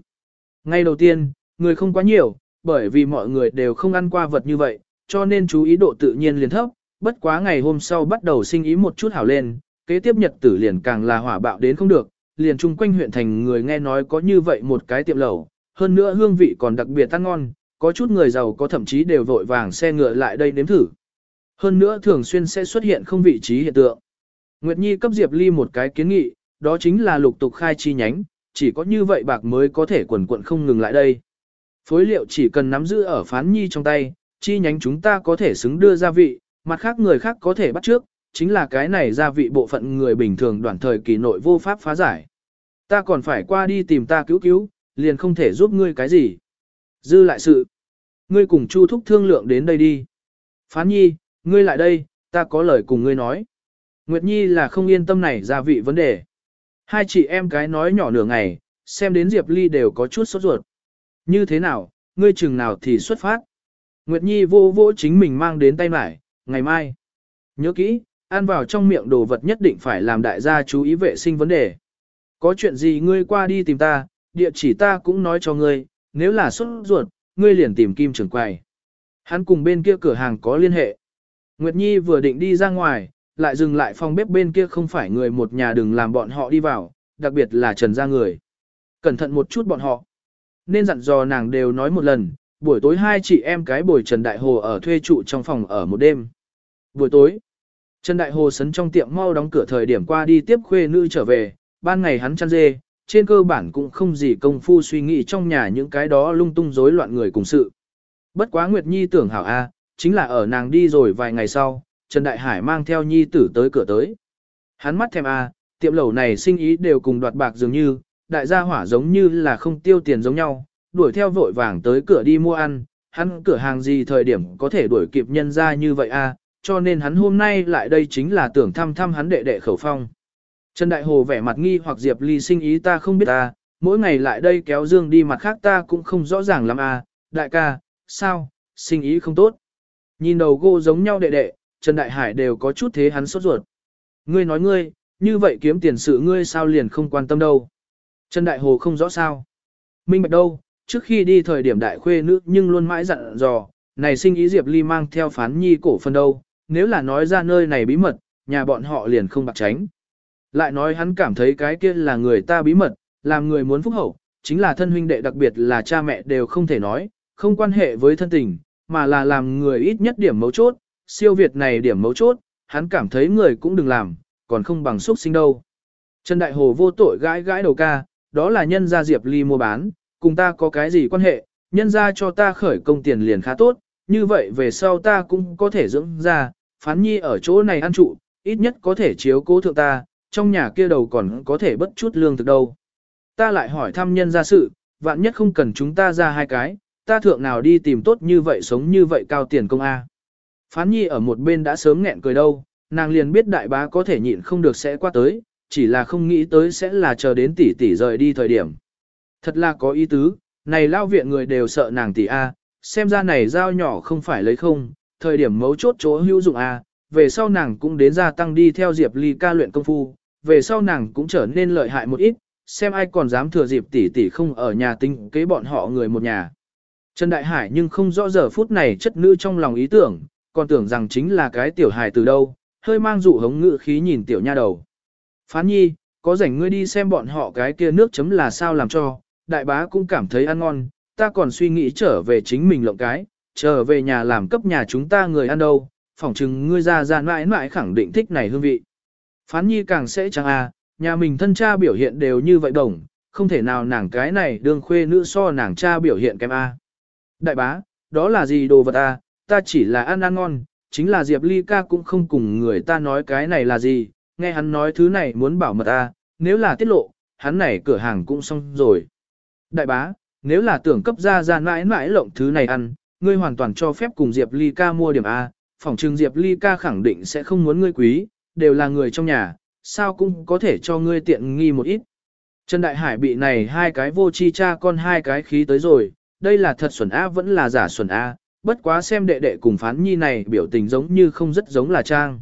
Ngay đầu tiên, người không quá nhiều, bởi vì mọi người đều không ăn qua vật như vậy, cho nên chú ý độ tự nhiên liền thấp, bất quá ngày hôm sau bắt đầu sinh ý một chút hảo lên, kế tiếp nhật tử liền càng là hỏa bạo đến không được, liền chung quanh huyện thành người nghe nói có như vậy một cái tiệm lẩu, hơn nữa hương vị còn đặc biệt ăn ngon, có chút người giàu có thậm chí đều vội vàng xe ngựa lại đây nếm thử. Hơn nữa thường xuyên sẽ xuất hiện không vị trí hiện tượng. Nguyệt Nhi cấp Diệp Ly một cái kiến nghị, đó chính là lục tục khai chi nhánh, chỉ có như vậy bạc mới có thể quần quận không ngừng lại đây. Phối liệu chỉ cần nắm giữ ở phán nhi trong tay, chi nhánh chúng ta có thể xứng đưa gia vị, mặt khác người khác có thể bắt trước, chính là cái này gia vị bộ phận người bình thường đoạn thời kỳ nội vô pháp phá giải. Ta còn phải qua đi tìm ta cứu cứu, liền không thể giúp ngươi cái gì. Dư lại sự. Ngươi cùng Chu Thúc thương lượng đến đây đi. Phán nhi, ngươi lại đây, ta có lời cùng ngươi nói. Nguyệt Nhi là không yên tâm này gia vị vấn đề. Hai chị em cái nói nhỏ nửa ngày, xem đến Diệp Ly đều có chút sốt ruột. Như thế nào, ngươi chừng nào thì xuất phát. Nguyệt Nhi vô vô chính mình mang đến tay mải, ngày mai. Nhớ kỹ, ăn vào trong miệng đồ vật nhất định phải làm đại gia chú ý vệ sinh vấn đề. Có chuyện gì ngươi qua đi tìm ta, địa chỉ ta cũng nói cho ngươi, nếu là xuất ruột, ngươi liền tìm kim trưởng quầy. Hắn cùng bên kia cửa hàng có liên hệ. Nguyệt Nhi vừa định đi ra ngoài, lại dừng lại phòng bếp bên kia không phải người một nhà đừng làm bọn họ đi vào, đặc biệt là trần gia người. Cẩn thận một chút bọn họ. Nên dặn dò nàng đều nói một lần, buổi tối hai chị em cái buổi Trần Đại Hồ ở thuê trụ trong phòng ở một đêm. Buổi tối, Trần Đại Hồ sấn trong tiệm mau đóng cửa thời điểm qua đi tiếp khuê nữ trở về, ban ngày hắn chăn dê, trên cơ bản cũng không gì công phu suy nghĩ trong nhà những cái đó lung tung rối loạn người cùng sự. Bất quá Nguyệt Nhi tưởng hảo A, chính là ở nàng đi rồi vài ngày sau, Trần Đại Hải mang theo Nhi tử tới cửa tới. Hắn mắt thèm A, tiệm lẩu này sinh ý đều cùng đoạt bạc dường như, đại gia hỏa giống như là không tiêu tiền giống nhau, đuổi theo vội vàng tới cửa đi mua ăn, hắn cửa hàng gì thời điểm có thể đuổi kịp nhân ra như vậy a, cho nên hắn hôm nay lại đây chính là tưởng thăm thăm hắn đệ đệ khẩu phong. Trần Đại Hồ vẻ mặt nghi hoặc Diệp Ly sinh ý ta không biết ta, mỗi ngày lại đây kéo Dương đi mặt khác ta cũng không rõ ràng lắm a, đại ca, sao, sinh ý không tốt. Nhìn đầu gô giống nhau đệ đệ, Trần Đại Hải đều có chút thế hắn sốt ruột. Ngươi nói ngươi, như vậy kiếm tiền sự ngươi sao liền không quan tâm đâu. Trần Đại Hồ không rõ sao. Minh bạch đâu, trước khi đi thời điểm đại khuê nữ nhưng luôn mãi dặn dò, này sinh ý Diệp Ly mang theo phán nhi cổ phần đâu, nếu là nói ra nơi này bí mật, nhà bọn họ liền không bạc tránh. Lại nói hắn cảm thấy cái kia là người ta bí mật, làm người muốn phúc hậu, chính là thân huynh đệ đặc biệt là cha mẹ đều không thể nói, không quan hệ với thân tình, mà là làm người ít nhất điểm mấu chốt, siêu việt này điểm mấu chốt, hắn cảm thấy người cũng đừng làm, còn không bằng xuất sinh đâu. Trần Đại Hồ vô tội gãi gãi đầu ca, đó là nhân gia Diệp Ly mua bán, cùng ta có cái gì quan hệ, nhân gia cho ta khởi công tiền liền khá tốt, như vậy về sau ta cũng có thể dưỡng ra, phán nhi ở chỗ này ăn trụ, ít nhất có thể chiếu cố thượng ta, trong nhà kia đầu còn có thể bất chút lương thực đâu. Ta lại hỏi thăm nhân gia sự, vạn nhất không cần chúng ta ra hai cái, ta thượng nào đi tìm tốt như vậy sống như vậy cao tiền công A. Phán nhi ở một bên đã sớm nghẹn cười đâu, nàng liền biết đại bá có thể nhịn không được sẽ qua tới, chỉ là không nghĩ tới sẽ là chờ đến tỷ tỷ rời đi thời điểm. Thật là có ý tứ, này lao viện người đều sợ nàng tỷ A, xem ra này dao nhỏ không phải lấy không, thời điểm mấu chốt chỗ hữu dụng A, về sau nàng cũng đến gia tăng đi theo Diệp Ly ca luyện công phu, về sau nàng cũng trở nên lợi hại một ít, xem ai còn dám thừa dịp tỷ tỷ không ở nhà tinh kế bọn họ người một nhà. Trần Đại Hải nhưng không rõ giờ phút này chất nữ trong lòng ý tưởng, còn tưởng rằng chính là cái tiểu hài từ đâu, hơi mang dụ hống ngự khí nhìn tiểu nha đầu. Phán nhi, có rảnh ngươi đi xem bọn họ cái kia nước chấm là sao làm cho, đại bá cũng cảm thấy ăn ngon, ta còn suy nghĩ trở về chính mình lộng cái, trở về nhà làm cấp nhà chúng ta người ăn đâu, phỏng chừng ngươi ra ra mãi mãi khẳng định thích này hương vị. Phán nhi càng sẽ chẳng à, nhà mình thân cha biểu hiện đều như vậy đồng, không thể nào nàng cái này đương khuê nữ so nàng cha biểu hiện kém a. Đại bá, đó là gì đồ vật à, ta chỉ là ăn ăn ngon, chính là Diệp Ly ca cũng không cùng người ta nói cái này là gì, nghe hắn nói thứ này muốn bảo mật a, nếu là tiết lộ, hắn này cửa hàng cũng xong rồi. Đại bá, nếu là tưởng cấp ra ra mãi mãi lộng thứ này ăn, ngươi hoàn toàn cho phép cùng Diệp Ly ca mua điểm A, phòng trừng Diệp Ly ca khẳng định sẽ không muốn ngươi quý, đều là người trong nhà, sao cũng có thể cho ngươi tiện nghi một ít. Trần Đại Hải bị này hai cái vô chi cha con hai cái khí tới rồi, đây là thật xuẩn A vẫn là giả xuẩn A, bất quá xem đệ đệ cùng phán nhi này biểu tình giống như không rất giống là trang.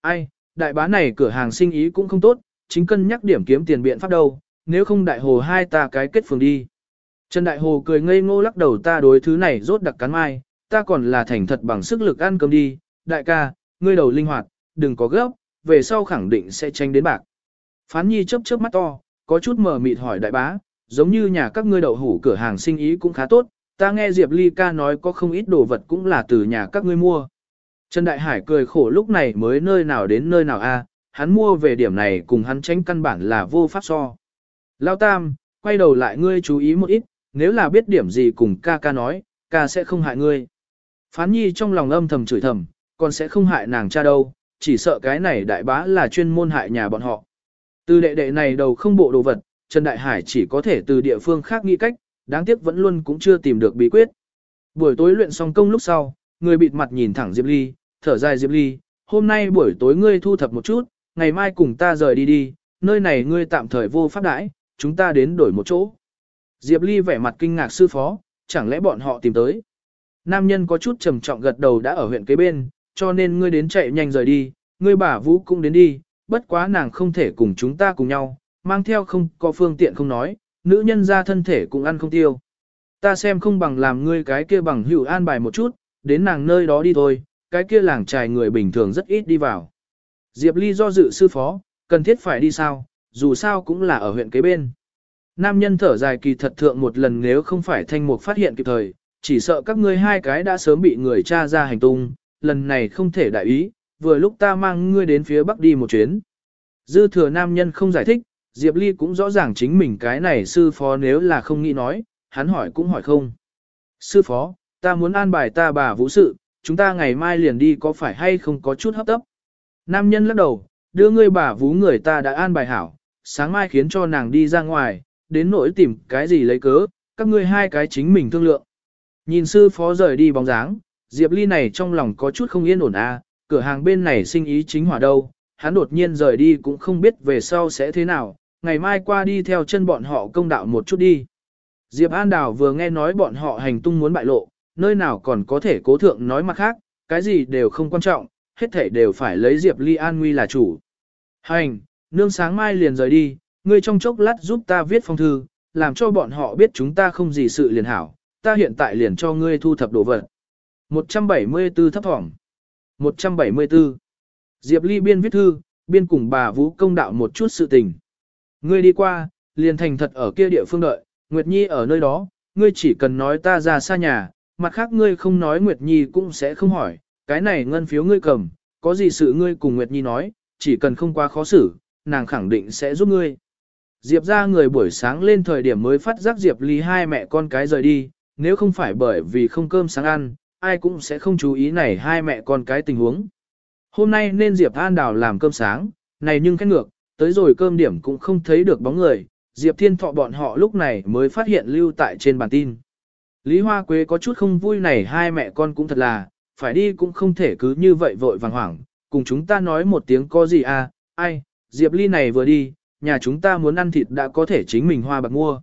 Ai, đại bá này cửa hàng sinh ý cũng không tốt, chính cân nhắc điểm kiếm tiền biện pháp đâu, nếu không đại hồ hai ta cái kết phường đi. Trần Đại Hồ cười ngây ngô lắc đầu ta đối thứ này rốt đặc cắn mai, ta còn là thành thật bằng sức lực ăn cơm đi, đại ca, ngươi đầu linh hoạt, đừng có gấp, về sau khẳng định sẽ tranh đến bạc. Phán nhi chớp chớp mắt to, có chút mờ mịt hỏi đại bá, giống như nhà các ngươi đậu hủ cửa hàng sinh ý cũng khá tốt, ta nghe Diệp Ly ca nói có không ít đồ vật cũng là từ nhà các ngươi mua. Trần Đại Hải cười khổ lúc này mới nơi nào đến nơi nào a, hắn mua về điểm này cùng hắn tránh căn bản là vô pháp so. Lao Tam, quay đầu lại ngươi chú ý một ít, nếu là biết điểm gì cùng ca ca nói, ca sẽ không hại ngươi. Phán nhi trong lòng âm thầm chửi thầm, còn sẽ không hại nàng cha đâu, chỉ sợ cái này đại bá là chuyên môn hại nhà bọn họ. Từ đệ đệ này đầu không bộ đồ vật, Trần Đại Hải chỉ có thể từ địa phương khác nghĩ cách, đáng tiếc vẫn luôn cũng chưa tìm được bí quyết. Buổi tối luyện xong công lúc sau, người bịt mặt nhìn thẳng Diệp Ly, thở dài Diệp Ly, hôm nay buổi tối ngươi thu thập một chút, ngày mai cùng ta rời đi đi, nơi này ngươi tạm thời vô pháp đãi, chúng ta đến đổi một chỗ. Diệp Ly vẻ mặt kinh ngạc sư phó, chẳng lẽ bọn họ tìm tới. Nam nhân có chút trầm trọng gật đầu đã ở huyện kế bên, cho nên ngươi đến chạy nhanh rời đi, ngươi bà Vũ cũng đến đi, bất quá nàng không thể cùng chúng ta cùng nhau, mang theo không có phương tiện không nói, nữ nhân ra thân thể cũng ăn không tiêu. Ta xem không bằng làm ngươi cái kia bằng hữu an bài một chút, đến nàng nơi đó đi thôi, cái kia làng trài người bình thường rất ít đi vào. Diệp Ly do dự sư phó, cần thiết phải đi sao, dù sao cũng là ở huyện kế bên. Nam nhân thở dài kỳ thật thượng một lần nếu không phải thanh mục phát hiện kịp thời, chỉ sợ các ngươi hai cái đã sớm bị người cha ra hành tung, lần này không thể đại ý, vừa lúc ta mang ngươi đến phía bắc đi một chuyến. Dư thừa nam nhân không giải thích, Diệp Ly cũng rõ ràng chính mình cái này sư phó nếu là không nghĩ nói, hắn hỏi cũng hỏi không. Sư phó, ta muốn an bài ta bà vũ sự, chúng ta ngày mai liền đi có phải hay không có chút hấp tấp. Nam nhân lắc đầu, đưa ngươi bà vú người ta đã an bài hảo, sáng mai khiến cho nàng đi ra ngoài, đến nỗi tìm cái gì lấy cớ, các ngươi hai cái chính mình thương lượng. Nhìn sư phó rời đi bóng dáng, Diệp Ly này trong lòng có chút không yên ổn à, cửa hàng bên này sinh ý chính hỏa đâu, hắn đột nhiên rời đi cũng không biết về sau sẽ thế nào, ngày mai qua đi theo chân bọn họ công đạo một chút đi. Diệp An Đào vừa nghe nói bọn họ hành tung muốn bại lộ, nơi nào còn có thể cố thượng nói mặt khác, cái gì đều không quan trọng, hết thể đều phải lấy Diệp Ly an nguy là chủ. Hành, nương sáng mai liền rời đi, ngươi trong chốc lát giúp ta viết phong thư, làm cho bọn họ biết chúng ta không gì sự liền hảo, ta hiện tại liền cho ngươi thu thập đồ vật. 174 thấp thỏm. 174. Diệp Ly biên viết thư, biên cùng bà Vũ công đạo một chút sự tình. Ngươi đi qua, liền thành thật ở kia địa phương đợi, Nguyệt Nhi ở nơi đó, ngươi chỉ cần nói ta ra xa nhà, mặt khác ngươi không nói Nguyệt Nhi cũng sẽ không hỏi, cái này ngân phiếu ngươi cầm, có gì sự ngươi cùng Nguyệt Nhi nói, chỉ cần không quá khó xử, nàng khẳng định sẽ giúp ngươi. Diệp ra người buổi sáng lên thời điểm mới phát giác Diệp Ly hai mẹ con cái rời đi, nếu không phải bởi vì không cơm sáng ăn, ai cũng sẽ không chú ý này hai mẹ con cái tình huống. Hôm nay nên Diệp An Đào làm cơm sáng, này nhưng khét ngược, tới rồi cơm điểm cũng không thấy được bóng người, Diệp Thiên Thọ bọn họ lúc này mới phát hiện lưu tại trên bản tin. Lý Hoa Quế có chút không vui này hai mẹ con cũng thật là, phải đi cũng không thể cứ như vậy vội vàng hoảng, cùng chúng ta nói một tiếng có gì à, ai, Diệp Ly này vừa đi, nhà chúng ta muốn ăn thịt đã có thể chính mình hoa bạc mua.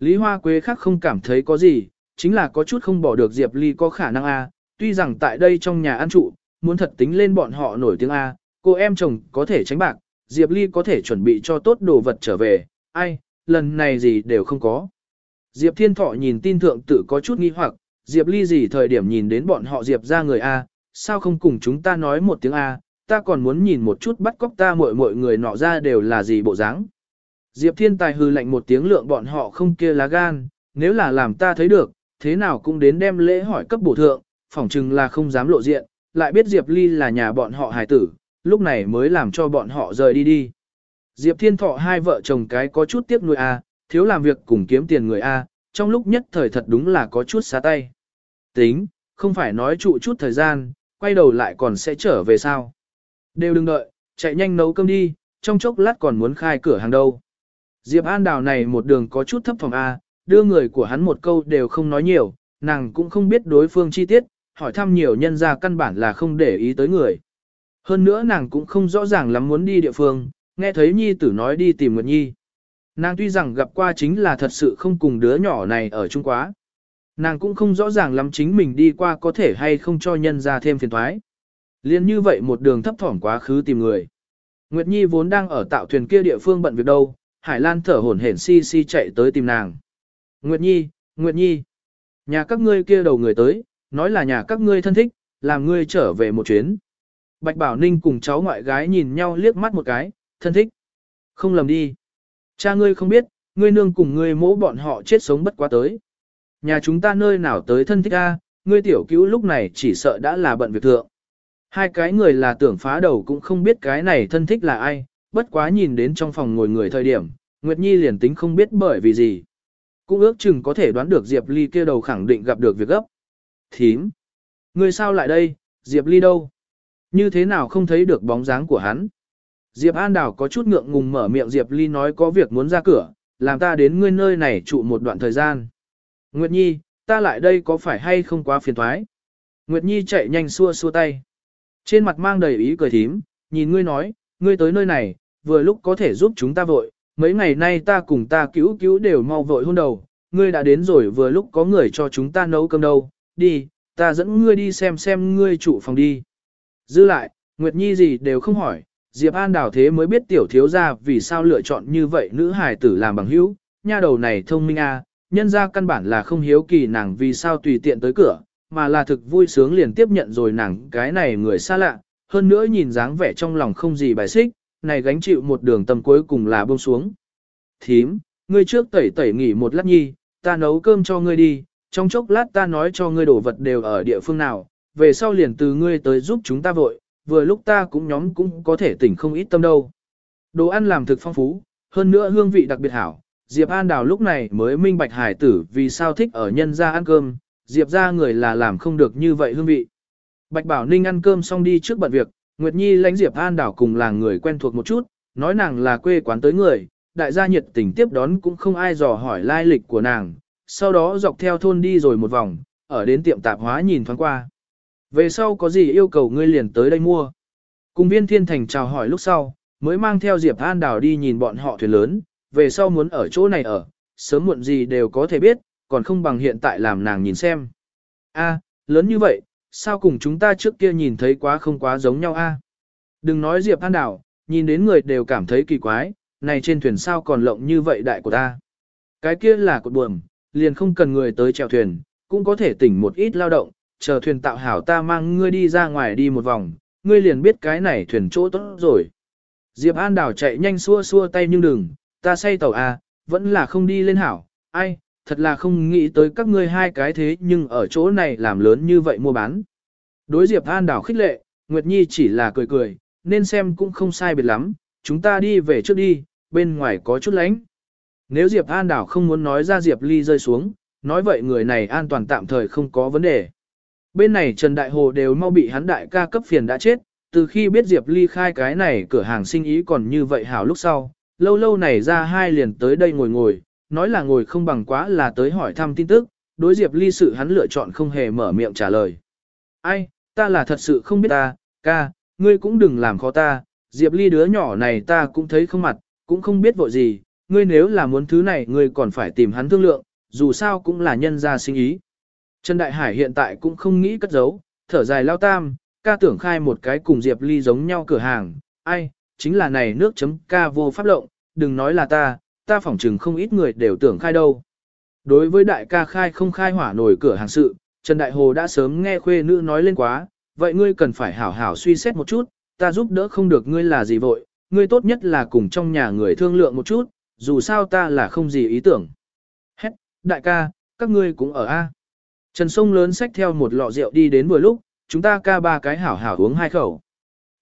Lý Hoa Quế khác không cảm thấy có gì, chính là có chút không bỏ được Diệp Ly có khả năng à? tuy rằng tại đây trong nhà ăn trụ, muốn thật tính lên bọn họ nổi tiếng à? cô em chồng có thể tránh bạc, Diệp Ly có thể chuẩn bị cho tốt đồ vật trở về, ai, lần này gì đều không có. Diệp Thiên Thọ nhìn tin thượng tự có chút nghi hoặc, Diệp Ly gì thời điểm nhìn đến bọn họ Diệp ra người A, sao không cùng chúng ta nói một tiếng A, ta còn muốn nhìn một chút bắt cóc ta mọi mọi người nọ ra đều là gì bộ dáng. Diệp Thiên Tài hư lạnh một tiếng lượng bọn họ không kia lá gan, nếu là làm ta thấy được, thế nào cũng đến đem lễ hỏi cấp bổ thượng, phỏng chừng là không dám lộ diện, lại biết Diệp Ly là nhà bọn họ hài tử, lúc này mới làm cho bọn họ rời đi đi. Diệp Thiên Thọ hai vợ chồng cái có chút tiếc nuôi A, thiếu làm việc cùng kiếm tiền người A, trong lúc nhất thời thật đúng là có chút xá tay. Tính, không phải nói trụ chút thời gian, quay đầu lại còn sẽ trở về sao. Đều đừng đợi, chạy nhanh nấu cơm đi, trong chốc lát còn muốn khai cửa hàng đâu. Diệp An Đào này một đường có chút thấp phòng A, đưa người của hắn một câu đều không nói nhiều, nàng cũng không biết đối phương chi tiết, hỏi thăm nhiều nhân ra căn bản là không để ý tới người. Hơn nữa nàng cũng không rõ ràng lắm muốn đi địa phương, nghe thấy nhi tử nói đi tìm Nguyệt Nhi. Nàng tuy rằng gặp qua chính là thật sự không cùng đứa nhỏ này ở chung quá. Nàng cũng không rõ ràng lắm chính mình đi qua có thể hay không cho nhân ra thêm phiền thoái. Liên như vậy một đường thấp thỏm quá khứ tìm người. Nguyệt Nhi vốn đang ở tạo thuyền kia địa phương bận việc đâu, Hải Lan thở hổn hển si si chạy tới tìm nàng. Nguyệt Nhi, Nguyệt Nhi, nhà các ngươi kia đầu người tới, nói là nhà các ngươi thân thích, làm ngươi trở về một chuyến. Bạch Bảo Ninh cùng cháu ngoại gái nhìn nhau liếc mắt một cái, thân thích. Không lầm đi. Cha ngươi không biết, ngươi nương cùng ngươi mỗ bọn họ chết sống bất quá tới. Nhà chúng ta nơi nào tới thân thích a, ngươi tiểu cứu lúc này chỉ sợ đã là bận việc thượng. Hai cái người là tưởng phá đầu cũng không biết cái này thân thích là ai, bất quá nhìn đến trong phòng ngồi người thời điểm, Nguyệt Nhi liền tính không biết bởi vì gì. Cũng ước chừng có thể đoán được Diệp Ly kia đầu khẳng định gặp được việc gấp. Thím! người sao lại đây, Diệp Ly đâu? Như thế nào không thấy được bóng dáng của hắn? Diệp An Đào có chút ngượng ngùng mở miệng Diệp Ly nói có việc muốn ra cửa, làm ta đến ngươi nơi này trụ một đoạn thời gian. Nguyệt Nhi, ta lại đây có phải hay không quá phiền thoái? Nguyệt Nhi chạy nhanh xua xua tay. Trên mặt mang đầy ý cười thím, nhìn ngươi nói, ngươi tới nơi này, vừa lúc có thể giúp chúng ta vội, mấy ngày nay ta cùng ta cứu cứu đều mau vội hôn đầu, ngươi đã đến rồi vừa lúc có người cho chúng ta nấu cơm đâu, đi, ta dẫn ngươi đi xem xem ngươi trụ phòng đi. Dư lại, Nguyệt Nhi gì đều không hỏi, Diệp An đào thế mới biết tiểu thiếu gia vì sao lựa chọn như vậy nữ hài tử làm bằng hữu, nha đầu này thông minh a, à, nhân ra căn bản là không hiếu kỳ nàng vì sao tùy tiện tới cửa, mà là thực vui sướng liền tiếp nhận rồi nàng cái này người xa lạ, hơn nữa nhìn dáng vẻ trong lòng không gì bài xích, này gánh chịu một đường tầm cuối cùng là buông xuống. Thím, ngươi trước tẩy tẩy nghỉ một lát nhi, ta nấu cơm cho ngươi đi, trong chốc lát ta nói cho ngươi đổ vật đều ở địa phương nào, về sau liền từ ngươi tới giúp chúng ta vội, vừa lúc ta cũng nhóm cũng có thể tỉnh không ít tâm đâu. Đồ ăn làm thực phong phú, hơn nữa hương vị đặc biệt hảo, Diệp An Đào lúc này mới minh bạch hải tử vì sao thích ở nhân gia ăn cơm, Diệp ra người là làm không được như vậy hương vị. Bạch Bảo Ninh ăn cơm xong đi trước bận việc, Nguyệt Nhi lãnh Diệp An Đảo cùng là người quen thuộc một chút, nói nàng là quê quán tới người, đại gia nhiệt tình tiếp đón cũng không ai dò hỏi lai lịch của nàng, sau đó dọc theo thôn đi rồi một vòng, ở đến tiệm tạp hóa nhìn thoáng qua. Về sau có gì yêu cầu ngươi liền tới đây mua. Cùng viên thiên thành chào hỏi lúc sau, mới mang theo Diệp An Đảo đi nhìn bọn họ thuyền lớn, về sau muốn ở chỗ này ở, sớm muộn gì đều có thể biết, còn không bằng hiện tại làm nàng nhìn xem. A, lớn như vậy, sao cùng chúng ta trước kia nhìn thấy quá không quá giống nhau a? Đừng nói Diệp An Đảo, nhìn đến người đều cảm thấy kỳ quái, này trên thuyền sao còn lộng như vậy đại của ta. Cái kia là cột buồm, liền không cần người tới chèo thuyền, cũng có thể tỉnh một ít lao động, chờ thuyền tạo hảo ta mang ngươi đi ra ngoài đi một vòng, ngươi liền biết cái này thuyền chỗ tốt rồi. Diệp An Đảo chạy nhanh xua xua tay nhưng đừng, ta say tàu à, vẫn là không đi lên hảo, ai, thật là không nghĩ tới các ngươi hai cái thế nhưng ở chỗ này làm lớn như vậy mua bán. Đối Diệp An đảo khích lệ, Nguyệt Nhi chỉ là cười cười, nên xem cũng không sai biệt lắm, chúng ta đi về trước đi, bên ngoài có chút lánh. Nếu Diệp An đảo không muốn nói ra Diệp Ly rơi xuống, nói vậy người này an toàn tạm thời không có vấn đề. Bên này Trần Đại Hồ đều mau bị hắn đại ca cấp phiền đã chết, từ khi biết Diệp Ly khai cái này cửa hàng sinh ý còn như vậy hảo lúc sau, lâu lâu này ra hai liền tới đây ngồi ngồi, nói là ngồi không bằng quá là tới hỏi thăm tin tức, đối Diệp Ly sự hắn lựa chọn không hề mở miệng trả lời. Ai, ta là thật sự không biết ta, ca, ngươi cũng đừng làm khó ta, Diệp Ly đứa nhỏ này ta cũng thấy không mặt, cũng không biết vội gì, ngươi nếu là muốn thứ này ngươi còn phải tìm hắn thương lượng, dù sao cũng là nhân gia sinh ý. Trần Đại Hải hiện tại cũng không nghĩ cất giấu, thở dài lao tam, ca tưởng khai một cái cùng Diệp Ly giống nhau cửa hàng, ai, chính là này nước chấm ca vô pháp lộng, đừng nói là ta, ta phỏng chừng không ít người đều tưởng khai đâu. Đối với đại ca khai không khai hỏa nổi cửa hàng sự, Trần Đại Hồ đã sớm nghe khuê nữ nói lên quá, vậy ngươi cần phải hảo hảo suy xét một chút, ta giúp đỡ không được ngươi là gì vội, ngươi tốt nhất là cùng trong nhà người thương lượng một chút, dù sao ta là không gì ý tưởng. Hết, đại ca, các ngươi cũng ở A. Trần Sông lớn xách theo một lọ rượu đi đến vừa lúc, chúng ta ca ba cái hảo hảo uống hai khẩu.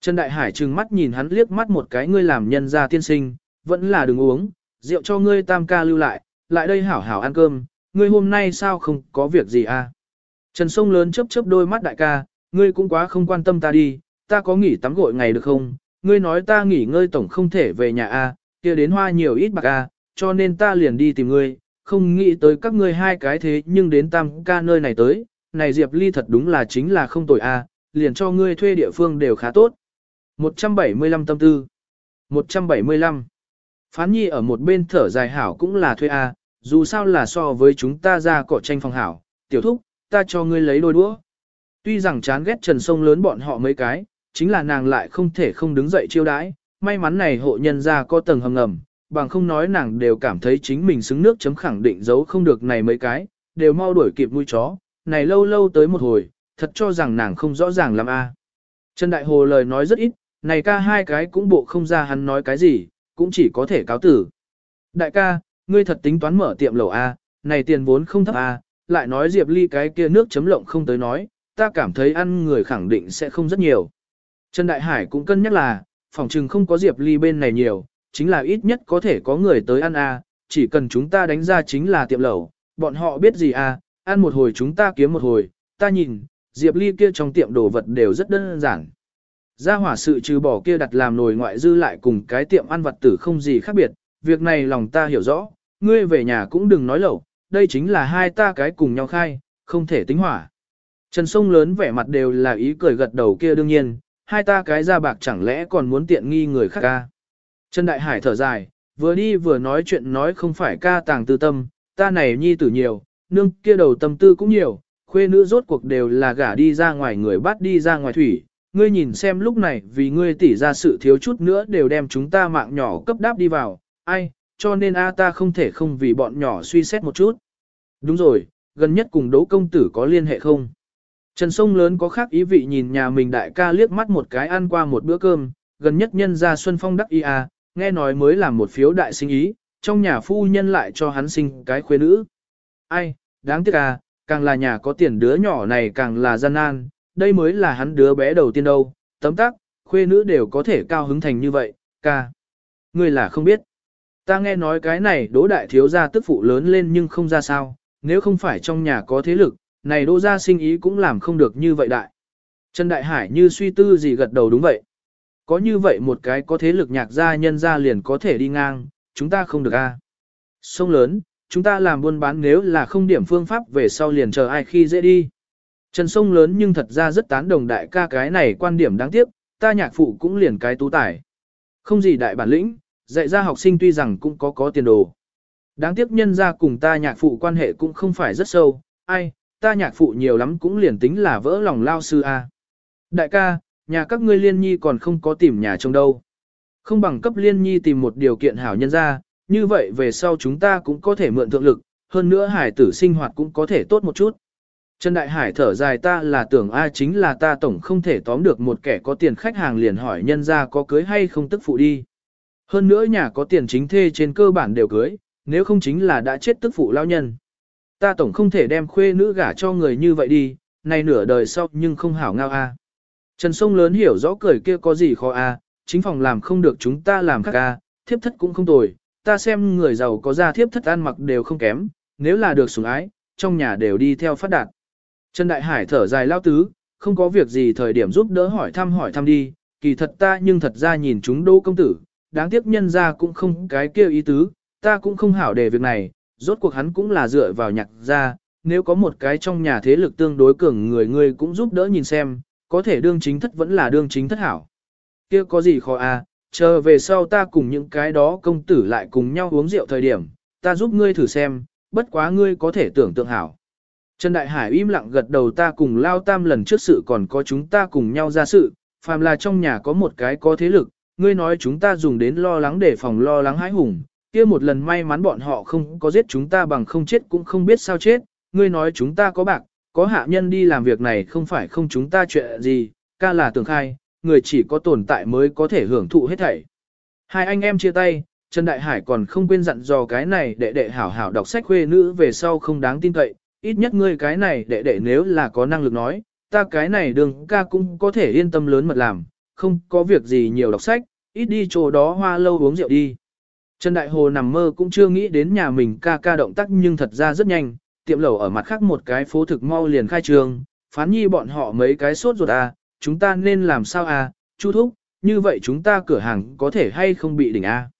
Trần Đại Hải trừng mắt nhìn hắn liếc mắt một cái ngươi làm nhân gia tiên sinh, vẫn là đừng uống, rượu cho ngươi tam ca lưu lại, lại đây hảo hảo ăn cơm, ngươi hôm nay sao không có việc gì à? Trần Sông lớn chớp chớp đôi mắt đại ca, ngươi cũng quá không quan tâm ta đi, ta có nghỉ tắm gội ngày được không? Ngươi nói ta nghỉ ngơi tổng không thể về nhà a, à, kia đến hoa nhiều ít bạc a, à, cho nên ta liền đi tìm ngươi, không nghĩ tới các ngươi hai cái thế nhưng đến tam ca nơi này tới, này Diệp Ly thật đúng là chính là không tội a, à, liền cho ngươi thuê địa phương đều khá tốt. 175 tâm tư 175 Phán nhi ở một bên thở dài hảo cũng là thuê A, dù sao là so với chúng ta ra cỏ tranh phòng hảo, tiểu thúc, ta cho ngươi lấy đôi đũa. Tuy rằng chán ghét Trần Sông lớn bọn họ mấy cái, chính là nàng lại không thể không đứng dậy chiêu đãi, may mắn này hộ nhân ra có tầng hầm ngầm, bằng không nói nàng đều cảm thấy chính mình xứng nước chấm khẳng định giấu không được này mấy cái, đều mau đuổi kịp nuôi chó, này lâu lâu tới một hồi, thật cho rằng nàng không rõ ràng làm a. Trần Đại Hồ lời nói rất ít, này ca hai cái cũng bộ không ra hắn nói cái gì, cũng chỉ có thể cáo tử. Đại ca, ngươi thật tính toán mở tiệm lẩu A, này tiền vốn không thấp A, lại nói Diệp Ly cái kia nước chấm lộng không tới nói, ta cảm thấy ăn người khẳng định sẽ không rất nhiều. Trần Đại Hải cũng cân nhắc là, phòng trừng không có Diệp Ly bên này nhiều, chính là ít nhất có thể có người tới ăn A, chỉ cần chúng ta đánh ra chính là tiệm lẩu, bọn họ biết gì A, ăn một hồi chúng ta kiếm một hồi, ta nhìn, Diệp Ly kia trong tiệm đồ vật đều rất đơn giản. Gia hỏa sự trừ bỏ kia đặt làm nồi ngoại dư lại cùng cái tiệm ăn vật tử không gì khác biệt, việc này lòng ta hiểu rõ, ngươi về nhà cũng đừng nói lẩu, đây chính là hai ta cái cùng nhau khai, không thể tính hỏa. Trần Sông lớn vẻ mặt đều là ý cười gật đầu kia đương nhiên, hai ta cái ra bạc chẳng lẽ còn muốn tiện nghi người khác ca. Trần Đại Hải thở dài, vừa đi vừa nói chuyện nói không phải ca tàng tư tâm, ta này nhi tử nhiều, nương kia đầu tâm tư cũng nhiều, khuê nữ rốt cuộc đều là gả đi ra ngoài người bắt đi ra ngoài thủy, ngươi nhìn xem lúc này vì ngươi tỉ ra sự thiếu chút nữa đều đem chúng ta mạng nhỏ cấp đáp đi vào, ai, cho nên a ta không thể không vì bọn nhỏ suy xét một chút. Đúng rồi, gần nhất cùng đỗ công tử có liên hệ không? Trần Sông lớn có khác ý vị nhìn nhà mình đại ca liếc mắt một cái ăn qua một bữa cơm, gần nhất nhân ra Xuân Phong đắc ý à, nghe nói mới làm một phiếu đại sinh ý, trong nhà phu nhân lại cho hắn sinh cái khuê nữ. Ai, đáng tiếc à, càng là nhà có tiền đứa nhỏ này càng là gian nan, đây mới là hắn đứa bé đầu tiên đâu, tấm tắc, khuê nữ đều có thể cao hứng thành như vậy, ca. Ngươi là không biết. Ta nghe nói cái này đỗ đại thiếu gia tức phụ lớn lên nhưng không ra sao, nếu không phải trong nhà có thế lực, này đỗ gia sinh ý cũng làm không được như vậy đại. Trần Đại Hải như suy tư gì gật đầu đúng vậy. Có như vậy một cái có thế lực nhạc gia nhân gia liền có thể đi ngang, chúng ta không được a. Sông lớn, chúng ta làm buôn bán nếu là không điểm phương pháp về sau liền chờ ai khi dễ đi. Trần Sông lớn nhưng thật ra rất tán đồng đại ca cái này quan điểm đáng tiếc, ta nhạc phụ cũng liền cái tú tài. Không gì đại bản lĩnh, dạy ra học sinh tuy rằng cũng có có tiền đồ. Đáng tiếc nhân ra cùng ta nhạc phụ quan hệ cũng không phải rất sâu, ai, ta nhạc phụ nhiều lắm cũng liền tính là vỡ lòng lao sư a. Đại ca, nhà các ngươi liên nhi còn không có tìm nhà trông đâu. Không bằng cấp liên nhi tìm một điều kiện hảo nhân ra, như vậy về sau chúng ta cũng có thể mượn thượng lực, hơn nữa hải tử sinh hoạt cũng có thể tốt một chút. Trần Đại Hải thở dài ta là tưởng A chính là ta tổng không thể tóm được một kẻ có tiền khách hàng liền hỏi nhân ra có cưới hay không tức phụ đi. Hơn nữa nhà có tiền chính thê trên cơ bản đều cưới, nếu không chính là đã chết tức phụ lao nhân. Ta tổng không thể đem khuê nữ gả cho người như vậy đi, này nửa đời sau nhưng không hảo ngao A. Trần Sông lớn hiểu rõ cười kia có gì khó A, chính phòng làm không được chúng ta làm khác A, thiếp thất cũng không tồi, ta xem người giàu có ra thiếp thất ăn mặc đều không kém, nếu là được sủng ái, trong nhà đều đi theo phát đạt. Trần Đại Hải thở dài lao tứ, không có việc gì thời điểm giúp đỡ hỏi thăm hỏi thăm đi, kỳ thật ta nhưng thật ra nhìn chúng đô công tử, đáng tiếc nhân ra cũng không cái kia ý tứ, ta cũng không hảo để việc này, rốt cuộc hắn cũng là dựa vào nhạc ra, nếu có một cái trong nhà thế lực tương đối cường người người cũng giúp đỡ nhìn xem, có thể đương chính thất vẫn là đương chính thất hảo. kia có gì khó à, chờ về sau ta cùng những cái đó công tử lại cùng nhau uống rượu thời điểm, ta giúp ngươi thử xem, bất quá ngươi có thể tưởng tượng hảo. Trần Đại Hải im lặng gật đầu ta cùng lao tam lần trước sự còn có chúng ta cùng nhau ra sự, phàm là trong nhà có một cái có thế lực, ngươi nói chúng ta dùng đến lo lắng để phòng lo lắng hãi hùng, kia một lần may mắn bọn họ không có giết chúng ta bằng không chết cũng không biết sao chết, ngươi nói chúng ta có bạc, có hạ nhân đi làm việc này không phải không chúng ta chuyện gì, ca là tường khai, người chỉ có tồn tại mới có thể hưởng thụ hết thảy. Hai anh em chia tay, Trần Đại Hải còn không quên dặn dò cái này để đệ hảo hảo đọc sách khuê nữ về sau không đáng tin cậy, ít nhất ngươi cái này đệ đệ nếu là có năng lực nói, ta cái này đường ca cũng có thể yên tâm lớn mật làm, không có việc gì nhiều đọc sách, ít đi chỗ đó hoa lâu uống rượu đi. Trần Đại Hồ nằm mơ cũng chưa nghĩ đến nhà mình ca ca động tác nhưng thật ra rất nhanh, tiệm lẩu ở mặt khác một cái phố thực mau liền khai trường, phán nhi bọn họ mấy cái sốt ruột à, chúng ta nên làm sao à, chu thúc, như vậy chúng ta cửa hàng có thể hay không bị đỉnh à.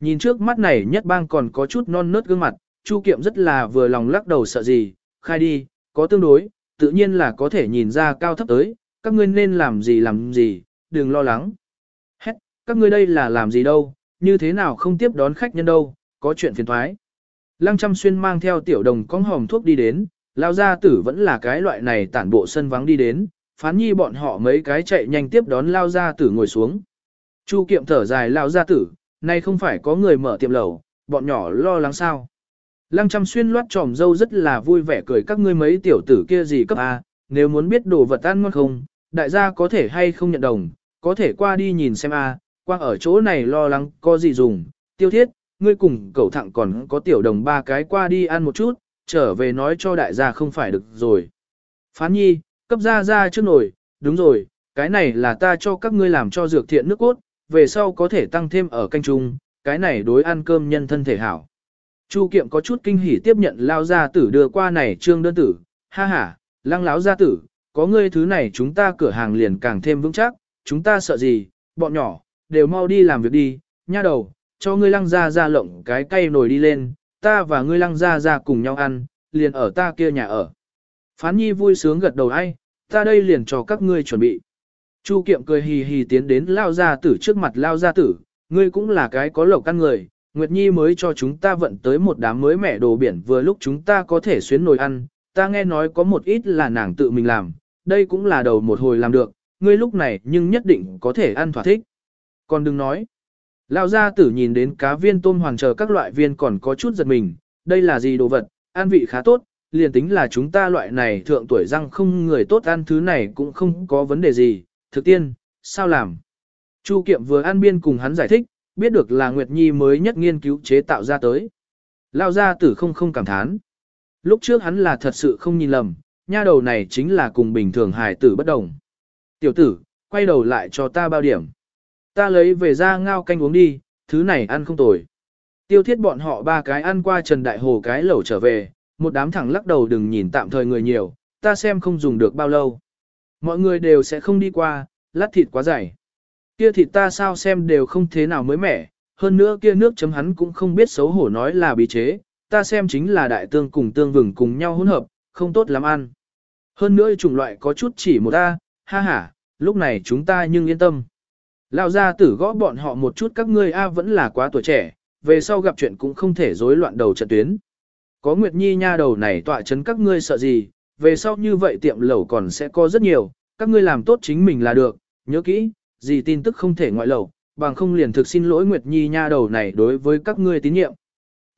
Nhìn trước mắt này nhất bang còn có chút non nớt gương mặt, chu kiệm rất là vừa lòng lắc đầu sợ gì, khai đi, có tương đối, tự nhiên là có thể nhìn ra cao thấp tới, các ngươi nên làm gì làm gì, đừng lo lắng. Hét, các ngươi đây là làm gì đâu, như thế nào không tiếp đón khách nhân đâu, có chuyện phiền thoái. Lăng chăm xuyên mang theo tiểu đồng con hòm thuốc đi đến, lao gia tử vẫn là cái loại này tản bộ sân vắng đi đến, phán nhi bọn họ mấy cái chạy nhanh tiếp đón lao gia tử ngồi xuống. Chu kiệm thở dài lao gia tử, nay không phải có người mở tiệm lẩu, bọn nhỏ lo lắng sao. Lăng chăm xuyên loát tròm dâu rất là vui vẻ cười các ngươi mấy tiểu tử kia gì cấp A, nếu muốn biết đồ vật ăn ngon không, đại gia có thể hay không nhận đồng, có thể qua đi nhìn xem A, quang ở chỗ này lo lắng có gì dùng, tiêu thiết, ngươi cùng cậu thẳng còn có tiểu đồng ba cái qua đi ăn một chút, trở về nói cho đại gia không phải được rồi. Phán nhi, cấp ra ra trước nổi, đúng rồi, cái này là ta cho các ngươi làm cho dược thiện nước cốt, về sau có thể tăng thêm ở canh chung, cái này đối ăn cơm nhân thân thể hảo. Chu Kiệm có chút kinh hỉ tiếp nhận lao gia tử đưa qua này trương đơn tử, ha ha, lăng lão gia tử, có ngươi thứ này chúng ta cửa hàng liền càng thêm vững chắc, chúng ta sợ gì, bọn nhỏ, đều mau đi làm việc đi, nha đầu, cho ngươi lăng ra ra lộng cái cây nồi đi lên, ta và ngươi lăng ra ra cùng nhau ăn, liền ở ta kia nhà ở. Phán nhi vui sướng gật đầu ai, ta đây liền cho các ngươi chuẩn bị. Chu kiệm cười hì hì tiến đến lao gia tử trước mặt lao gia tử, ngươi cũng là cái có lộc căn người, Nguyệt Nhi mới cho chúng ta vận tới một đám mới mẻ đồ biển vừa lúc chúng ta có thể xuyến nồi ăn, ta nghe nói có một ít là nàng tự mình làm, đây cũng là đầu một hồi làm được, ngươi lúc này nhưng nhất định có thể ăn thỏa thích. Còn đừng nói, Lão gia tử nhìn đến cá viên tôm hoàng chờ các loại viên còn có chút giật mình, đây là gì đồ vật, An vị khá tốt, liền tính là chúng ta loại này thượng tuổi răng không người tốt ăn thứ này cũng không có vấn đề gì, thực tiên, sao làm. Chu Kiệm vừa ăn biên cùng hắn giải thích, biết được là Nguyệt Nhi mới nhất nghiên cứu chế tạo ra tới. Lão gia tử không không cảm thán. Lúc trước hắn là thật sự không nhìn lầm, nha đầu này chính là cùng bình thường hài tử bất đồng. Tiểu tử, quay đầu lại cho ta bao điểm. Ta lấy về ra ngao canh uống đi, thứ này ăn không tồi. Tiêu thiết bọn họ ba cái ăn qua Trần Đại Hồ cái lẩu trở về, một đám thẳng lắc đầu đừng nhìn tạm thời người nhiều, ta xem không dùng được bao lâu. Mọi người đều sẽ không đi qua, lát thịt quá dày. Kia thịt ta sao xem đều không thế nào mới mẻ, hơn nữa kia nước chấm hắn cũng không biết xấu hổ nói là bí chế, ta xem chính là đại tương cùng tương vừng cùng nhau hỗn hợp, không tốt lắm ăn. Hơn nữa chủng loại có chút chỉ một ta, ha ha, lúc này chúng ta nhưng yên tâm. Lao ra tử gõ bọn họ một chút các ngươi A vẫn là quá tuổi trẻ, về sau gặp chuyện cũng không thể rối loạn đầu trận tuyến. Có Nguyệt Nhi nha đầu này tọa chấn các ngươi sợ gì, về sau như vậy tiệm lẩu còn sẽ có rất nhiều, các ngươi làm tốt chính mình là được, nhớ kỹ, gì tin tức không thể ngoại lẩu, bằng không liền thực xin lỗi Nguyệt Nhi nha đầu này đối với các ngươi tín nhiệm.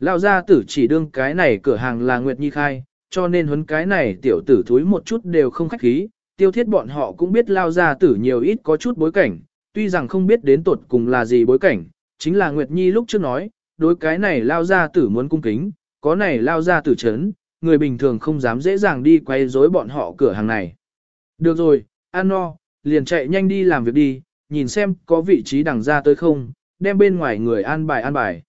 Lao gia tử chỉ đương cái này cửa hàng là Nguyệt Nhi khai, cho nên huấn cái này tiểu tử thúi một chút đều không khách khí, tiêu thiết bọn họ cũng biết Lao gia tử nhiều ít có chút bối cảnh, tuy rằng không biết đến tột cùng là gì bối cảnh, chính là Nguyệt Nhi lúc trước nói, đối cái này lao ra tử muốn cung kính, có này lao ra tử chấn, người bình thường không dám dễ dàng đi quay rối bọn họ cửa hàng này. Được rồi, ăn no, liền chạy nhanh đi làm việc đi, nhìn xem có vị trí đằng ra tới không, đem bên ngoài người an bài an bài.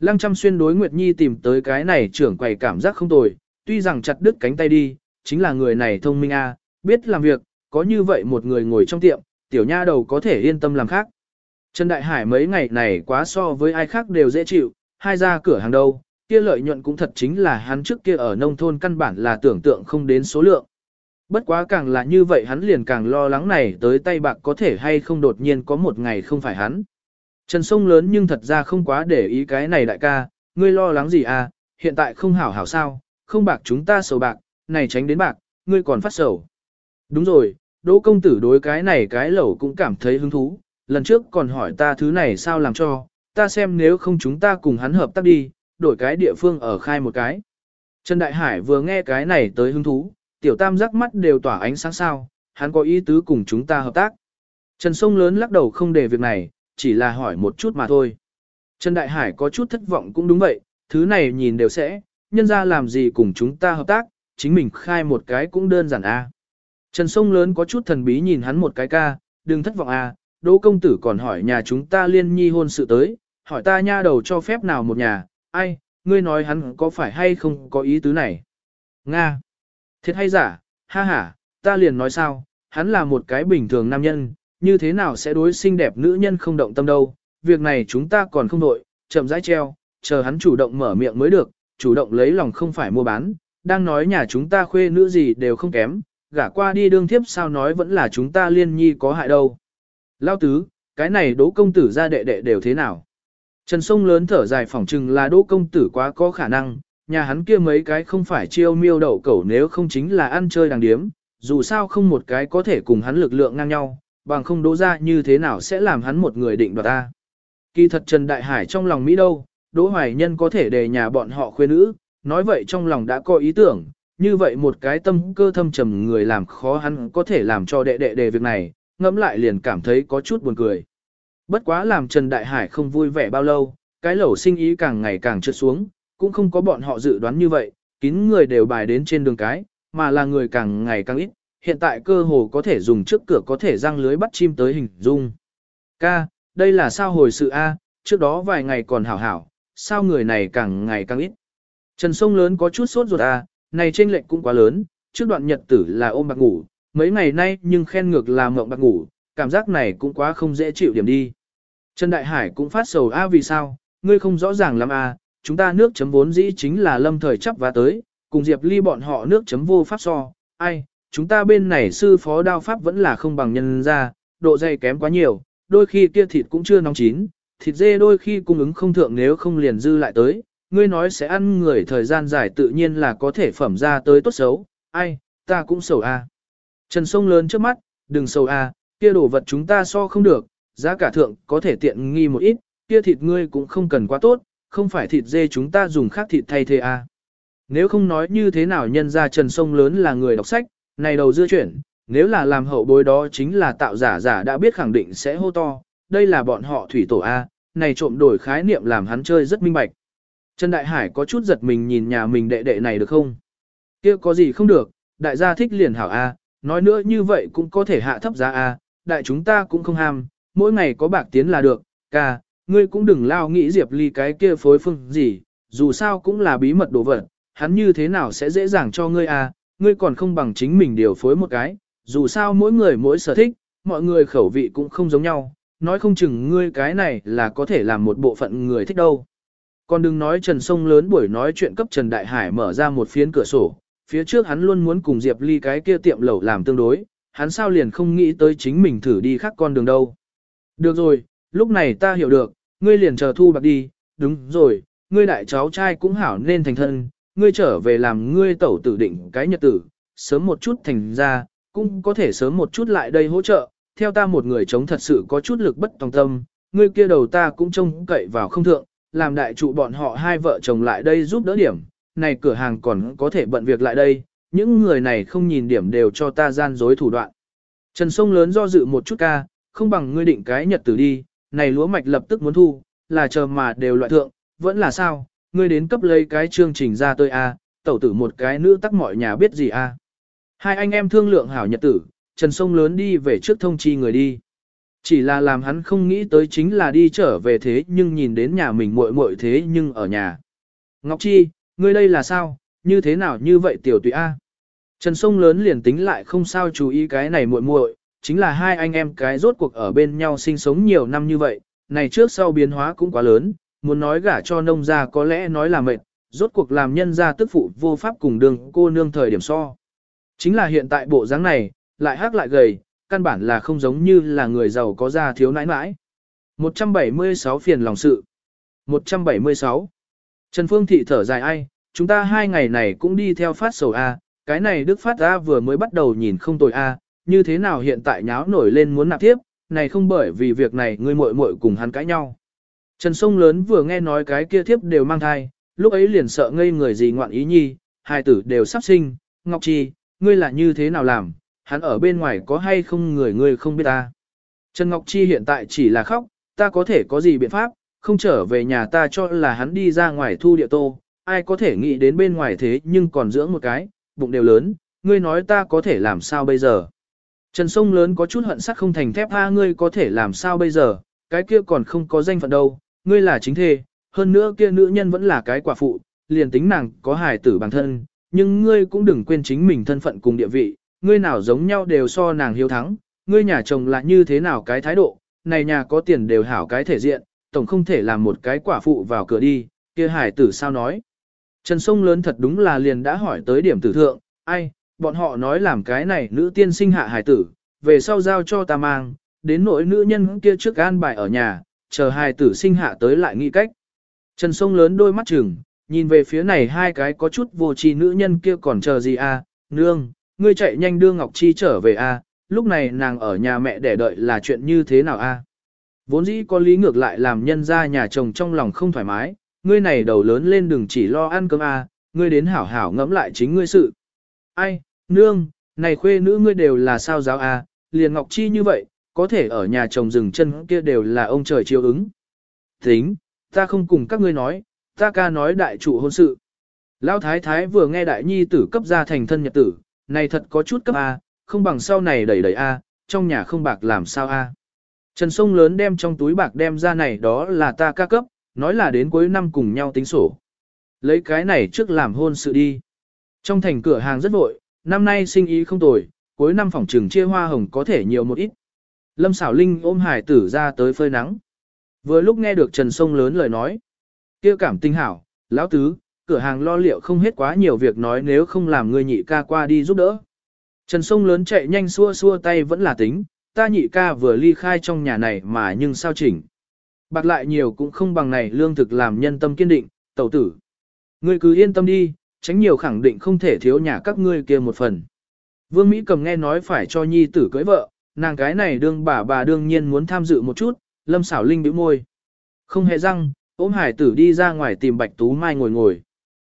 Lăng chăm xuyên đối Nguyệt Nhi tìm tới cái này trưởng quầy cảm giác không tồi, tuy rằng chặt đứt cánh tay đi, chính là người này thông minh a, biết làm việc, có như vậy một người ngồi trong tiệm, tiểu nha đầu có thể yên tâm làm khác. Trần Đại Hải mấy ngày này quá so với ai khác đều dễ chịu, hai ra cửa hàng đâu, kia lợi nhuận cũng thật chính là hắn trước kia ở nông thôn căn bản là tưởng tượng không đến số lượng. Bất quá càng là như vậy hắn liền càng lo lắng này tới tay bạc có thể hay không đột nhiên có một ngày không phải hắn. Trần sông lớn nhưng thật ra không quá để ý cái này đại ca, ngươi lo lắng gì à, hiện tại không hảo hảo sao, không bạc chúng ta sầu bạc, này tránh đến bạc, ngươi còn phát sầu. Đúng rồi, Đỗ công tử đối cái này cái lẩu cũng cảm thấy hứng thú, lần trước còn hỏi ta thứ này sao làm cho, ta xem nếu không chúng ta cùng hắn hợp tác đi, đổi cái địa phương ở khai một cái. Trần Đại Hải vừa nghe cái này tới hứng thú, tiểu tam giác mắt đều tỏa ánh sáng sao, hắn có ý tứ cùng chúng ta hợp tác. Trần Sông lớn lắc đầu không để việc này, chỉ là hỏi một chút mà thôi. Trần Đại Hải có chút thất vọng cũng đúng vậy, thứ này nhìn đều sẽ, nhân ra làm gì cùng chúng ta hợp tác, chính mình khai một cái cũng đơn giản a. Trần Sông lớn có chút thần bí nhìn hắn một cái ca, đừng thất vọng à, Đỗ công tử còn hỏi nhà chúng ta liên nhi hôn sự tới, hỏi ta nha đầu cho phép nào một nhà, ai, ngươi nói hắn có phải hay không có ý tứ này. Nga, thiệt hay giả, ha ha, ta liền nói sao, hắn là một cái bình thường nam nhân, như thế nào sẽ đối xinh đẹp nữ nhân không động tâm đâu, việc này chúng ta còn không đội, chậm rãi treo, chờ hắn chủ động mở miệng mới được, chủ động lấy lòng không phải mua bán, đang nói nhà chúng ta khuê nữ gì đều không kém, gả qua đi đương thiếp sao nói vẫn là chúng ta liên nhi có hại đâu. Lao tứ, cái này đỗ công tử ra đệ đệ đều thế nào? Trần Sông lớn thở dài phỏng chừng là đỗ công tử quá có khả năng, nhà hắn kia mấy cái không phải chiêu miêu đậu cẩu nếu không chính là ăn chơi đàng điếm, dù sao không một cái có thể cùng hắn lực lượng ngang nhau, bằng không đỗ ra như thế nào sẽ làm hắn một người định đoạt ta. Kỳ thật Trần Đại Hải trong lòng Mỹ đâu, Đỗ Hoài Nhân có thể đề nhà bọn họ khuê nữ, nói vậy trong lòng đã có ý tưởng, như vậy một cái tâm cơ thâm trầm người làm khó hắn có thể làm cho đệ đệ đề việc này, ngẫm lại liền cảm thấy có chút buồn cười. Bất quá làm Trần Đại Hải không vui vẻ bao lâu, cái lẩu sinh ý càng ngày càng trượt xuống, cũng không có bọn họ dự đoán như vậy, kín người đều bài đến trên đường cái, mà là người càng ngày càng ít, hiện tại cơ hồ có thể dùng trước cửa có thể răng lưới bắt chim tới hình dung. Ca, đây là sao hồi sự A, trước đó vài ngày còn hảo hảo, sao người này càng ngày càng ít. Trần Sông lớn có chút sốt ruột A, này trên lệnh cũng quá lớn, trước đoạn nhật tử là ôm bạc ngủ, mấy ngày nay nhưng khen ngược là mộng bạc ngủ, cảm giác này cũng quá không dễ chịu điểm đi. Trần Đại Hải cũng phát sầu A vì sao, ngươi không rõ ràng lắm A, chúng ta nước chấm vốn dĩ chính là lâm thời chấp và tới, cùng Diệp Ly bọn họ nước chấm vô pháp so, ai, chúng ta bên này sư phó đao pháp vẫn là không bằng nhân ra, độ dày kém quá nhiều, đôi khi kia thịt cũng chưa nóng chín, thịt dê đôi khi cung ứng không thượng nếu không liền dư lại tới, ngươi nói sẽ ăn người thời gian dài tự nhiên là có thể phẩm ra tới tốt xấu, ai, ta cũng sầu a. Trần sông lớn trước mắt, đừng sầu a, kia đồ vật chúng ta so không được, giá cả thượng có thể tiện nghi một ít, kia thịt ngươi cũng không cần quá tốt, không phải thịt dê chúng ta dùng khác thịt thay thế a. Nếu không nói như thế nào nhân ra Trần Sông lớn là người đọc sách, này đầu dưa chuyển, nếu là làm hậu bối đó chính là tạo giả giả đã biết khẳng định sẽ hô to, đây là bọn họ thủy tổ A, này trộm đổi khái niệm làm hắn chơi rất minh bạch. Trần Đại Hải có chút giật mình nhìn nhà mình đệ đệ này được không? kia có gì không được, đại gia thích liền hảo A, nói nữa như vậy cũng có thể hạ thấp giá A, đại chúng ta cũng không ham, mỗi ngày có bạc tiến là được, ca, ngươi cũng đừng lao nghĩ Diệp Ly cái kia phối phương gì, dù sao cũng là bí mật đồ vật, hắn như thế nào sẽ dễ dàng cho ngươi A, ngươi còn không bằng chính mình điều phối một cái, dù sao mỗi người mỗi sở thích, mọi người khẩu vị cũng không giống nhau, nói không chừng ngươi cái này là có thể làm một bộ phận người thích đâu. Còn đừng nói Trần Sông lớn buổi nói chuyện cấp Trần Đại Hải mở ra một phiến cửa sổ, phía trước hắn luôn muốn cùng Diệp Ly cái kia tiệm lẩu làm tương đối, hắn sao liền không nghĩ tới chính mình thử đi khác con đường đâu. Được rồi, lúc này ta hiểu được, ngươi liền chờ thu bạc đi, đúng rồi, ngươi đại cháu trai cũng hảo nên thành thân, ngươi trở về làm ngươi tẩu tử định cái nhật tử, sớm một chút thành ra, cũng có thể sớm một chút lại đây hỗ trợ, theo ta một người chống thật sự có chút lực bất tòng tâm, ngươi kia đầu ta cũng trông cậy vào không thượng, làm đại trụ bọn họ hai vợ chồng lại đây giúp đỡ điểm, này cửa hàng còn có thể bận việc lại đây, những người này không nhìn điểm đều cho ta gian dối thủ đoạn. Trần Sông lớn do dự một chút ca, không bằng ngươi định cái nhật tử đi, này lúa mạch lập tức muốn thu, là chờ mà đều loại thượng, vẫn là sao, ngươi đến cấp lấy cái chương trình ra tôi a, tẩu tử một cái nữ tắc mọi nhà biết gì a. Hai anh em thương lượng hảo nhật tử, Trần Sông lớn đi về trước thông chi người đi. Chỉ là làm hắn không nghĩ tới chính là đi trở về thế nhưng nhìn đến nhà mình muội muội thế nhưng ở nhà. Ngọc Chi, ngươi đây là sao, như thế nào như vậy tiểu tùy A. Trần Sông lớn liền tính lại không sao chú ý cái này muội muội, chính là hai anh em cái rốt cuộc ở bên nhau sinh sống nhiều năm như vậy, này trước sau biến hóa cũng quá lớn, muốn nói gả cho nông gia có lẽ nói là mệt, rốt cuộc làm nhân gia tức phụ vô pháp cùng đường cô nương thời điểm so. Chính là hiện tại bộ dáng này, lại hắc lại gầy, căn bản là không giống như là người giàu có gia thiếu nãi nãi. 176 phiền lòng sự. 176. Trần Phương Thị thở dài ai, chúng ta hai ngày này cũng đi theo phát sầu A, cái này Đức Phát A vừa mới bắt đầu nhìn không tồi A, như thế nào hiện tại nháo nổi lên muốn nạp tiếp, này không bởi vì việc này ngươi muội muội cùng hắn cãi nhau. Trần Sông Lớn vừa nghe nói cái kia thiếp đều mang thai, lúc ấy liền sợ ngây người gì ngoạn ý nhi, hai tử đều sắp sinh, Ngọc Chi, ngươi là như thế nào làm, hắn ở bên ngoài có hay không người ngươi không biết ta. Trần Ngọc Chi hiện tại chỉ là khóc, ta có thể có gì biện pháp, không trở về nhà ta cho là hắn đi ra ngoài thu địa tô, ai có thể nghĩ đến bên ngoài thế nhưng còn dưỡng một cái, bụng đều lớn, ngươi nói ta có thể làm sao bây giờ. Trần Sông Lớn có chút hận sắt không thành thép ha ngươi có thể làm sao bây giờ, cái kia còn không có danh phận đâu, ngươi là chính thê, hơn nữa kia nữ nhân vẫn là cái quả phụ, liền tính nàng có hài tử bản thân, nhưng ngươi cũng đừng quên chính mình thân phận cùng địa vị, ngươi nào giống nhau đều so nàng hiếu thắng, ngươi nhà chồng là như thế nào cái thái độ, này nhà có tiền đều hảo cái thể diện, tổng không thể làm một cái quả phụ vào cửa đi, kia Hải tử sao nói. Trần Sông lớn thật đúng là liền đã hỏi tới điểm tử thượng, ai, bọn họ nói làm cái này nữ tiên sinh hạ Hải tử, về sau giao cho ta mang, đến nỗi nữ nhân kia trước an bài ở nhà, chờ Hải tử sinh hạ tới lại nghĩ cách. Trần Sông lớn đôi mắt chừng, nhìn về phía này hai cái có chút vô tri nữ nhân kia còn chờ gì? À? nương, ngươi chạy nhanh đưa Ngọc Chi trở về a, à? lúc này nàng ở nhà mẹ để đợi là chuyện như thế nào a? À? Vốn dĩ có lý ngược lại làm nhân ra nhà chồng trong lòng không thoải mái, ngươi này đầu lớn lên đừng chỉ lo ăn cơm a, ngươi đến hảo hảo ngẫm lại chính ngươi sự. Ai, nương, này khuê nữ ngươi đều là sao giáo a, liền Ngọc Chi như vậy, có thể ở nhà chồng dừng chân kia đều là ông trời chiếu ứng. Tính, ta không cùng các ngươi nói, ta ca nói đại trụ hôn sự. Lão thái thái vừa nghe đại nhi tử cấp ra thành thân nhật tử, này thật có chút cấp A, không bằng sau này đẩy đẩy A, trong nhà không bạc làm sao A. Trần Sông lớn đem trong túi bạc đem ra này đó là ta ca cấp, nói là đến cuối năm cùng nhau tính sổ. Lấy cái này trước làm hôn sự đi. Trong thành cửa hàng rất vội, năm nay sinh ý không tồi, cuối năm phòng trừng chia hoa hồng có thể nhiều một ít. Lâm xảo linh ôm hải tử ra tới phơi nắng. Vừa lúc nghe được Trần Sông lớn lời nói. kia cảm tinh hảo, lão tứ, cửa hàng lo liệu không hết quá nhiều việc nói nếu không làm người nhị ca qua đi giúp đỡ. Trần Sông lớn chạy nhanh xua xua tay vẫn là tính, ta nhị ca vừa ly khai trong nhà này mà nhưng sao chỉnh. Bạc lại nhiều cũng không bằng này lương thực làm nhân tâm kiên định, tẩu tử. Ngươi cứ yên tâm đi, tránh nhiều khẳng định không thể thiếu nhà các ngươi kia một phần. Vương Mỹ cầm nghe nói phải cho nhi tử cưới vợ, nàng cái này đương bà bà đương nhiên muốn tham dự một chút, lâm xảo linh bĩu môi. Không hề răng, ôm hải tử đi ra ngoài tìm bạch tú mai ngồi ngồi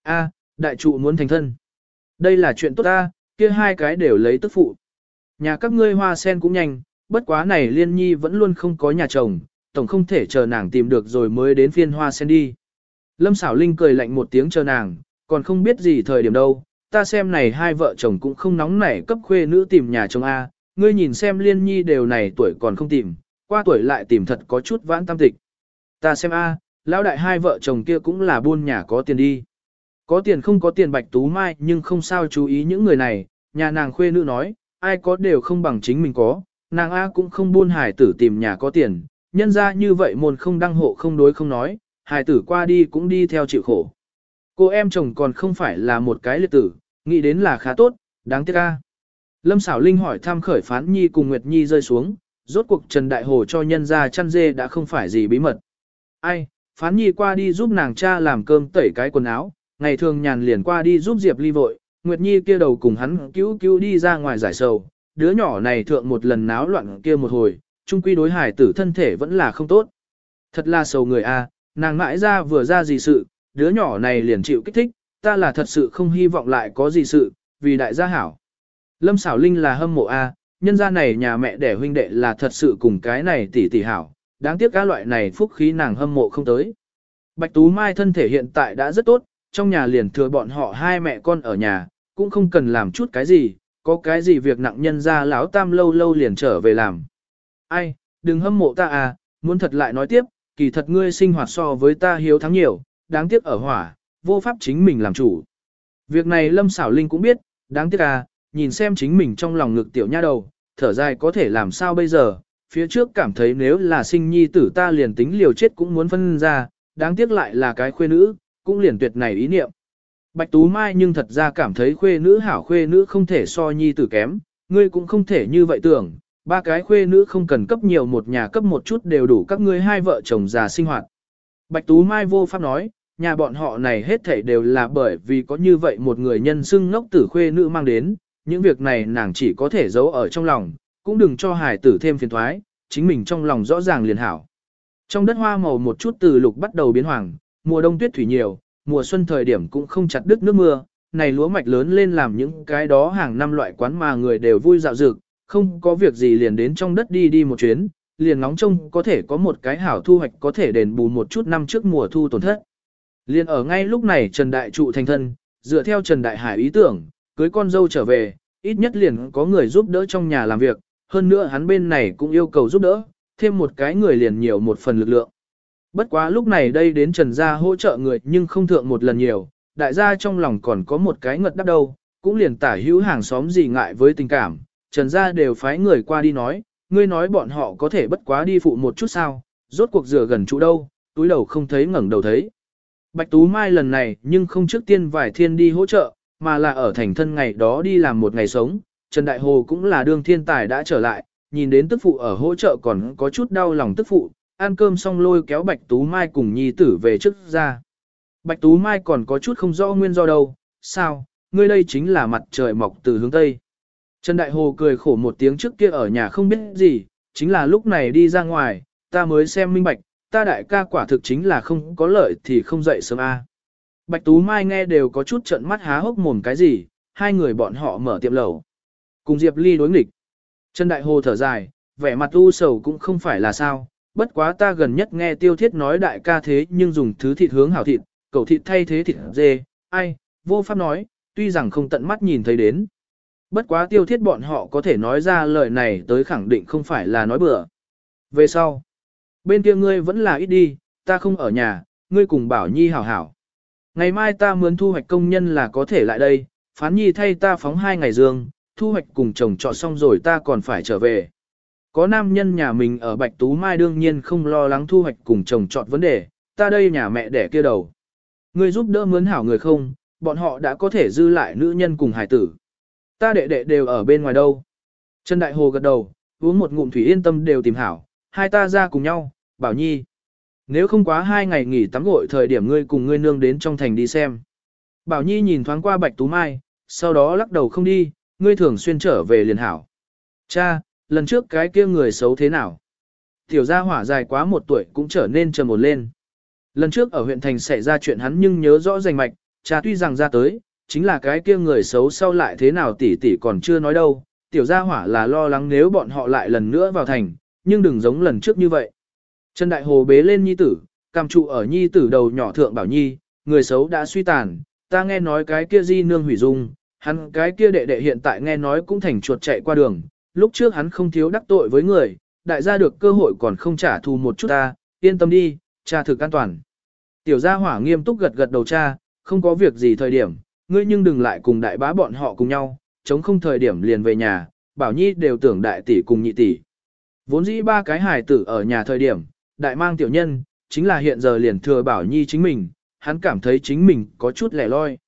a đại trụ muốn thành thân. Đây là chuyện tốt ta, kia hai cái đều lấy tức phụ. Nhà các ngươi hoa sen cũng nhanh, bất quá này liên nhi vẫn luôn không có nhà chồng, tổng không thể chờ nàng tìm được rồi mới đến phiên hoa sen đi. Lâm xảo linh cười lạnh một tiếng chờ nàng, còn không biết gì thời điểm đâu, ta xem này hai vợ chồng cũng không nóng nảy cấp khuê nữ tìm nhà chồng A, ngươi nhìn xem liên nhi đều này tuổi còn không tìm, qua tuổi lại tìm thật có chút vãn tam tịch. Ta xem A, lão đại hai vợ chồng kia cũng là buôn nhà có tiền đi. Có tiền không có tiền bạch tú mai nhưng không sao chú ý những người này, nhà nàng khuê nữ nói, ai có đều không bằng chính mình có, nàng A cũng không buôn hải tử tìm nhà có tiền, nhân ra như vậy môn không đăng hộ không đối không nói, hải tử qua đi cũng đi theo chịu khổ. Cô em chồng còn không phải là một cái liệt tử, nghĩ đến là khá tốt, đáng tiếc A. Lâm xảo linh hỏi thăm khởi phán nhi cùng Nguyệt Nhi rơi xuống, rốt cuộc Trần Đại Hồ cho nhân ra chăn dê đã không phải gì bí mật. Ai, phán nhi qua đi giúp nàng cha làm cơm tẩy cái quần áo, ngày thường nhàn liền qua đi giúp Diệp Ly vội, Nguyệt Nhi kia đầu cùng hắn cứu cứu đi ra ngoài giải sầu, đứa nhỏ này thượng một lần náo loạn kia một hồi, trung quy đối hải tử thân thể vẫn là không tốt. Thật là sầu người a, nàng mãi ra vừa ra gì sự, đứa nhỏ này liền chịu kích thích, ta là thật sự không hy vọng lại có gì sự, vì đại gia hảo. Lâm xảo linh là hâm mộ a, nhân gia này nhà mẹ đẻ huynh đệ là thật sự cùng cái này tỷ tỷ hảo, đáng tiếc các loại này phúc khí nàng hâm mộ không tới. Bạch Tú Mai thân thể hiện tại đã rất tốt, trong nhà liền thừa bọn họ hai mẹ con ở nhà, cũng không cần làm chút cái gì, có cái gì việc nặng nhân ra lão tam lâu lâu liền trở về làm. Ai, đừng hâm mộ ta à, muốn thật lại nói tiếp, kỳ thật ngươi sinh hoạt so với ta hiếu thắng nhiều, đáng tiếc ở hỏa, vô pháp chính mình làm chủ. Việc này Lâm Xảo Linh cũng biết, đáng tiếc à, nhìn xem chính mình trong lòng ngực tiểu nha đầu, thở dài có thể làm sao bây giờ, phía trước cảm thấy nếu là sinh nhi tử ta liền tính liều chết cũng muốn phân ra, đáng tiếc lại là cái khuê nữ, cũng liền tuyệt này ý niệm. Bạch Tú Mai nhưng thật ra cảm thấy khuê nữ hảo khuê nữ không thể so nhi tử kém, ngươi cũng không thể như vậy tưởng, ba cái khuê nữ không cần cấp nhiều một nhà cấp một chút đều đủ các ngươi hai vợ chồng già sinh hoạt. Bạch Tú Mai vô pháp nói, nhà bọn họ này hết thảy đều là bởi vì có như vậy một người nhân xưng ngốc tử khuê nữ mang đến, những việc này nàng chỉ có thể giấu ở trong lòng, cũng đừng cho hài tử thêm phiền thoái, chính mình trong lòng rõ ràng liền hảo. Trong đất hoa màu một chút từ lục bắt đầu biến hoàng, mùa đông tuyết thủy nhiều, mùa xuân thời điểm cũng không chặt đứt nước mưa, này lúa mạch lớn lên làm những cái đó hàng năm loại quán mà người đều vui dạo dực, không có việc gì liền đến trong đất đi đi một chuyến, liền nóng trông có thể có một cái hảo thu hoạch có thể đền bù một chút năm trước mùa thu tổn thất. Liền ở ngay lúc này Trần Đại Trụ thành thân, dựa theo Trần Đại Hải ý tưởng, cưới con dâu trở về, ít nhất liền có người giúp đỡ trong nhà làm việc, hơn nữa hắn bên này cũng yêu cầu giúp đỡ, thêm một cái người liền nhiều một phần lực lượng. Bất quá lúc này đây đến Trần Gia hỗ trợ người nhưng không thượng một lần nhiều, đại gia trong lòng còn có một cái ngật đắp đâu, cũng liền tả hữu hàng xóm gì ngại với tình cảm, Trần Gia đều phái người qua đi nói, ngươi nói bọn họ có thể bất quá đi phụ một chút sao, rốt cuộc rửa gần chỗ đâu, túi đầu không thấy ngẩng đầu thấy. Bạch Tú Mai lần này nhưng không trước tiên vài thiên đi hỗ trợ, mà là ở thành thân ngày đó đi làm một ngày sống, Trần Đại Hồ cũng là đương thiên tài đã trở lại, nhìn đến tức phụ ở hỗ trợ còn có chút đau lòng tức phụ, ăn cơm xong lôi kéo Bạch Tú Mai cùng nhi tử về trước ra. Bạch Tú Mai còn có chút không rõ nguyên do đâu, sao, ngươi đây chính là mặt trời mọc từ hướng Tây. Trần Đại Hồ cười khổ một tiếng trước kia ở nhà không biết gì, chính là lúc này đi ra ngoài, ta mới xem minh bạch, ta đại ca quả thực chính là không có lợi thì không dậy sớm a. Bạch Tú Mai nghe đều có chút trận mắt há hốc mồm cái gì, hai người bọn họ mở tiệm lẩu. Cùng Diệp Ly đối nghịch. Trần Đại Hồ thở dài, vẻ mặt u sầu cũng không phải là sao, bất quá ta gần nhất nghe tiêu thiết nói đại ca thế nhưng dùng thứ thịt hướng hảo thịt, cầu thịt thay thế thịt dê, ai, vô pháp nói, tuy rằng không tận mắt nhìn thấy đến. Bất quá tiêu thiết bọn họ có thể nói ra lời này tới khẳng định không phải là nói bừa. Về sau, bên kia ngươi vẫn là ít đi, ta không ở nhà, ngươi cùng bảo nhi hảo hảo. Ngày mai ta muốn thu hoạch công nhân là có thể lại đây, phán nhi thay ta phóng hai ngày dương, thu hoạch cùng chồng trọ xong rồi ta còn phải trở về. Có nam nhân nhà mình ở Bạch Tú Mai đương nhiên không lo lắng thu hoạch cùng chồng chọn vấn đề, ta đây nhà mẹ đẻ kia đầu. người giúp đỡ mướn hảo người không, bọn họ đã có thể dư lại nữ nhân cùng hải tử. Ta đệ đệ đều ở bên ngoài đâu. Trần Đại Hồ gật đầu, uống một ngụm thủy yên tâm đều tìm hảo, hai ta ra cùng nhau, bảo nhi. Nếu không quá hai ngày nghỉ tắm gội thời điểm ngươi cùng ngươi nương đến trong thành đi xem. Bảo nhi nhìn thoáng qua Bạch Tú Mai, sau đó lắc đầu không đi, ngươi thường xuyên trở về liền hảo. Cha, lần trước cái kia người xấu thế nào? Tiểu gia hỏa dài quá một tuổi cũng trở nên trầm ổn lên. Lần trước ở huyện thành xảy ra chuyện hắn nhưng nhớ rõ rành mạch, cha tuy rằng ra tới, chính là cái kia người xấu sau lại thế nào tỷ tỷ còn chưa nói đâu. Tiểu gia hỏa là lo lắng nếu bọn họ lại lần nữa vào thành, nhưng đừng giống lần trước như vậy. Trần Đại Hồ bế lên nhi tử, cam trụ ở nhi tử đầu nhỏ thượng bảo nhi, người xấu đã suy tàn, ta nghe nói cái kia di nương hủy dung, hắn cái kia đệ đệ hiện tại nghe nói cũng thành chuột chạy qua đường, lúc trước hắn không thiếu đắc tội với người, đại gia được cơ hội còn không trả thù một chút ta, yên tâm đi, cha thực an toàn. Tiểu gia hỏa nghiêm túc gật gật đầu cha, không có việc gì thời điểm, ngươi nhưng đừng lại cùng đại bá bọn họ cùng nhau, chống không thời điểm liền về nhà, bảo nhi đều tưởng đại tỷ cùng nhị tỷ. Vốn dĩ ba cái hài tử ở nhà thời điểm, đại mang tiểu nhân, chính là hiện giờ liền thừa bảo nhi chính mình, hắn cảm thấy chính mình có chút lẻ loi.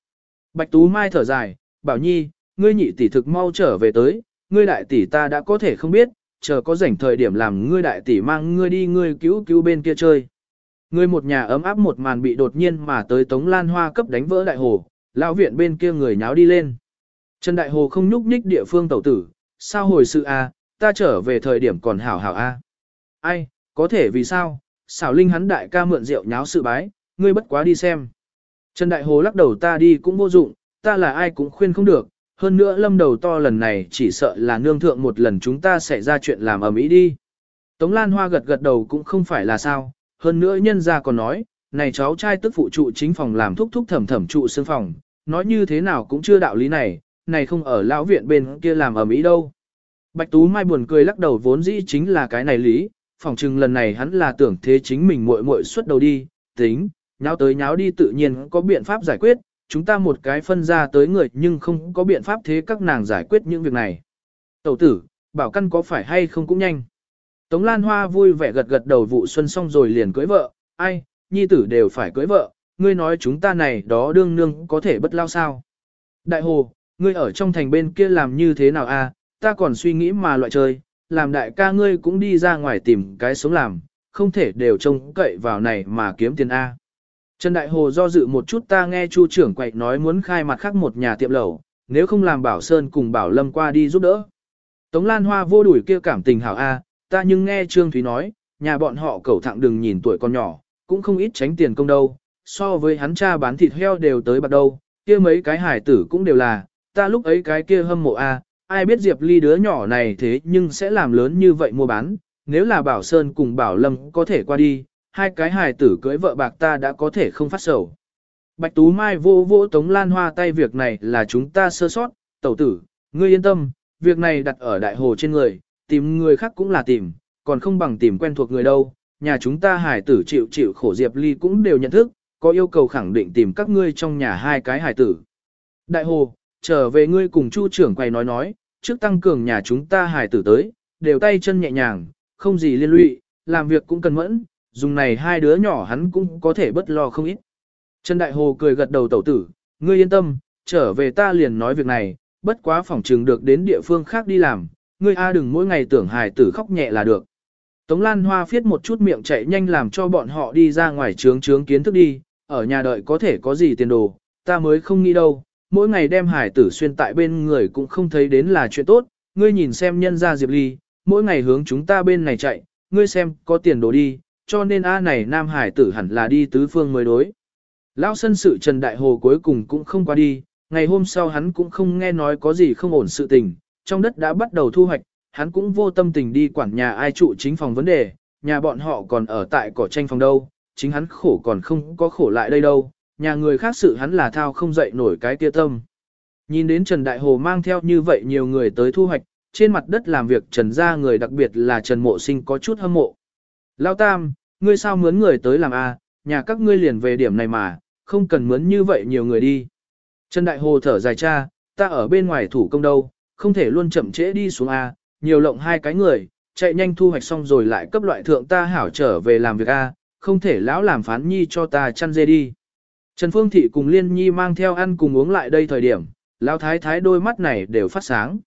Bạch Tú Mai thở dài, bảo nhi, ngươi nhị tỷ thực mau trở về tới, ngươi đại tỷ ta đã có thể không biết, chờ có rảnh thời điểm làm ngươi đại tỷ mang ngươi đi ngươi cứu cứu bên kia chơi. Ngươi một nhà ấm áp một màn bị đột nhiên mà tới Tống Lan Hoa cấp đánh vỡ đại hồ, lão viện bên kia người nháo đi lên. Trần Đại Hồ không nhúc nhích địa phương tẩu tử, sao hồi sự a, ta trở về thời điểm còn hảo hảo a. Ai, có thể vì sao, xảo linh hắn đại ca mượn rượu nháo sự bái, ngươi bất quá đi xem. Trần Đại Hồ lắc đầu ta đi cũng vô dụng, ta là ai cũng khuyên không được, hơn nữa lâm đầu to lần này chỉ sợ là nương thượng một lần chúng ta sẽ ra chuyện làm ở mỹ đi. Tống Lan Hoa gật gật đầu cũng không phải là sao, hơn nữa nhân gia còn nói, này cháu trai tức phụ trụ chính phòng làm thúc thúc thẩm thẩm trụ xương phòng, nói như thế nào cũng chưa đạo lý này, này không ở lão viện bên kia làm ở mỹ đâu. Bạch Tú Mai buồn cười lắc đầu vốn dĩ chính là cái này lý, phòng chừng lần này hắn là tưởng thế chính mình muội muội xuất đầu đi, tính, nháo tới nháo đi tự nhiên có biện pháp giải quyết, chúng ta một cái phân ra tới người nhưng không có biện pháp thế các nàng giải quyết những việc này. Tẩu tử, bảo căn có phải hay không cũng nhanh. Tống Lan Hoa vui vẻ gật gật đầu vụ xuân xong rồi liền cưới vợ, ai, nhi tử đều phải cưới vợ, ngươi nói chúng ta này đó đương nương có thể bất lao sao. Đại hồ, ngươi ở trong thành bên kia làm như thế nào a? ta còn suy nghĩ mà loại chơi, làm đại ca ngươi cũng đi ra ngoài tìm cái sống làm, không thể đều trông cậy vào này mà kiếm tiền A. Trần Đại Hồ do dự một chút ta nghe Chu trưởng quậy nói muốn khai mặt khác một nhà tiệm lẩu, nếu không làm Bảo Sơn cùng Bảo Lâm qua đi giúp đỡ. Tống Lan Hoa vô đuổi kia cảm tình hảo A, ta nhưng nghe Trương Thúy nói, nhà bọn họ cẩu thẳng đừng nhìn tuổi con nhỏ, cũng không ít tránh tiền công đâu, so với hắn cha bán thịt heo đều tới bạc đâu, kia mấy cái hải tử cũng đều là, ta lúc ấy cái kia hâm mộ A, ai biết Diệp Ly đứa nhỏ này thế nhưng sẽ làm lớn như vậy mua bán, nếu là Bảo Sơn cùng Bảo Lâm có thể qua đi, hai cái hài tử cưới vợ bạc ta đã có thể không phát sầu. Bạch Tú Mai vô vô Tống Lan Hoa tay việc này là chúng ta sơ sót, tẩu tử, ngươi yên tâm, việc này đặt ở đại hồ trên người, tìm người khác cũng là tìm, còn không bằng tìm quen thuộc người đâu, nhà chúng ta hài tử chịu chịu khổ Diệp Ly cũng đều nhận thức, có yêu cầu khẳng định tìm các ngươi trong nhà hai cái hài tử. Đại hồ, trở về ngươi cùng chu trưởng quay nói nói, trước tăng cường nhà chúng ta hài tử tới, đều tay chân nhẹ nhàng, không gì liên lụy, làm việc cũng cần mẫn, dùng này hai đứa nhỏ hắn cũng có thể bất lo không ít. Trần Đại Hồ cười gật đầu tẩu tử, ngươi yên tâm, trở về ta liền nói việc này, bất quá phòng trường được đến địa phương khác đi làm, ngươi A đừng mỗi ngày tưởng hài tử khóc nhẹ là được. Tống Lan Hoa phiết một chút miệng chạy nhanh làm cho bọn họ đi ra ngoài trướng trướng kiến thức đi, ở nhà đợi có thể có gì tiền đồ, ta mới không nghĩ đâu, mỗi ngày đem hải tử xuyên tại bên người cũng không thấy đến là chuyện tốt, ngươi nhìn xem nhân gia Diệp Ly, mỗi ngày hướng chúng ta bên này chạy, ngươi xem có tiền đồ đi, cho nên A này nam hải tử hẳn là đi tứ phương mới đối. Lão sân sự Trần Đại Hồ cuối cùng cũng không qua đi, ngày hôm sau hắn cũng không nghe nói có gì không ổn sự tình, trong đất đã bắt đầu thu hoạch, hắn cũng vô tâm tình đi quản nhà ai trụ chính phòng vấn đề, nhà bọn họ còn ở tại cỏ tranh phòng đâu, chính hắn khổ còn không có khổ lại đây đâu, nhà người khác sự hắn là thao không dậy nổi cái kia tâm. Nhìn đến Trần Đại Hồ mang theo như vậy nhiều người tới thu hoạch, trên mặt đất làm việc Trần gia người đặc biệt là Trần Mộ Sinh có chút hâm mộ. Lao Tam, ngươi sao mướn người tới làm a? nhà các ngươi liền về điểm này mà, không cần mướn như vậy nhiều người đi. Trần Đại Hồ thở dài cha, ta ở bên ngoài thủ công đâu, không thể luôn chậm trễ đi xuống a, nhiều lộng hai cái người, chạy nhanh thu hoạch xong rồi lại cấp loại thượng ta hảo trở về làm việc a, không thể lão làm phán nhi cho ta chăn dê đi. Trần Phương Thị cùng Liên Nhi mang theo ăn cùng uống lại đây thời điểm, Lão Thái Thái đôi mắt này đều phát sáng.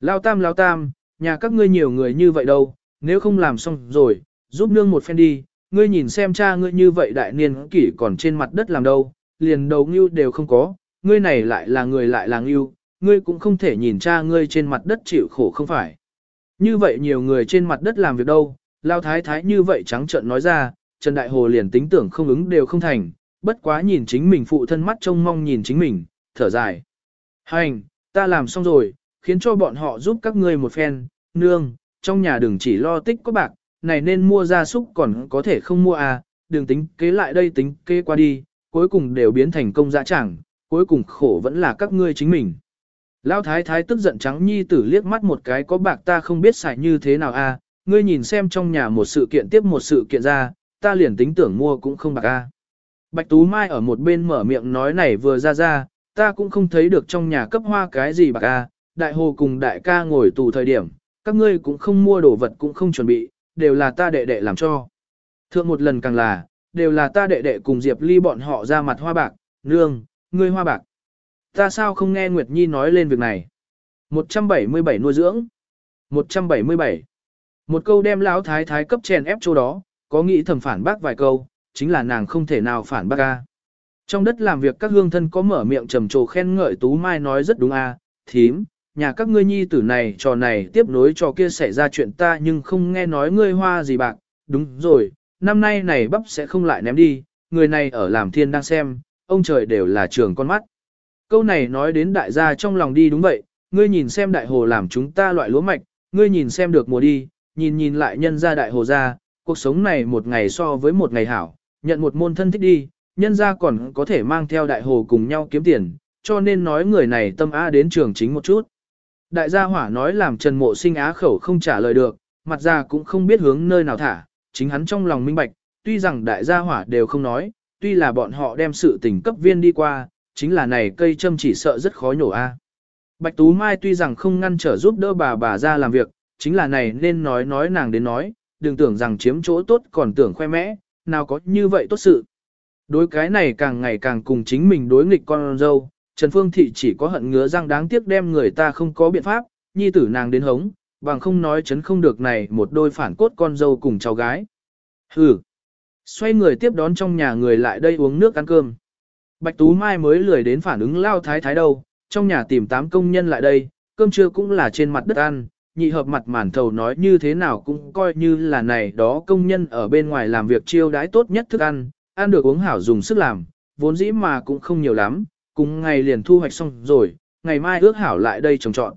Lão Tam Lão Tam, nhà các ngươi nhiều người như vậy đâu, nếu không làm xong rồi, giúp nương một phen đi, ngươi nhìn xem cha ngươi như vậy đại niên kỷ còn trên mặt đất làm đâu, liền đầu ngưu đều không có, ngươi này lại là người lại là ngưu, ngươi cũng không thể nhìn cha ngươi trên mặt đất chịu khổ không phải. Như vậy nhiều người trên mặt đất làm việc đâu, Lão Thái Thái như vậy trắng trợn nói ra, Trần Đại Hồ liền tính tưởng không ứng đều không thành, bất quá nhìn chính mình phụ thân mắt trông mong nhìn chính mình, thở dài. Hành, ta làm xong rồi, khiến cho bọn họ giúp các ngươi một phen, nương, trong nhà đừng chỉ lo tích có bạc, này nên mua gia súc còn có thể không mua à, đừng tính kế lại đây tính kế qua đi, cuối cùng đều biến thành công dã chẳng, cuối cùng khổ vẫn là các ngươi chính mình. Lão thái thái tức giận trắng nhi tử liếc mắt một cái có bạc ta không biết xài như thế nào à, ngươi nhìn xem trong nhà một sự kiện tiếp một sự kiện ra, ta liền tính tưởng mua cũng không bạc à. Bạch Tú Mai ở một bên mở miệng nói này vừa ra ra, ta cũng không thấy được trong nhà cấp hoa cái gì bạc a, đại hồ cùng đại ca ngồi tù thời điểm, các ngươi cũng không mua đồ vật cũng không chuẩn bị, đều là ta đệ đệ làm cho. Thượng một lần càng là, đều là ta đệ đệ cùng Diệp Ly bọn họ ra mặt hoa bạc, nương, ngươi hoa bạc. Ta sao không nghe Nguyệt Nhi nói lên việc này? 177 nuôi dưỡng. 177. Một câu đem lão thái thái cấp chèn ép chỗ đó, có nghĩ thầm phản bác vài câu, chính là nàng không thể nào phản bác a. Trong đất làm việc các hương thân có mở miệng trầm trồ khen ngợi Tú Mai nói rất đúng a, thím, nhà các ngươi nhi tử này trò này tiếp nối trò kia xảy ra chuyện ta nhưng không nghe nói ngươi hoa gì bạc, đúng rồi, năm nay này bắp sẽ không lại ném đi, người này ở làm thiên đang xem, ông trời đều là trường con mắt. Câu này nói đến đại gia trong lòng đi đúng vậy, ngươi nhìn xem đại hồ làm chúng ta loại lúa mạch, ngươi nhìn xem được mùa đi, nhìn nhìn lại nhân ra đại hồ ra, cuộc sống này một ngày so với một ngày hảo, nhận một môn thân thích đi, nhân ra còn có thể mang theo đại hồ cùng nhau kiếm tiền, cho nên nói người này tâm á đến trường chính một chút. Đại gia hỏa nói làm Trần Mộ sinh á khẩu không trả lời được, mặt ra cũng không biết hướng nơi nào thả, chính hắn trong lòng minh bạch, tuy rằng đại gia hỏa đều không nói, tuy là bọn họ đem sự tình cấp viên đi qua, chính là này cây châm chỉ sợ rất khó nhổ a. Bạch Tú Mai tuy rằng không ngăn trở giúp đỡ bà bà ra làm việc, chính là này nên nói nói nàng đến nói, đừng tưởng rằng chiếm chỗ tốt còn tưởng khoe mẽ, nào có như vậy tốt sự. Đối cái này càng ngày càng cùng chính mình đối nghịch con dâu, Trần Phương Thị chỉ có hận ngứa răng đáng tiếc đem người ta không có biện pháp, nhi tử nàng đến hống, bằng không nói chấn không được này một đôi phản cốt con dâu cùng cháu gái. Hừ. Xoay người tiếp đón trong nhà người lại đây uống nước ăn cơm. Bạch Tú Mai mới lười đến phản ứng lao thái thái đâu, trong nhà tìm tám công nhân lại đây, cơm trưa cũng là trên mặt đất ăn, nhị hợp mặt màn thầu nói như thế nào cũng coi như là này đó công nhân ở bên ngoài làm việc chiêu đãi tốt nhất thức ăn, ăn được uống hảo dùng sức làm, vốn dĩ mà cũng không nhiều lắm, cùng ngày liền thu hoạch xong rồi, ngày mai ước hảo lại đây trồng trọn.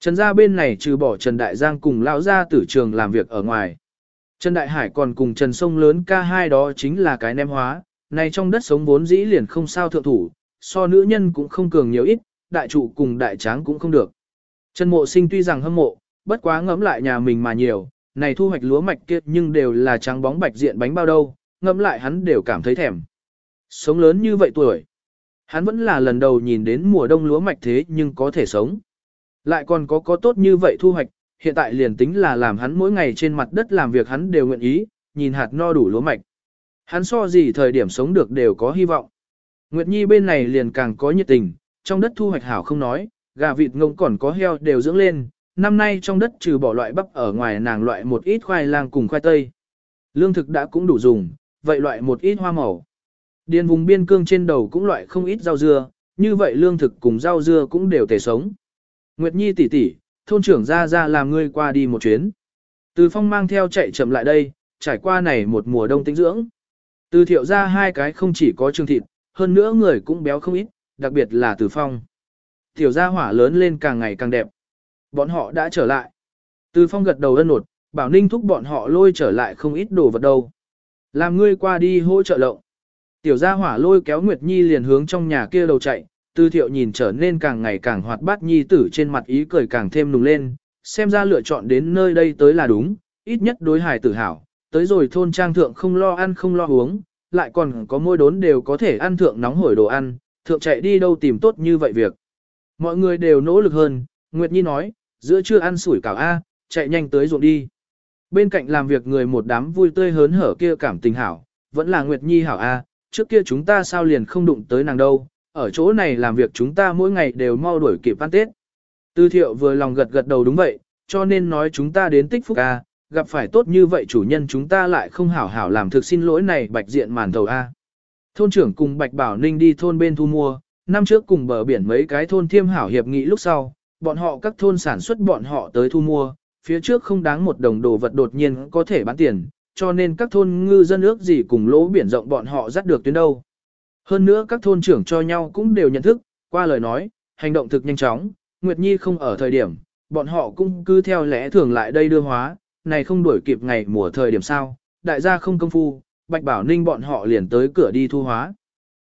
Trần gia bên này trừ bỏ Trần Đại Giang cùng lão gia tử trường làm việc ở ngoài. Trần Đại Hải còn cùng Trần Sông lớn ca hai đó chính là cái nem hóa, này trong đất sống vốn dĩ liền không sao thượng thủ, so nữ nhân cũng không cường nhiều ít, đại trụ cùng đại tráng cũng không được. Trần Mộ Sinh tuy rằng hâm mộ, bất quá ngẫm lại nhà mình mà nhiều, này thu hoạch lúa mạch kiệt nhưng đều là trắng bóng bạch diện bánh bao đâu, ngẫm lại hắn đều cảm thấy thèm. Sống lớn như vậy tuổi, hắn vẫn là lần đầu nhìn đến mùa đông lúa mạch thế nhưng có thể sống. Lại còn có có tốt như vậy thu hoạch, hiện tại liền tính là làm hắn mỗi ngày trên mặt đất làm việc hắn đều nguyện ý, nhìn hạt no đủ lúa mạch. Hắn so gì thời điểm sống được đều có hy vọng. Nguyệt Nhi bên này liền càng có nhiệt tình, trong đất thu hoạch hảo không nói, gà vịt ngông còn có heo đều dưỡng lên, năm nay trong đất trừ bỏ loại bắp ở ngoài nàng loại một ít khoai lang cùng khoai tây. Lương thực đã cũng đủ dùng, vậy loại một ít hoa màu. Điền vùng biên cương trên đầu cũng loại không ít rau dưa, như vậy lương thực cùng rau dưa cũng đều thể sống. Nguyệt Nhi tỷ tỷ, thôn trưởng ra ra làm ngươi qua đi một chuyến. Từ phong mang theo chạy chậm lại đây, trải qua này một mùa đông tĩnh dưỡng. Từ thiệu ra hai cái không chỉ có trương thịt, hơn nữa người cũng béo không ít, đặc biệt là từ phong. Tiểu gia hỏa lớn lên càng ngày càng đẹp. Bọn họ đã trở lại. Từ phong gật đầu ân nột, bảo ninh thúc bọn họ lôi trở lại không ít đồ vật đâu. Làm ngươi qua đi hỗ trợ lộng. Tiểu gia hỏa lôi kéo Nguyệt Nhi liền hướng trong nhà kia đầu chạy, tư thiệu nhìn trở nên càng ngày càng hoạt bát Nhi tử trên mặt ý cười càng thêm nùng lên, xem ra lựa chọn đến nơi đây tới là đúng, ít nhất đối hài tử hảo, tới rồi thôn trang thượng không lo ăn không lo uống, lại còn có môi đốn đều có thể ăn thượng nóng hổi đồ ăn, thượng chạy đi đâu tìm tốt như vậy việc. Mọi người đều nỗ lực hơn, Nguyệt Nhi nói, giữa trưa ăn sủi cảo A, chạy nhanh tới ruộng đi. Bên cạnh làm việc người một đám vui tươi hớn hở kia cảm tình hảo, vẫn là Nguyệt Nhi hảo A, trước kia chúng ta sao liền không đụng tới nàng đâu, ở chỗ này làm việc chúng ta mỗi ngày đều mau đuổi kịp ăn Tết. Tư thiệu vừa lòng gật gật đầu đúng vậy, cho nên nói chúng ta đến tích phúc A, gặp phải tốt như vậy chủ nhân chúng ta lại không hảo hảo làm thực xin lỗi này bạch diện màn thầu A. Thôn trưởng cùng Bạch Bảo Ninh đi thôn bên thu mua, năm trước cùng bờ biển mấy cái thôn thiêm hảo hiệp nghị lúc sau, bọn họ các thôn sản xuất bọn họ tới thu mua, phía trước không đáng một đồng đồ vật đột nhiên có thể bán tiền, cho nên các thôn ngư dân ước gì cùng lỗ biển rộng bọn họ dắt được tuyến đâu. Hơn nữa các thôn trưởng cho nhau cũng đều nhận thức, qua lời nói, hành động thực nhanh chóng, Nguyệt Nhi không ở thời điểm, bọn họ cũng cứ theo lẽ thường lại đây đưa hóa, này không đuổi kịp ngày mùa thời điểm sao, đại gia không công phu, Bạch Bảo Ninh bọn họ liền tới cửa đi thu hóa.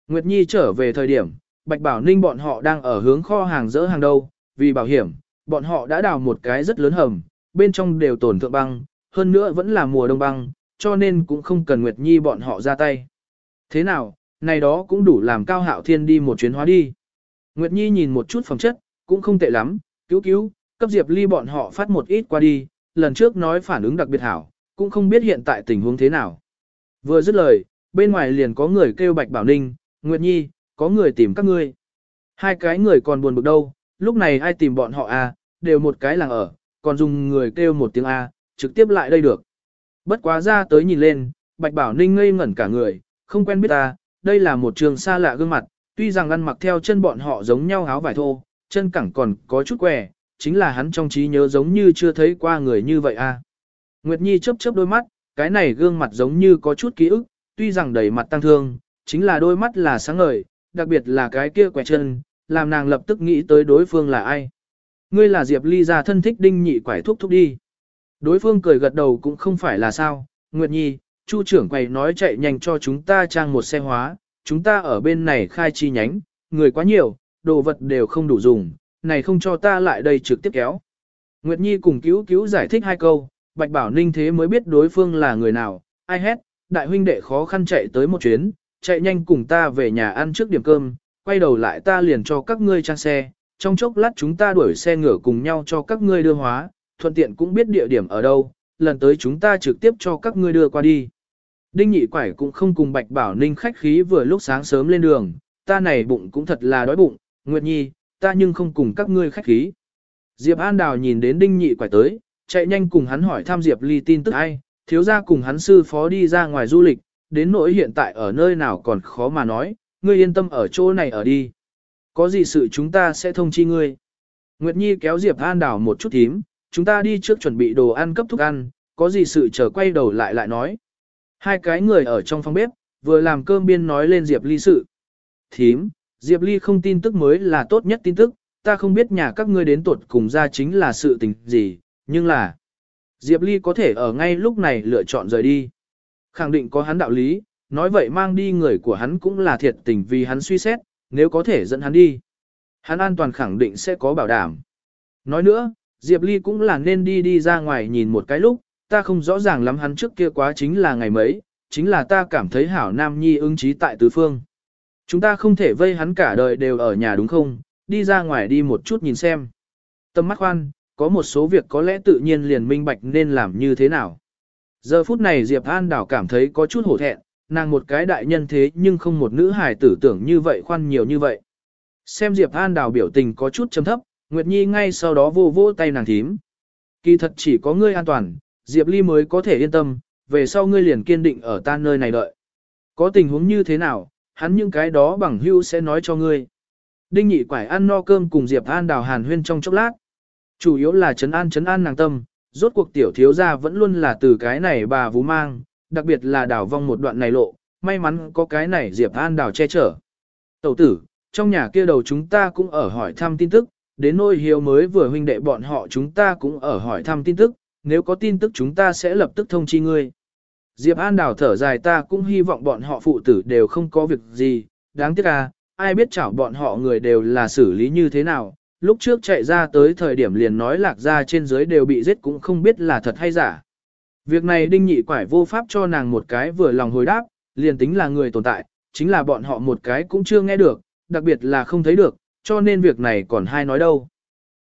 Nguyệt Nhi trở về thời điểm, Bạch Bảo Ninh bọn họ đang ở hướng kho hàng dỡ hàng đâu, vì bảo hiểm, bọn họ đã đào một cái rất lớn hầm, bên trong đều tổn thượng băng, hơn nữa vẫn là mùa đông băng, cho nên cũng không cần Nguyệt Nhi bọn họ ra tay. Thế nào, này đó cũng đủ làm Cao Hạo Thiên đi một chuyến hóa đi. Nguyệt Nhi nhìn một chút phẩm chất, cũng không tệ lắm, cứu cứu, cấp Diệp Ly bọn họ phát một ít qua đi, lần trước nói phản ứng đặc biệt hảo, cũng không biết hiện tại tình huống thế nào. Vừa dứt lời, bên ngoài liền có người kêu Bạch Bảo Ninh, Nguyệt Nhi, có người tìm các ngươi. Hai cái người còn buồn bực đâu, lúc này ai tìm bọn họ à, đều một cái làng ở, còn dùng người kêu một tiếng A, trực tiếp lại đây được. Bất quá ra tới nhìn lên, Bạch Bảo Ninh ngây ngẩn cả người, không quen biết ta, đây là một trường xa lạ gương mặt, tuy rằng ăn mặc theo chân bọn họ giống nhau áo vải thô, chân cẳng còn có chút què, chính là hắn trong trí nhớ giống như chưa thấy qua người như vậy a. Nguyệt Nhi chớp chớp đôi mắt, cái này gương mặt giống như có chút ký ức, tuy rằng đầy mặt tăng thương, chính là đôi mắt là sáng ngời, đặc biệt là cái kia quẻ chân, làm nàng lập tức nghĩ tới đối phương là ai. Ngươi là Diệp Ly gia thân thích đinh nhị quải thúc thúc đi. Đối phương cười gật đầu cũng không phải là sao, Nguyệt Nhi, Chu trưởng quầy nói chạy nhanh cho chúng ta trang một xe hóa, chúng ta ở bên này khai chi nhánh, người quá nhiều, đồ vật đều không đủ dùng, này không cho ta lại đây trực tiếp kéo. Nguyệt Nhi cùng cứu cứu giải thích hai câu, Bạch Bảo Ninh thế mới biết đối phương là người nào, ai hét, đại huynh đệ khó khăn chạy tới một chuyến, chạy nhanh cùng ta về nhà ăn trước điểm cơm, quay đầu lại ta liền cho các ngươi trang xe, trong chốc lát chúng ta đuổi xe ngựa cùng nhau cho các ngươi đưa hóa, thuận tiện cũng biết địa điểm ở đâu, lần tới chúng ta trực tiếp cho các ngươi đưa qua đi. Đinh nhị quải cũng không cùng Bạch Bảo Ninh khách khí vừa lúc sáng sớm lên đường, ta này bụng cũng thật là đói bụng, Nguyệt Nhi, ta nhưng không cùng các ngươi khách khí. Diệp An Đào nhìn đến Đinh nhị quải tới, chạy nhanh cùng hắn hỏi thăm Diệp Ly tin tức ai, thiếu gia cùng hắn sư phó đi ra ngoài du lịch, đến nỗi hiện tại ở nơi nào còn khó mà nói, ngươi yên tâm ở chỗ này ở đi. Có gì sự chúng ta sẽ thông chi ngươi. Nguyệt Nhi kéo Diệp An Đào một chút thím, chúng ta đi trước chuẩn bị đồ ăn cấp thuốc ăn, có gì sự chờ quay đầu lại lại nói. Hai cái người ở trong phòng bếp, vừa làm cơm biên nói lên Diệp Ly sự. Thím, Diệp Ly không tin tức mới là tốt nhất tin tức, ta không biết nhà các ngươi đến tuột cùng ra chính là sự tình gì, nhưng là Diệp Ly có thể ở ngay lúc này lựa chọn rời đi. Khẳng định có hắn đạo lý, nói vậy mang đi người của hắn cũng là thiệt tình vì hắn suy xét, nếu có thể dẫn hắn đi. Hắn an toàn khẳng định sẽ có bảo đảm. Nói nữa, Diệp Ly cũng là nên đi đi ra ngoài nhìn một cái lúc, ta không rõ ràng lắm hắn trước kia quá chính là ngày mấy, chính là ta cảm thấy hảo nam nhi ứng trí tại tứ phương. Chúng ta không thể vây hắn cả đời đều ở nhà đúng không, đi ra ngoài đi một chút nhìn xem. Tâm mắt khoan, có một số việc có lẽ tự nhiên liền minh bạch nên làm như thế nào. Giờ phút này Diệp An Đảo cảm thấy có chút hổ thẹn, nàng một cái đại nhân thế nhưng không một nữ hài tử tưởng như vậy khoan nhiều như vậy. Xem Diệp An Đào biểu tình có chút chấm thấp, Nguyệt Nhi ngay sau đó vô vô tay nàng thím. Kỳ thật chỉ có ngươi an toàn, Diệp Ly mới có thể yên tâm, về sau ngươi liền kiên định ở ta nơi này đợi. Có tình huống như thế nào, hắn những cái đó bằng hữu sẽ nói cho ngươi. Đinh nhị quải ăn no cơm cùng Diệp An đào hàn huyên trong chốc lát. Chủ yếu là chấn an chấn an nàng tâm, rốt cuộc tiểu thiếu gia vẫn luôn là từ cái này bà vú mang, đặc biệt là đào vong một đoạn này lộ, may mắn có cái này Diệp An đào che chở. Tẩu tử, trong nhà kia đầu chúng ta cũng ở hỏi thăm tin tức, đến nỗi hiếu mới vừa huynh đệ bọn họ chúng ta cũng ở hỏi thăm tin tức, nếu có tin tức chúng ta sẽ lập tức thông chi ngươi. Diệp An đào thở dài ta cũng hy vọng bọn họ phụ tử đều không có việc gì, đáng tiếc à, ai biết chảo bọn họ người đều là xử lý như thế nào, lúc trước chạy ra tới thời điểm liền nói lạc ra trên dưới đều bị giết cũng không biết là thật hay giả. Việc này đinh nhị quải vô pháp cho nàng một cái vừa lòng hồi đáp, liền tính là người tồn tại, chính là bọn họ một cái cũng chưa nghe được, đặc biệt là không thấy được, cho nên việc này còn hai nói đâu.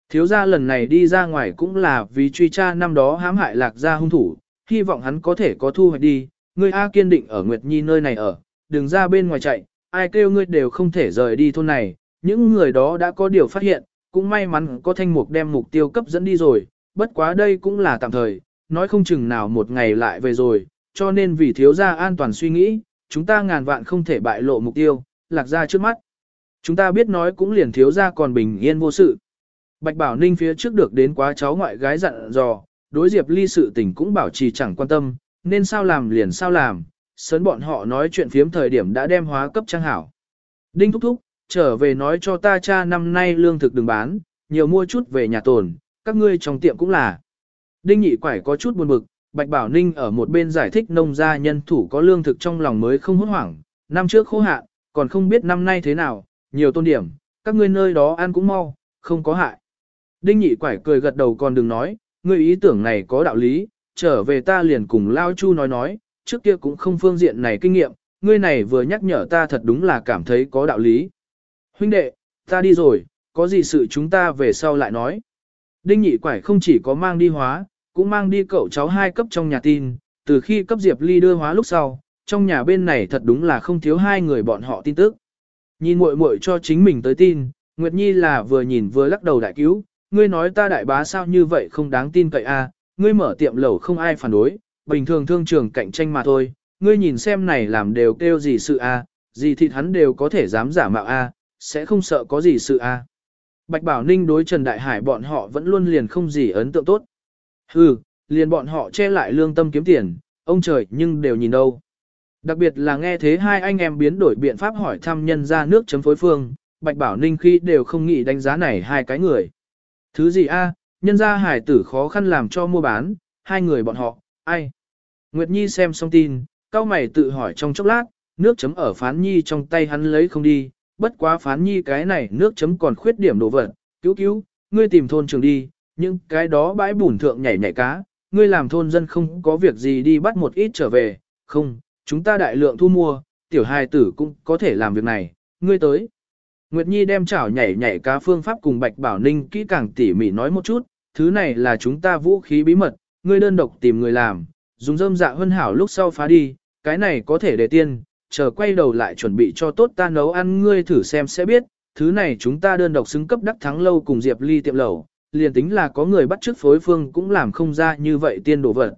Thiếu gia lần này đi ra ngoài cũng là vì truy tra năm đó hãm hại lạc gia hung thủ, hy vọng hắn có thể có thu hoạch đi, ngươi A kiên định ở Nguyệt Nhi nơi này ở, đừng ra bên ngoài chạy, ai kêu ngươi đều không thể rời đi thôn này, những người đó đã có điều phát hiện, cũng may mắn có thanh mục đem mục tiêu cấp dẫn đi rồi, bất quá đây cũng là tạm thời, nói không chừng nào một ngày lại về rồi, cho nên vì thiếu gia an toàn suy nghĩ, chúng ta ngàn vạn không thể bại lộ mục tiêu, lạc ra trước mắt. Chúng ta biết nói cũng liền thiếu gia còn bình yên vô sự. Bạch Bảo Ninh phía trước được đến quá cháu ngoại gái dặn dò, đối Diệp Ly sự tình cũng bảo trì chẳng quan tâm, nên sao làm liền sao làm, sớn bọn họ nói chuyện phiếm thời điểm đã đem hóa cấp trang hảo. Đinh thúc thúc, trở về nói cho ta cha năm nay lương thực đừng bán, nhiều mua chút về nhà tồn, các ngươi trong tiệm cũng là. Đinh nhị quải có chút buồn bực, Bạch Bảo Ninh ở một bên giải thích nông gia nhân thủ có lương thực trong lòng mới không hốt hoảng, năm trước khô hạn, còn không biết năm nay thế nào, nhiều tôn điểm, các ngươi nơi đó ăn cũng mau, không có hại. Đinh nhị quải cười gật đầu còn đừng nói, ngươi ý tưởng này có đạo lý, trở về ta liền cùng Lao Chu nói nói, trước kia cũng không phương diện này kinh nghiệm, ngươi này vừa nhắc nhở ta thật đúng là cảm thấy có đạo lý. Huynh đệ, ta đi rồi, có gì sự chúng ta về sau lại nói. Đinh nhị quải không chỉ có mang đi hóa, cũng mang đi cậu cháu hai cấp trong nhà tin, từ khi cấp Diệp Ly đưa hóa lúc sau, trong nhà bên này thật đúng là không thiếu hai người bọn họ tin tức. Nhìn muội muội cho chính mình tới tin, Nguyệt Nhi là vừa nhìn vừa lắc đầu đại cứu, ngươi nói ta đại bá sao như vậy không đáng tin cậy a, ngươi mở tiệm lẩu không ai phản đối, bình thường thương trường cạnh tranh mà thôi, ngươi nhìn xem này làm đều kêu gì sự a, gì thịt hắn đều có thể dám giả mạo a, sẽ không sợ có gì sự a. Bạch Bảo Ninh đối Trần Đại Hải bọn họ vẫn luôn liền không gì ấn tượng tốt. Hừ, liền bọn họ che lại lương tâm kiếm tiền, ông trời nhưng đều nhìn đâu. Đặc biệt là nghe thế hai anh em biến đổi biện pháp hỏi thăm nhân ra nước chấm phối phương, Bạch Bảo Ninh khi đều không nghĩ đánh giá này hai cái người. Thứ gì a? nhân ra hải tử khó khăn làm cho mua bán, hai người bọn họ, ai? Nguyệt Nhi xem xong tin, cao mày tự hỏi trong chốc lát, nước chấm ở phán nhi trong tay hắn lấy không đi, bất quá phán nhi cái này nước chấm còn khuyết điểm đồ vật, cứu cứu, ngươi tìm thôn trường đi, nhưng cái đó bãi bùn thượng nhảy nhảy cá, ngươi làm thôn dân không có việc gì đi bắt một ít trở về, không, chúng ta đại lượng thu mua, tiểu hài tử cũng có thể làm việc này, ngươi tới. Nguyệt Nhi đem chảo nhảy nhảy cá phương pháp cùng Bạch Bảo Ninh kỹ càng tỉ mỉ nói một chút, thứ này là chúng ta vũ khí bí mật, ngươi đơn độc tìm người làm, dùng dâm dạ hơn hảo lúc sau phá đi, cái này có thể để tiên, chờ quay đầu lại chuẩn bị cho tốt ta nấu ăn ngươi thử xem sẽ biết, thứ này chúng ta đơn độc xứng cấp đắc thắng lâu cùng Diệp Ly tiệm lẩu, liền tính là có người bắt trước phối phương cũng làm không ra như vậy tiên đổ vật.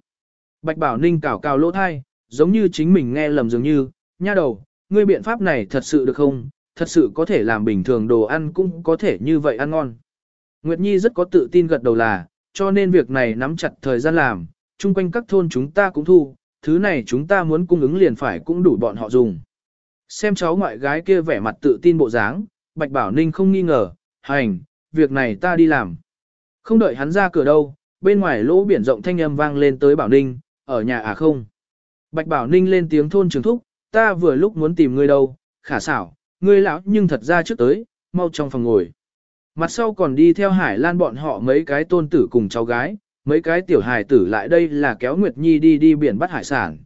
Bạch Bảo Ninh cào cào lỗ thai, giống như chính mình nghe lầm dường như, nha đầu, ngươi biện pháp này thật sự được không, thật sự có thể làm bình thường đồ ăn cũng có thể như vậy ăn ngon. Nguyệt Nhi rất có tự tin gật đầu là, cho nên việc này nắm chặt thời gian làm, chung quanh các thôn chúng ta cũng thu, thứ này chúng ta muốn cung ứng liền phải cũng đủ bọn họ dùng. Xem cháu ngoại gái kia vẻ mặt tự tin bộ dáng, Bạch Bảo Ninh không nghi ngờ, hành, việc này ta đi làm. Không đợi hắn ra cửa đâu, bên ngoài lỗ biển rộng thanh âm vang lên tới Bảo Ninh, ở nhà à không. Bạch Bảo Ninh lên tiếng thôn trường thúc, ta vừa lúc muốn tìm ngươi đâu, khả xảo, ngươi lão nhưng thật ra trước tới, mau trong phòng ngồi. Mặt sau còn đi theo Hải Lan bọn họ mấy cái tôn tử cùng cháu gái, mấy cái tiểu hải tử lại đây là kéo Nguyệt Nhi đi đi biển bắt hải sản.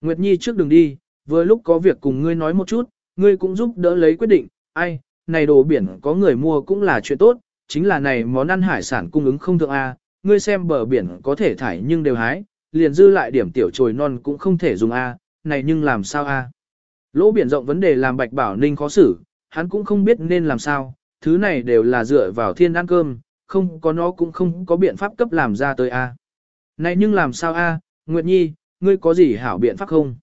Nguyệt Nhi trước đừng đi, vừa lúc có việc cùng ngươi nói một chút, ngươi cũng giúp đỡ lấy quyết định, ai, này đồ biển có người mua cũng là chuyện tốt, chính là này món ăn hải sản cung ứng không thượng A, ngươi xem bờ biển có thể thải nhưng đều hái, liền dư lại điểm tiểu trồi non cũng không thể dùng A, này nhưng làm sao A. Lỗ biển rộng vấn đề làm Bạch Bảo Ninh khó xử, hắn cũng không biết nên làm sao, thứ này đều là dựa vào thiên ăn cơm, không có nó cũng không có biện pháp cấp làm ra tới A. Này nhưng làm sao A, Nguyệt Nhi, ngươi có gì hảo biện pháp không?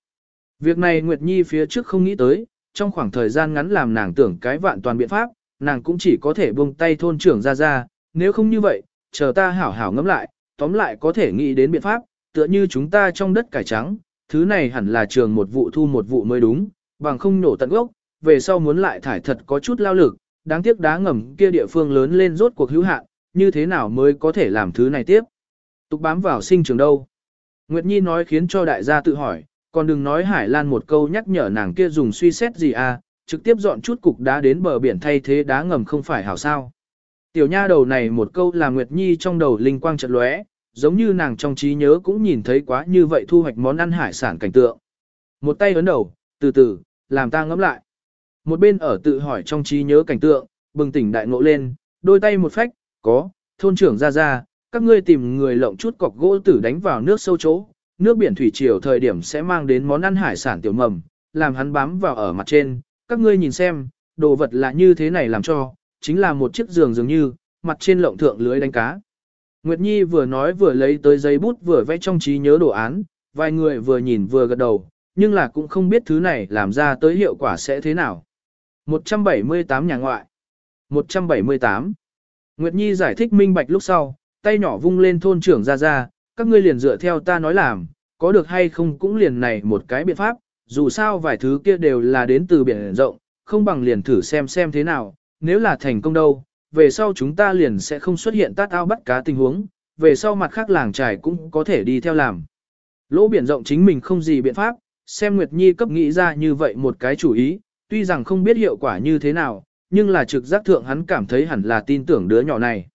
Việc này Nguyệt Nhi phía trước không nghĩ tới, trong khoảng thời gian ngắn làm nàng tưởng cái vạn toàn biện pháp, nàng cũng chỉ có thể buông tay thôn trưởng ra ra, nếu không như vậy, chờ ta hảo hảo ngẫm lại, tóm lại có thể nghĩ đến biện pháp, tựa như chúng ta trong đất cải trắng, thứ này hẳn là trường một vụ thu một vụ mới đúng, bằng không nổ tận gốc, về sau muốn lại thải thật có chút lao lực, đáng tiếc đá ngầm kia địa phương lớn lên rốt cuộc hữu hạn, như thế nào mới có thể làm thứ này tiếp. Tục bám vào sinh trường đâu. Nguyệt Nhi nói khiến cho đại gia tự hỏi, còn đừng nói Hải Lan một câu nhắc nhở nàng kia dùng suy xét gì à, trực tiếp dọn chút cục đá đến bờ biển thay thế đá ngầm không phải hảo sao. Tiểu nha đầu này một câu là Nguyệt Nhi trong đầu linh quang chợt lóe, giống như nàng trong trí nhớ cũng nhìn thấy quá như vậy thu hoạch món ăn hải sản cảnh tượng. Một tay ấn đầu, từ từ, làm ta ngẫm lại. Một bên ở tự hỏi trong trí nhớ cảnh tượng, bừng tỉnh đại ngộ lên, đôi tay một phách, có, thôn trưởng ra ra, các ngươi tìm người lộng chút cọc gỗ tử đánh vào nước sâu chỗ, nước biển thủy triều thời điểm sẽ mang đến món ăn hải sản tiểu mầm, làm hắn bám vào ở mặt trên, các ngươi nhìn xem, đồ vật là như thế này làm cho, chính là một chiếc giường dường như, mặt trên lộng thượng lưới đánh cá. Nguyệt Nhi vừa nói vừa lấy tới giấy bút vừa vẽ trong trí nhớ đồ án, vài người vừa nhìn vừa gật đầu, nhưng là cũng không biết thứ này làm ra tới hiệu quả sẽ thế nào. 178 nhà ngoại 178 Nguyệt Nhi giải thích minh bạch lúc sau, tay nhỏ vung lên thôn trưởng ra ra, các ngươi liền dựa theo ta nói làm, có được hay không cũng liền này một cái biện pháp, dù sao vài thứ kia đều là đến từ biển rộng, không bằng liền thử xem xem thế nào, nếu là thành công đâu, về sau chúng ta liền sẽ không xuất hiện tát ao bắt cá tình huống, về sau mặt khác làng trải cũng có thể đi theo làm. Lỗ biển rộng chính mình không gì biện pháp, xem Nguyệt Nhi cấp nghĩ ra như vậy một cái chủ ý, tuy rằng không biết hiệu quả như thế nào, nhưng là trực giác thượng hắn cảm thấy hẳn là tin tưởng đứa nhỏ này.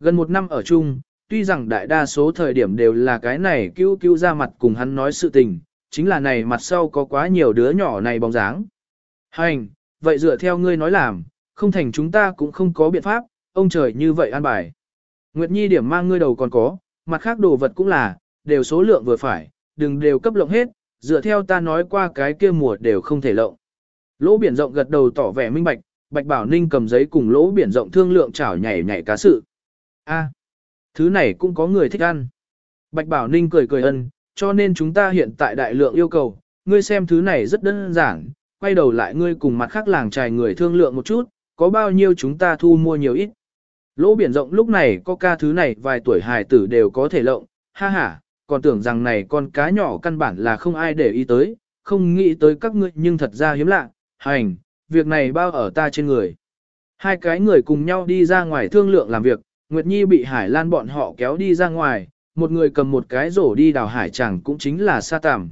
Gần một năm ở chung, tuy rằng đại đa số thời điểm đều là cái này cứu cứu ra mặt cùng hắn nói sự tình, chính là này mặt sau có quá nhiều đứa nhỏ này bóng dáng. Hành, vậy dựa theo ngươi nói làm, không thành chúng ta cũng không có biện pháp, ông trời như vậy an bài. Nguyệt Nhi điểm mang ngươi đầu còn có, mặt khác đồ vật cũng là, đều số lượng vừa phải, đừng đều cấp lộng hết, dựa theo ta nói qua cái kia mùa đều không thể lộng. Lỗ biển rộng gật đầu tỏ vẻ minh bạch, Bạch Bảo Ninh cầm giấy cùng lỗ biển rộng thương lượng chảo nhảy nhảy cá sự. A, thứ này cũng có người thích ăn. Bạch Bảo Ninh cười cười ân, cho nên chúng ta hiện tại đại lượng yêu cầu, ngươi xem thứ này rất đơn giản, quay đầu lại ngươi cùng mặt khác làng trài người thương lượng một chút, có bao nhiêu chúng ta thu mua nhiều ít. Lỗ biển rộng lúc này có ca thứ này vài tuổi hài tử đều có thể lộng, ha ha, còn tưởng rằng này con cá nhỏ căn bản là không ai để ý tới, không nghĩ tới các ngươi nhưng thật ra hiếm lạ, hành, việc này bao ở ta trên người. Hai cái người cùng nhau đi ra ngoài thương lượng làm việc, Nguyệt Nhi bị Hải Lan bọn họ kéo đi ra ngoài, một người cầm một cái rổ đi đào hải chẳng cũng chính là sa tàm.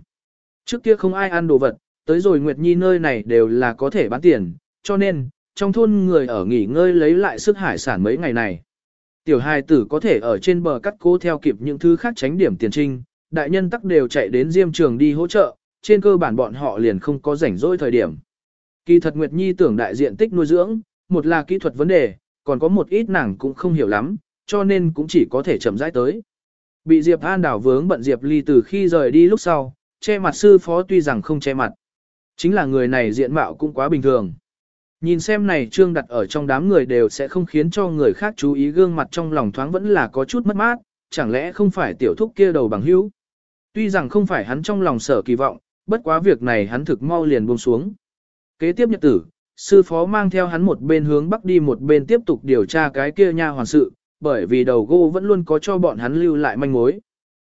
Trước kia không ai ăn đồ vật, tới rồi Nguyệt Nhi nơi này đều là có thể bán tiền, cho nên, trong thôn người ở nghỉ ngơi lấy lại sức hải sản mấy ngày này. Tiểu hài tử có thể ở trên bờ cắt cố theo kịp những thứ khác tránh điểm tiền trinh, đại nhân tắc đều chạy đến diêm trường đi hỗ trợ, trên cơ bản bọn họ liền không có rảnh rỗi thời điểm. Kỳ thật Nguyệt Nhi tưởng đại diện tích nuôi dưỡng, một là kỹ thuật vấn đề, còn có một ít nàng cũng không hiểu lắm, cho nên cũng chỉ có thể chậm rãi tới. Bị Diệp An đảo vướng bận Diệp Ly từ khi rời đi lúc sau, che mặt sư phó tuy rằng không che mặt. Chính là người này diện mạo cũng quá bình thường. Nhìn xem này trương đặt ở trong đám người đều sẽ không khiến cho người khác chú ý gương mặt trong lòng thoáng vẫn là có chút mất mát, chẳng lẽ không phải tiểu thúc kia đầu bằng hữu. Tuy rằng không phải hắn trong lòng sở kỳ vọng, bất quá việc này hắn thực mau liền buông xuống. Kế tiếp nhật tử, sư phó mang theo hắn một bên hướng bắc đi một bên tiếp tục điều tra cái kia nha hoàn sự, bởi vì đầu gỗ vẫn luôn có cho bọn hắn lưu lại manh mối.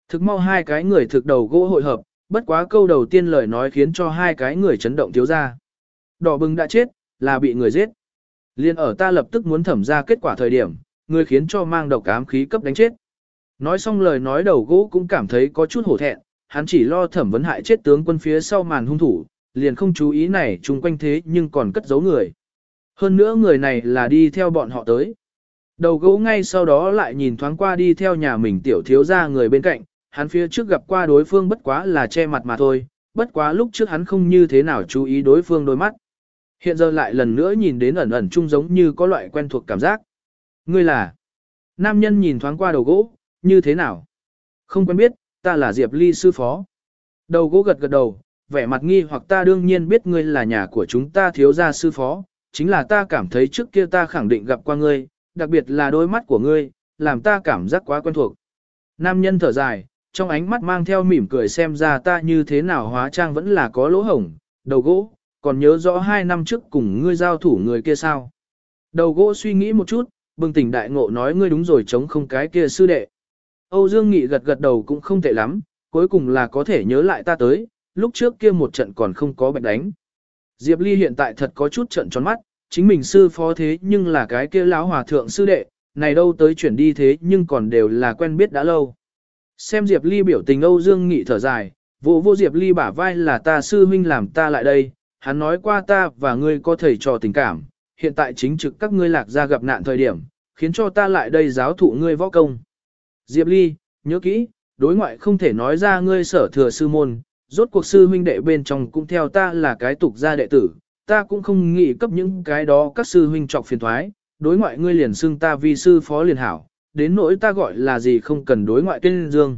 Thực mau hai cái người thực đầu gỗ hội hợp, bất quá câu đầu tiên lời nói khiến cho hai cái người chấn động thiếu ra. Đỏ bừng đã chết, là bị người giết. Liên ở ta lập tức muốn thẩm ra kết quả thời điểm, người khiến cho mang độc ám khí cấp đánh chết. Nói xong lời nói đầu gỗ cũng cảm thấy có chút hổ thẹn, hắn chỉ lo thẩm vấn hại chết tướng quân phía sau màn hung thủ, liền không chú ý này chung quanh thế nhưng còn cất giấu người. Hơn nữa người này là đi theo bọn họ tới. Đầu gỗ ngay sau đó lại nhìn thoáng qua đi theo nhà mình tiểu thiếu ra người bên cạnh, hắn phía trước gặp qua đối phương bất quá là che mặt mà thôi, bất quá lúc trước hắn không như thế nào chú ý đối phương đôi mắt. Hiện giờ lại lần nữa nhìn đến ẩn ẩn chung giống như có loại quen thuộc cảm giác. Ngươi là? Nam nhân nhìn thoáng qua đầu gỗ, như thế nào? Không quen biết, ta là Diệp Ly sư phó. Đầu gỗ gật gật đầu, vẻ mặt nghi hoặc ta đương nhiên biết ngươi là nhà của chúng ta thiếu gia sư phó, chính là ta cảm thấy trước kia ta khẳng định gặp qua ngươi, đặc biệt là đôi mắt của ngươi, làm ta cảm giác quá quen thuộc. Nam nhân thở dài, trong ánh mắt mang theo mỉm cười xem ra ta như thế nào hóa trang vẫn là có lỗ hổng, đầu gỗ, còn nhớ rõ hai năm trước cùng ngươi giao thủ người kia sao. Đầu gỗ suy nghĩ một chút, bừng tỉnh đại ngộ nói ngươi đúng rồi chống không cái kia sư đệ. Âu Dương Nghị gật gật đầu cũng không tệ lắm, cuối cùng là có thể nhớ lại ta tới, lúc trước kia một trận còn không có bệnh đánh. Diệp Ly hiện tại thật có chút trận tròn mắt, chính mình sư phó thế nhưng là cái kia lão hòa thượng sư đệ, này đâu tới chuyển đi thế nhưng còn đều là quen biết đã lâu. Xem Diệp Ly biểu tình Âu Dương Nghị thở dài, vô vô Diệp Ly bả vai là ta sư huynh làm ta lại đây, hắn nói qua ta và ngươi có thầy trò tình cảm, hiện tại chính trực các ngươi lạc ra gặp nạn thời điểm, khiến cho ta lại đây giáo thụ ngươi võ công. Diệp Ly, nhớ kỹ, đối ngoại không thể nói ra ngươi sở thừa sư môn, rốt cuộc sư huynh đệ bên trong cũng theo ta là cái tục gia đệ tử, ta cũng không nghĩ cấp những cái đó các sư huynh trọc phiền thoái, đối ngoại ngươi liền xưng ta vi sư phó liền hảo, đến nỗi ta gọi là gì không cần đối ngoại tên Dương.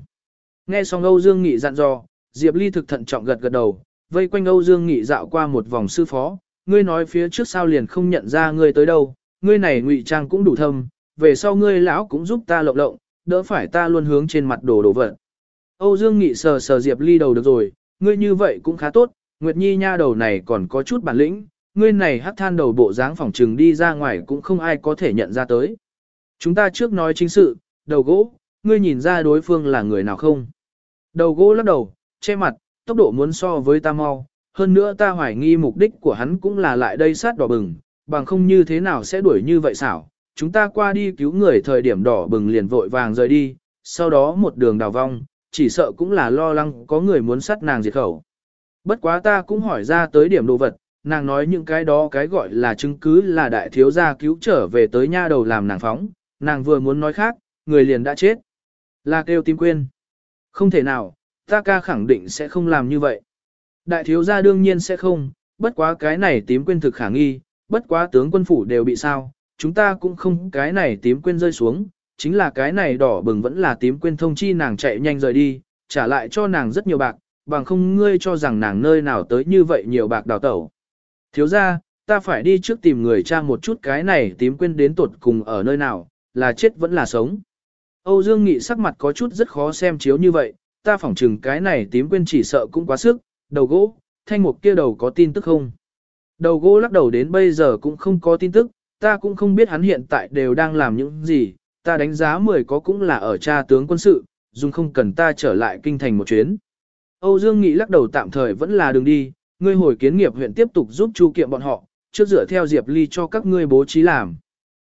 Nghe xong Âu Dương Nghị dặn dò, Diệp Ly thực thận trọng gật gật đầu, vây quanh Âu Dương Nghị dạo qua một vòng sư phó, ngươi nói phía trước sao liền không nhận ra ngươi tới đâu, ngươi này ngụy trang cũng đủ thâm, về sau ngươi lão cũng giúp ta lộng lộng, đỡ phải ta luôn hướng trên mặt đồ đổ vật. Âu Dương Nghị sờ sờ Diệp Ly đầu được rồi, ngươi như vậy cũng khá tốt, Nguyệt Nhi nha đầu này còn có chút bản lĩnh, ngươi này hắc than đầu bộ dáng phòng trừng đi ra ngoài cũng không ai có thể nhận ra tới. Chúng ta trước nói chính sự, đầu gỗ, ngươi nhìn ra đối phương là người nào không? Đầu gỗ lắc đầu, che mặt, tốc độ muốn so với ta mau, hơn nữa ta hoài nghi mục đích của hắn cũng là lại đây sát đỏ bừng, bằng không như thế nào sẽ đuổi như vậy xảo. Chúng ta qua đi cứu người thời điểm đỏ bừng liền vội vàng rời đi, sau đó một đường đào vong, chỉ sợ cũng là lo lắng có người muốn sát nàng diệt khẩu. Bất quá ta cũng hỏi ra tới điểm đồ vật, nàng nói những cái đó cái gọi là chứng cứ là đại thiếu gia cứu trở về tới nha đầu làm nàng phóng, nàng vừa muốn nói khác, người liền đã chết. Là kêu tim quên. Không thể nào, ta ca khẳng định sẽ không làm như vậy. Đại thiếu gia đương nhiên sẽ không, bất quá cái này tím quên thực khả nghi, bất quá tướng quân phủ đều bị sao, chúng ta cũng không cái này tím quên rơi xuống, chính là cái này đỏ bừng vẫn là tím quên thông chi nàng chạy nhanh rời đi, trả lại cho nàng rất nhiều bạc, bằng không ngươi cho rằng nàng nơi nào tới như vậy nhiều bạc đào tẩu. Thiếu gia, ta phải đi trước tìm người cha một chút cái này tím quên đến tuột cùng ở nơi nào, là chết vẫn là sống. Âu Dương Nghị sắc mặt có chút rất khó xem chiếu như vậy, ta phỏng chừng cái này tím quên chỉ sợ cũng quá sức, đầu gỗ, thanh mục kia đầu có tin tức không? Đầu gỗ lắc đầu đến bây giờ cũng không có tin tức, ta cũng không biết hắn hiện tại đều đang làm những gì, ta đánh giá 10 có cũng là ở cha tướng quân sự, dùng không cần ta trở lại kinh thành một chuyến. Âu Dương Nghị lắc đầu tạm thời vẫn là đường đi, ngươi hồi kiến nghiệp huyện tiếp tục giúp chu kiệm bọn họ, trước dựa theo Diệp Ly cho các ngươi bố trí làm.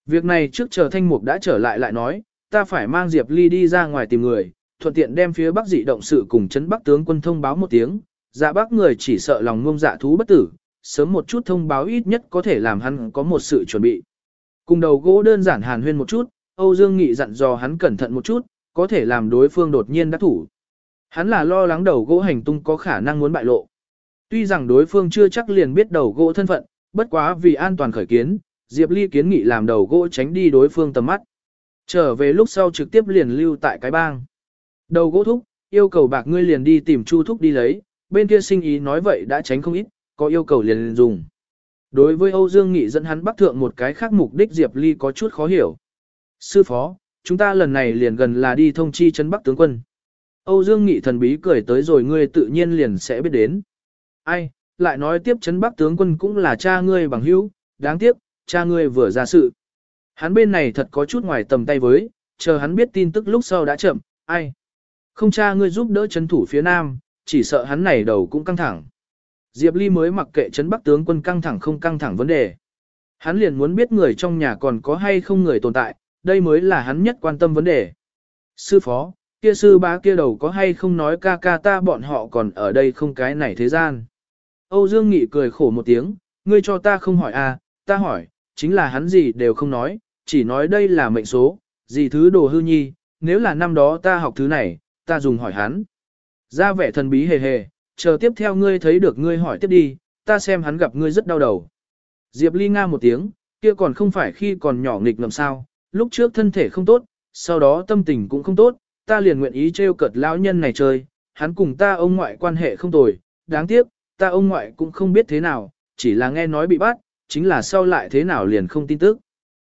Việc này trước chờ thanh mục đã trở lại lại nói, ta phải mang Diệp Ly đi ra ngoài tìm người, thuận tiện đem phía Bắc dị động sự cùng chấn Bắc tướng quân thông báo một tiếng, dạ Bắc người chỉ sợ lòng ngông dạ thú bất tử, sớm một chút thông báo ít nhất có thể làm hắn có một sự chuẩn bị. Cùng đầu gỗ đơn giản hàn huyên một chút, Âu Dương Nghị dặn dò hắn cẩn thận một chút, có thể làm đối phương đột nhiên đắc thủ. Hắn là lo lắng đầu gỗ hành tung có khả năng muốn bại lộ. Tuy rằng đối phương chưa chắc liền biết đầu gỗ thân phận, bất quá vì an toàn khởi kiến, Diệp Ly kiến nghị làm đầu gỗ tránh đi đối phương tầm mắt. Trở về lúc sau trực tiếp liền lưu tại cái bang. Đầu gỗ thúc, yêu cầu bạc ngươi liền đi tìm Chu thúc đi lấy, bên kia sinh ý nói vậy đã tránh không ít, có yêu cầu liền, liền dùng. Đối với Âu Dương Nghị dẫn hắn bắt thượng một cái khác mục đích Diệp Ly có chút khó hiểu. Sư phó, chúng ta lần này liền gần là đi thông chi chân Bắc tướng quân. Âu Dương Nghị thần bí cười tới rồi ngươi tự nhiên liền sẽ biết đến. Ai, lại nói tiếp chấn Bắc tướng quân cũng là cha ngươi bằng hữu, đáng tiếc, cha ngươi vừa ra sự. Hắn bên này thật có chút ngoài tầm tay với, chờ hắn biết tin tức lúc sau đã chậm, ai. Không cha ngươi giúp đỡ chấn thủ phía nam, chỉ sợ hắn này đầu cũng căng thẳng. Diệp Ly mới mặc kệ chấn Bắc tướng quân căng thẳng không căng thẳng vấn đề. Hắn liền muốn biết người trong nhà còn có hay không người tồn tại, đây mới là hắn nhất quan tâm vấn đề. Sư phó, kia sư bá kia đầu có hay không nói ca ca ta bọn họ còn ở đây không cái này thế gian. Âu Dương Nghị cười khổ một tiếng, ngươi cho ta không hỏi à, ta hỏi, chính là hắn gì đều không nói, chỉ nói đây là mệnh số, gì thứ đồ hư nhi, nếu là năm đó ta học thứ này, ta dùng hỏi hắn. Ra vẻ thần bí hề hề, chờ tiếp theo ngươi thấy được ngươi hỏi tiếp đi, ta xem hắn gặp ngươi rất đau đầu. Diệp Ly Nga một tiếng, kia còn không phải khi còn nhỏ nghịch ngầm sao, lúc trước thân thể không tốt, sau đó tâm tình cũng không tốt, ta liền nguyện ý trêu cợt lão nhân này chơi, hắn cùng ta ông ngoại quan hệ không tồi, đáng tiếc, ta ông ngoại cũng không biết thế nào, chỉ là nghe nói bị bắt, chính là sau lại thế nào liền không tin tức.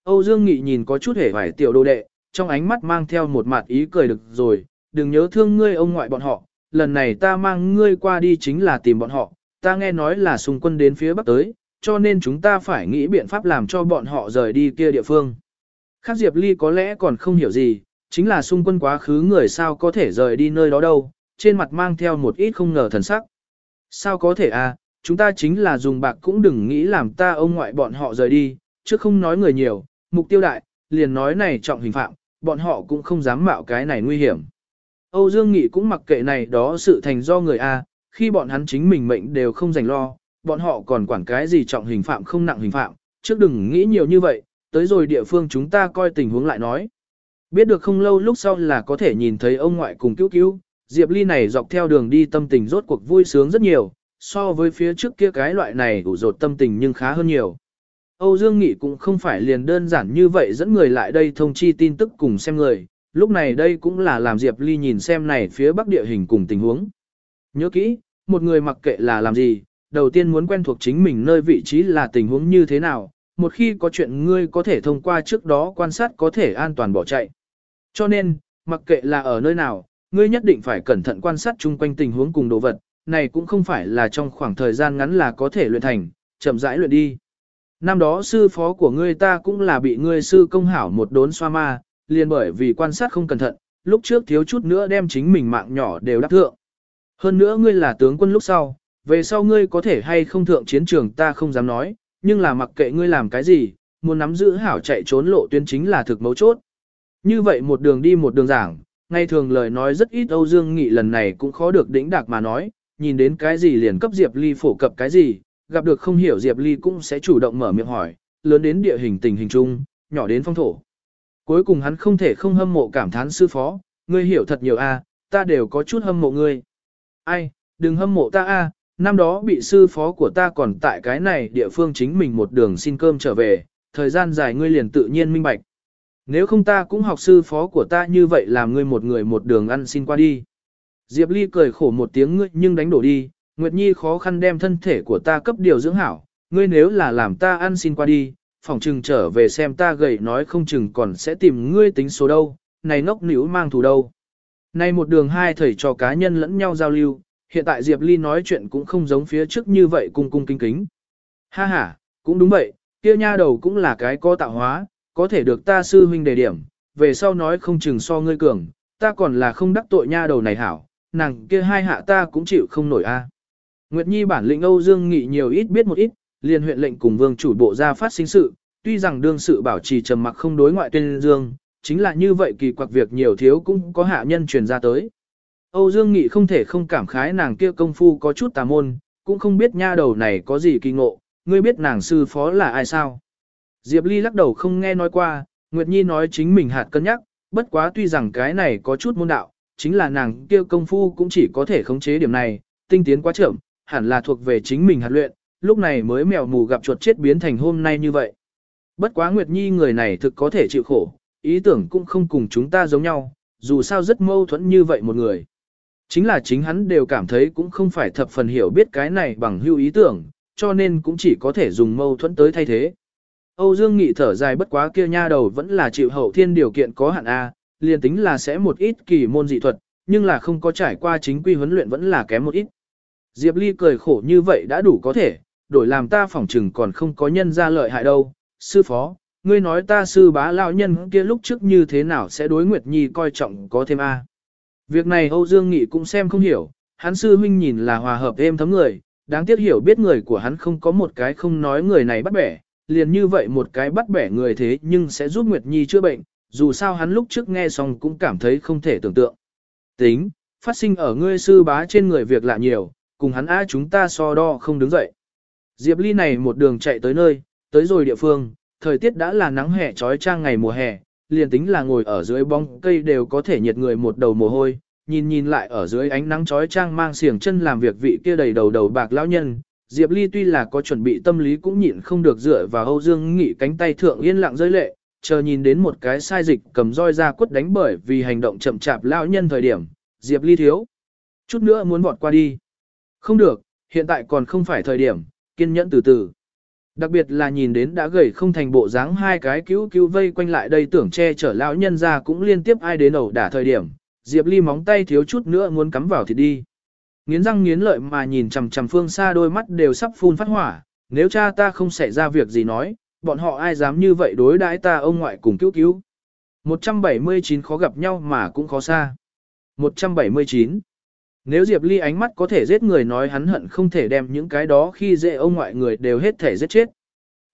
Âu Dương Nghị nhìn có chút hề vải tiểu đồ đệ, trong ánh mắt mang theo một mặt ý cười được rồi, đừng nhớ thương ngươi ông ngoại bọn họ, lần này ta mang ngươi qua đi chính là tìm bọn họ, ta nghe nói là xung quân đến phía bắc tới, cho nên chúng ta phải nghĩ biện pháp làm cho bọn họ rời đi kia địa phương. Khác Diệp Ly có lẽ còn không hiểu gì, chính là xung quân quá khứ người sao có thể rời đi nơi đó đâu, trên mặt mang theo một ít không ngờ thần sắc. Sao có thể à, chúng ta chính là dùng bạc cũng đừng nghĩ làm ta ông ngoại bọn họ rời đi, chứ không nói người nhiều, mục tiêu đại, liền nói này trọng hình phạm, bọn họ cũng không dám mạo cái này nguy hiểm. Âu Dương Nghị cũng mặc kệ này đó sự thành do người A, khi bọn hắn chính mình mệnh đều không dành lo, bọn họ còn quản cái gì trọng hình phạm không nặng hình phạm, trước đừng nghĩ nhiều như vậy, tới rồi địa phương chúng ta coi tình huống lại nói. Biết được không lâu lúc sau là có thể nhìn thấy ông ngoại cùng cứu cứu, Diệp Ly này dọc theo đường đi tâm tình rốt cuộc vui sướng rất nhiều, so với phía trước kia cái loại này ủ rột tâm tình nhưng khá hơn nhiều. Âu Dương Nghị cũng không phải liền đơn giản như vậy dẫn người lại đây thông chi tin tức cùng xem người, lúc này đây cũng là làm Diệp Ly nhìn xem này phía bắc địa hình cùng tình huống. Nhớ kỹ, một người mặc kệ là làm gì, đầu tiên muốn quen thuộc chính mình nơi vị trí là tình huống như thế nào, một khi có chuyện ngươi có thể thông qua trước đó quan sát có thể an toàn bỏ chạy. Cho nên, mặc kệ là ở nơi nào, ngươi nhất định phải cẩn thận quan sát chung quanh tình huống cùng đồ vật, này cũng không phải là trong khoảng thời gian ngắn là có thể luyện thành, chậm rãi luyện đi. Năm đó sư phó của ngươi ta cũng là bị ngươi sư công hảo một đốn xoa ma, liền bởi vì quan sát không cẩn thận, lúc trước thiếu chút nữa đem chính mình mạng nhỏ đều đắc thượng. Hơn nữa ngươi là tướng quân lúc sau, về sau ngươi có thể hay không thượng chiến trường ta không dám nói, nhưng là mặc kệ ngươi làm cái gì, muốn nắm giữ hảo chạy trốn lộ tuyến chính là thực mấu chốt. Như vậy một đường đi một đường giảng, ngay thường lời nói rất ít Âu Dương Nghị lần này cũng khó được đỉnh đạc mà nói, nhìn đến cái gì liền cấp Diệp Ly phổ cập cái gì, gặp được không hiểu Diệp Ly cũng sẽ chủ động mở miệng hỏi, lớn đến địa hình tình hình chung, nhỏ đến phong thổ. Cuối cùng hắn không thể không hâm mộ cảm thán sư phó, ngươi hiểu thật nhiều a, ta đều có chút hâm mộ ngươi. Ai, đừng hâm mộ ta a, năm đó bị sư phó của ta còn tại cái này địa phương chính mình một đường xin cơm trở về, thời gian dài ngươi liền tự nhiên minh bạch. Nếu không ta cũng học sư phó của ta như vậy làm ngươi một người một đường ăn xin qua đi. Diệp Ly cười khổ một tiếng ngươi nhưng đánh đổ đi, Nguyệt Nhi khó khăn đem thân thể của ta cấp điều dưỡng hảo, ngươi nếu là làm ta ăn xin qua đi, phòng trừng trở về xem ta gầy nói không chừng còn sẽ tìm ngươi tính số đâu, này ngốc nữ mang thù đâu. Này một đường hai thầy cho cá nhân lẫn nhau giao lưu, hiện tại Diệp Ly nói chuyện cũng không giống phía trước như vậy cung cung kính kính. Ha ha, cũng đúng vậy, kia nha đầu cũng là cái có tạo hóa, có thể được ta sư huynh đề điểm, về sau nói không chừng so ngươi cường, ta còn là không đắc tội nha đầu này hảo, nàng kia hai hạ ta cũng chịu không nổi a. Nguyệt Nhi bản lĩnh Âu Dương Nghị nhiều ít biết một ít, liền huyện lệnh cùng vương chủ bộ ra phát sinh sự, tuy rằng đương sự bảo trì trầm mặc không đối ngoại tuyên dương, chính là như vậy kỳ quặc việc nhiều thiếu cũng có hạ nhân truyền ra tới. Âu Dương Nghị không thể không cảm khái nàng kia công phu có chút tà môn, cũng không biết nha đầu này có gì kỳ ngộ, ngươi biết nàng sư phó là ai sao. Diệp Ly lắc đầu không nghe nói qua, Nguyệt Nhi nói chính mình hạt cân nhắc, bất quá tuy rằng cái này có chút môn đạo, chính là nàng kia công phu cũng chỉ có thể khống chế điểm này, tinh tiến quá chậm, hẳn là thuộc về chính mình hạt luyện, lúc này mới mèo mù gặp chuột chết biến thành hôm nay như vậy. Bất quá Nguyệt Nhi người này thực có thể chịu khổ, ý tưởng cũng không cùng chúng ta giống nhau, dù sao rất mâu thuẫn như vậy một người. Chính là chính hắn đều cảm thấy cũng không phải thập phần hiểu biết cái này bằng hưu ý tưởng, cho nên cũng chỉ có thể dùng mâu thuẫn tới thay thế. Âu Dương Nghị thở dài bất quá kia nha đầu vẫn là chịu hậu thiên điều kiện có hạn A, liền tính là sẽ một ít kỳ môn dị thuật, nhưng là không có trải qua chính quy huấn luyện vẫn là kém một ít. Diệp Ly cười khổ như vậy đã đủ có thể, đổi làm ta phỏng trừng còn không có nhân ra lợi hại đâu. Sư phó, ngươi nói ta sư bá lão nhân kia lúc trước như thế nào sẽ đối Nguyệt Nhi coi trọng có thêm A. Việc này Âu Dương Nghị cũng xem không hiểu, hắn sư huynh nhìn là hòa hợp êm thấm người, đáng tiếc hiểu biết người của hắn không có một cái không nói người này bắt bẻ, liền như vậy một cái bắt bẻ người thế nhưng sẽ giúp Nguyệt Nhi chữa bệnh, dù sao hắn lúc trước nghe xong cũng cảm thấy không thể tưởng tượng. Tính, phát sinh ở ngươi sư bá trên người việc lạ nhiều, cùng hắn á chúng ta so đo không đứng dậy. Diệp Ly này một đường chạy tới nơi, tới rồi địa phương, thời tiết đã là nắng hè trói trang ngày mùa hè, liền tính là ngồi ở dưới bóng cây đều có thể nhiệt người một đầu mồ hôi, nhìn nhìn lại ở dưới ánh nắng trói trang mang xiềng chân làm việc vị kia đầy đầu đầu bạc lão nhân. Diệp Ly tuy là có chuẩn bị tâm lý cũng nhịn không được dựa vào Âu Dương Nghị cánh tay thượng yên lặng rơi lệ, chờ nhìn đến một cái sai dịch cầm roi ra quất đánh bởi vì hành động chậm chạp lão nhân thời điểm, Diệp Ly thiếu. Chút nữa muốn vọt qua đi. Không được, hiện tại còn không phải thời điểm, kiên nhẫn từ từ. Đặc biệt là nhìn đến đã gầy không thành bộ dáng hai cái cứu cứu vây quanh lại đây tưởng che chở lão nhân ra cũng liên tiếp ai đến ẩu đả thời điểm, Diệp Ly móng tay thiếu chút nữa muốn cắm vào thì đi. Nghiến răng nghiến lợi mà nhìn chằm chằm phương xa đôi mắt đều sắp phun phát hỏa, nếu cha ta không xảy ra việc gì nói, bọn họ ai dám như vậy đối đãi ta ông ngoại cùng cứu cứu. 179 khó gặp nhau mà cũng khó xa. 179. Nếu Diệp Ly ánh mắt có thể giết người nói hắn hận không thể đem những cái đó khi dễ ông ngoại người đều hết thể giết chết.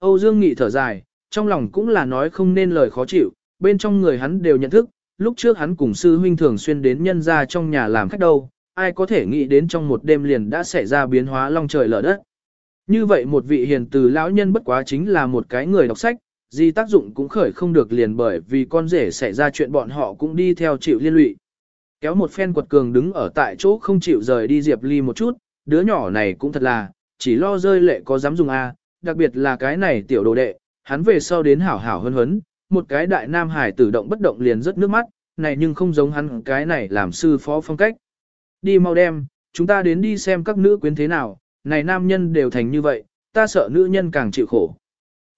Âu Dương Nghị thở dài, trong lòng cũng là nói không nên lời khó chịu, bên trong người hắn đều nhận thức, lúc trước hắn cùng sư huynh thường xuyên đến nhân ra trong nhà làm khách đâu, ai có thể nghĩ đến trong một đêm liền đã xảy ra biến hóa long trời lở đất. Như vậy một vị hiền từ lão nhân bất quá chính là một cái người đọc sách, gì tác dụng cũng khởi không được liền bởi vì con rể xảy ra chuyện bọn họ cũng đi theo chịu liên lụy. Kéo một phen quật cường đứng ở tại chỗ không chịu rời đi Diệp Ly một chút, đứa nhỏ này cũng thật là, chỉ lo rơi lệ có dám dùng A, đặc biệt là cái này tiểu đồ đệ, hắn về sau đến hảo hảo hơn hấn, một cái đại nam hải tử động bất động liền rất nước mắt, này nhưng không giống hắn cái này làm sư phó phong cách. Đi mau đem, chúng ta đến đi xem các nữ quyến thế nào, này nam nhân đều thành như vậy, ta sợ nữ nhân càng chịu khổ.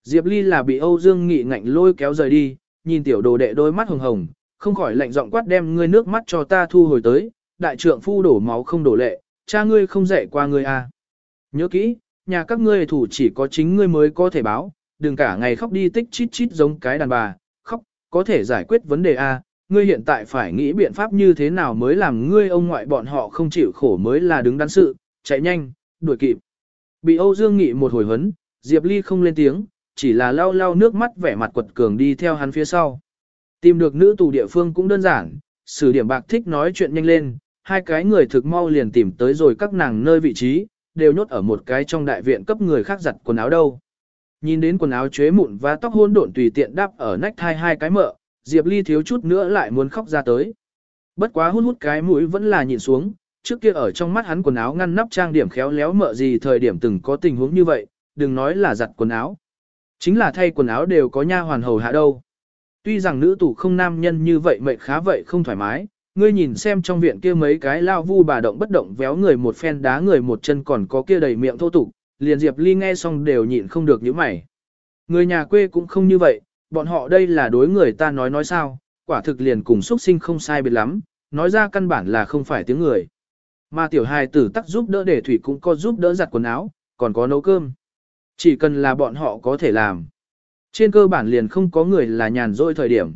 Diệp Ly là bị Âu Dương Nghị ngạnh lôi kéo rời đi, nhìn tiểu đồ đệ đôi mắt hồng hồng, không khỏi lạnh giọng quát đem ngươi nước mắt cho ta thu hồi tới, đại trượng phu đổ máu không đổ lệ, cha ngươi không dạy qua ngươi à. Nhớ kỹ, nhà các ngươi thủ chỉ có chính ngươi mới có thể báo, đừng cả ngày khóc đi tích chít chít giống cái đàn bà, khóc, có thể giải quyết vấn đề. À. Ngươi hiện tại phải nghĩ biện pháp như thế nào mới làm ngươi ông ngoại bọn họ không chịu khổ mới là đứng đắn sự, chạy nhanh, đuổi kịp. Bị Âu Dương Nghị một hồi hấn, Diệp Ly không lên tiếng, chỉ là lau lau nước mắt vẻ mặt quật cường đi theo hắn phía sau. Tìm được nữ tù địa phương cũng đơn giản, sử điểm bạc thích nói chuyện nhanh lên, hai cái người thực mau liền tìm tới rồi các nàng nơi vị trí, đều nhốt ở một cái trong đại viện cấp người khác giặt quần áo đâu. Nhìn đến quần áo chế mụn và tóc hôn độn tùy tiện đắp ở nách thai hai cái mợ, Diệp Ly thiếu chút nữa lại muốn khóc ra tới. Bất quá hút hút cái mũi vẫn là nhìn xuống, trước kia ở trong mắt hắn quần áo ngăn nắp trang điểm khéo léo mợ gì thời điểm từng có tình huống như vậy, đừng nói là giặt quần áo. Chính là thay quần áo đều có nha hoàn hầu hạ đâu. Tuy rằng nữ tủ không nam nhân như vậy mệnh khá vậy không thoải mái, ngươi nhìn xem trong viện kia mấy cái lao vu bà động bất động véo người một phen đá người một chân còn có kia đầy miệng thô tục, liền Diệp Ly nghe xong đều nhịn không được những mày. Người nhà quê cũng không như vậy, bọn họ đây là đối người ta nói nói sao, quả thực liền cùng xuất sinh không sai biệt lắm, nói ra căn bản là không phải tiếng người. Mà tiểu hài tử tắc giúp đỡ để thủy cũng có giúp đỡ giặt quần áo, còn có nấu cơm. Chỉ cần là bọn họ có thể làm. Trên cơ bản liền không có người là nhàn rỗi thời điểm.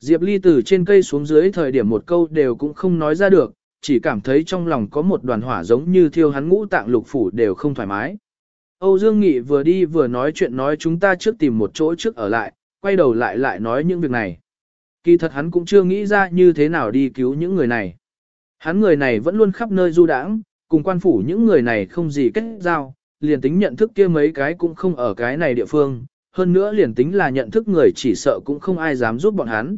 Diệp Ly từ trên cây xuống dưới thời điểm một câu đều cũng không nói ra được, chỉ cảm thấy trong lòng có một đoàn hỏa giống như thiêu hắn ngũ tạng lục phủ đều không thoải mái. Âu Dương Nghị vừa đi vừa nói chuyện nói chúng ta trước tìm một chỗ trước ở lại, quay đầu lại lại nói những việc này. Kỳ thật hắn cũng chưa nghĩ ra như thế nào đi cứu những người này. Hắn người này vẫn luôn khắp nơi du đãng, cùng quan phủ những người này không gì kết giao, liền tính nhận thức kia mấy cái cũng không ở cái này địa phương, hơn nữa liền tính là nhận thức người chỉ sợ cũng không ai dám giúp bọn hắn.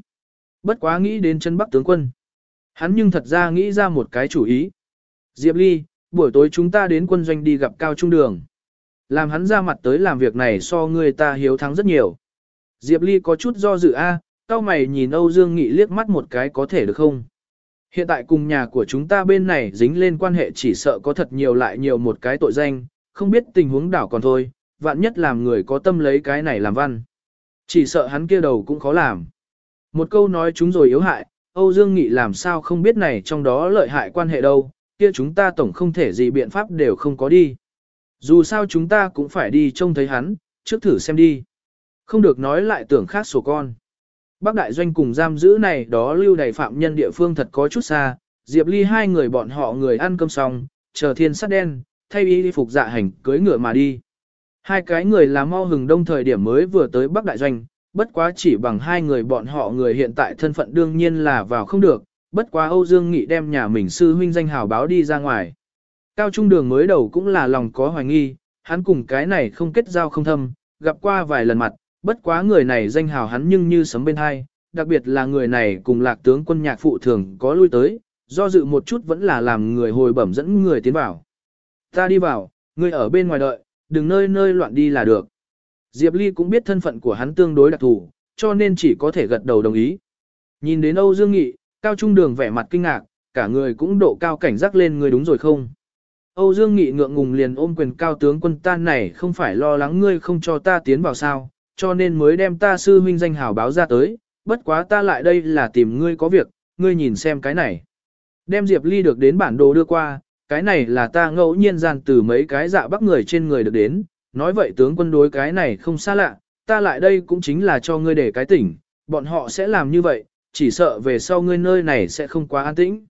Bất quá nghĩ đến chân bắc tướng quân. Hắn nhưng thật ra nghĩ ra một cái chủ ý. Diệp Ly, buổi tối chúng ta đến quân doanh đi gặp Cao Trung Đường. Làm hắn ra mặt tới làm việc này so người ta hiếu thắng rất nhiều. Diệp Ly có chút do dự a, à, cao mày nhìn Âu Dương Nghị liếc mắt một cái có thể được không? Hiện tại cùng nhà của chúng ta bên này dính lên quan hệ chỉ sợ có thật nhiều lại nhiều một cái tội danh, không biết tình huống đảo còn thôi, vạn nhất làm người có tâm lấy cái này làm văn. Chỉ sợ hắn kia đầu cũng khó làm. Một câu nói chúng rồi yếu hại, Âu Dương Nghị làm sao không biết này trong đó lợi hại quan hệ đâu, kia chúng ta tổng không thể gì biện pháp đều không có đi. Dù sao chúng ta cũng phải đi trông thấy hắn, trước thử xem đi. Không được nói lại tưởng khác sổ con. Bác đại doanh cùng giam giữ này đó lưu đầy phạm nhân địa phương thật có chút xa, Diệp Ly hai người bọn họ người ăn cơm xong, chờ thiên sắt đen, thay y đi phục dạ hành cưới ngựa mà đi. Hai cái người là mau hừng đông thời điểm mới vừa tới Bắc Đại Doanh, bất quá chỉ bằng hai người bọn họ người hiện tại thân phận đương nhiên là vào không được, bất quá Âu Dương Nghị đem nhà mình sư huynh danh hào báo đi ra ngoài. Cao Trung Đường mới đầu cũng là lòng có hoài nghi, hắn cùng cái này không kết giao không thâm, gặp qua vài lần mặt, bất quá người này danh hào hắn nhưng như sấm bên hai, đặc biệt là người này cùng lạc tướng quân nhạc phụ thường có lui tới, do dự một chút vẫn là làm người hồi bẩm dẫn người tiến vào. Ta đi vào, ngươi ở bên ngoài đợi, đừng nơi nơi loạn đi là được. Diệp Ly cũng biết thân phận của hắn tương đối đặc thù, cho nên chỉ có thể gật đầu đồng ý. Nhìn đến Âu Dương Nghị, Cao Trung Đường vẻ mặt kinh ngạc, cả người cũng độ cao cảnh giác lên người đúng rồi không. Âu Dương Nghị ngượng ngùng liền ôm quyền cao tướng quân tan này không phải lo lắng ngươi không cho ta tiến vào sao, cho nên mới đem ta sư huynh danh hào báo ra tới, bất quá ta lại đây là tìm ngươi có việc, ngươi nhìn xem cái này. Đem Diệp Ly được đến bản đồ đưa qua, cái này là ta ngẫu nhiên gian từ mấy cái dạ bắc người trên người được đến, nói vậy tướng quân đối cái này không xa lạ, ta lại đây cũng chính là cho ngươi để cái tỉnh, bọn họ sẽ làm như vậy, chỉ sợ về sau ngươi nơi này sẽ không quá an tĩnh.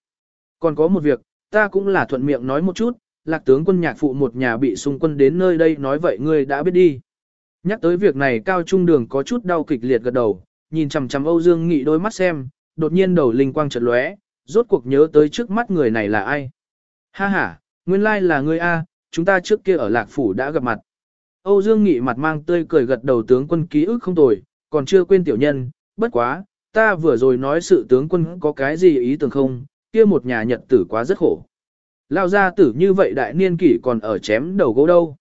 Còn có một việc, ta cũng là thuận miệng nói một chút, lạc tướng quân nhạc phụ một nhà bị xung quân đến nơi đây nói vậy ngươi đã biết đi. Nhắc tới việc này cao trung đường có chút đau kịch liệt gật đầu, nhìn chằm chằm Âu Dương Nghị đôi mắt xem, đột nhiên đầu linh quang chợt lóe, rốt cuộc nhớ tới trước mắt người này là ai. Ha ha, nguyên lai là ngươi A, chúng ta trước kia ở Lạc Phủ đã gặp mặt. Âu Dương Nghị mặt mang tươi cười gật đầu tướng quân ký ức không tồi, còn chưa quên tiểu nhân, bất quá, ta vừa rồi nói sự tướng quân có cái gì ý tưởng không, kia một nhà nhật tử quá rất khổ. Lao ra tử như vậy đại niên kỷ còn ở chém đầu gỗ đâu.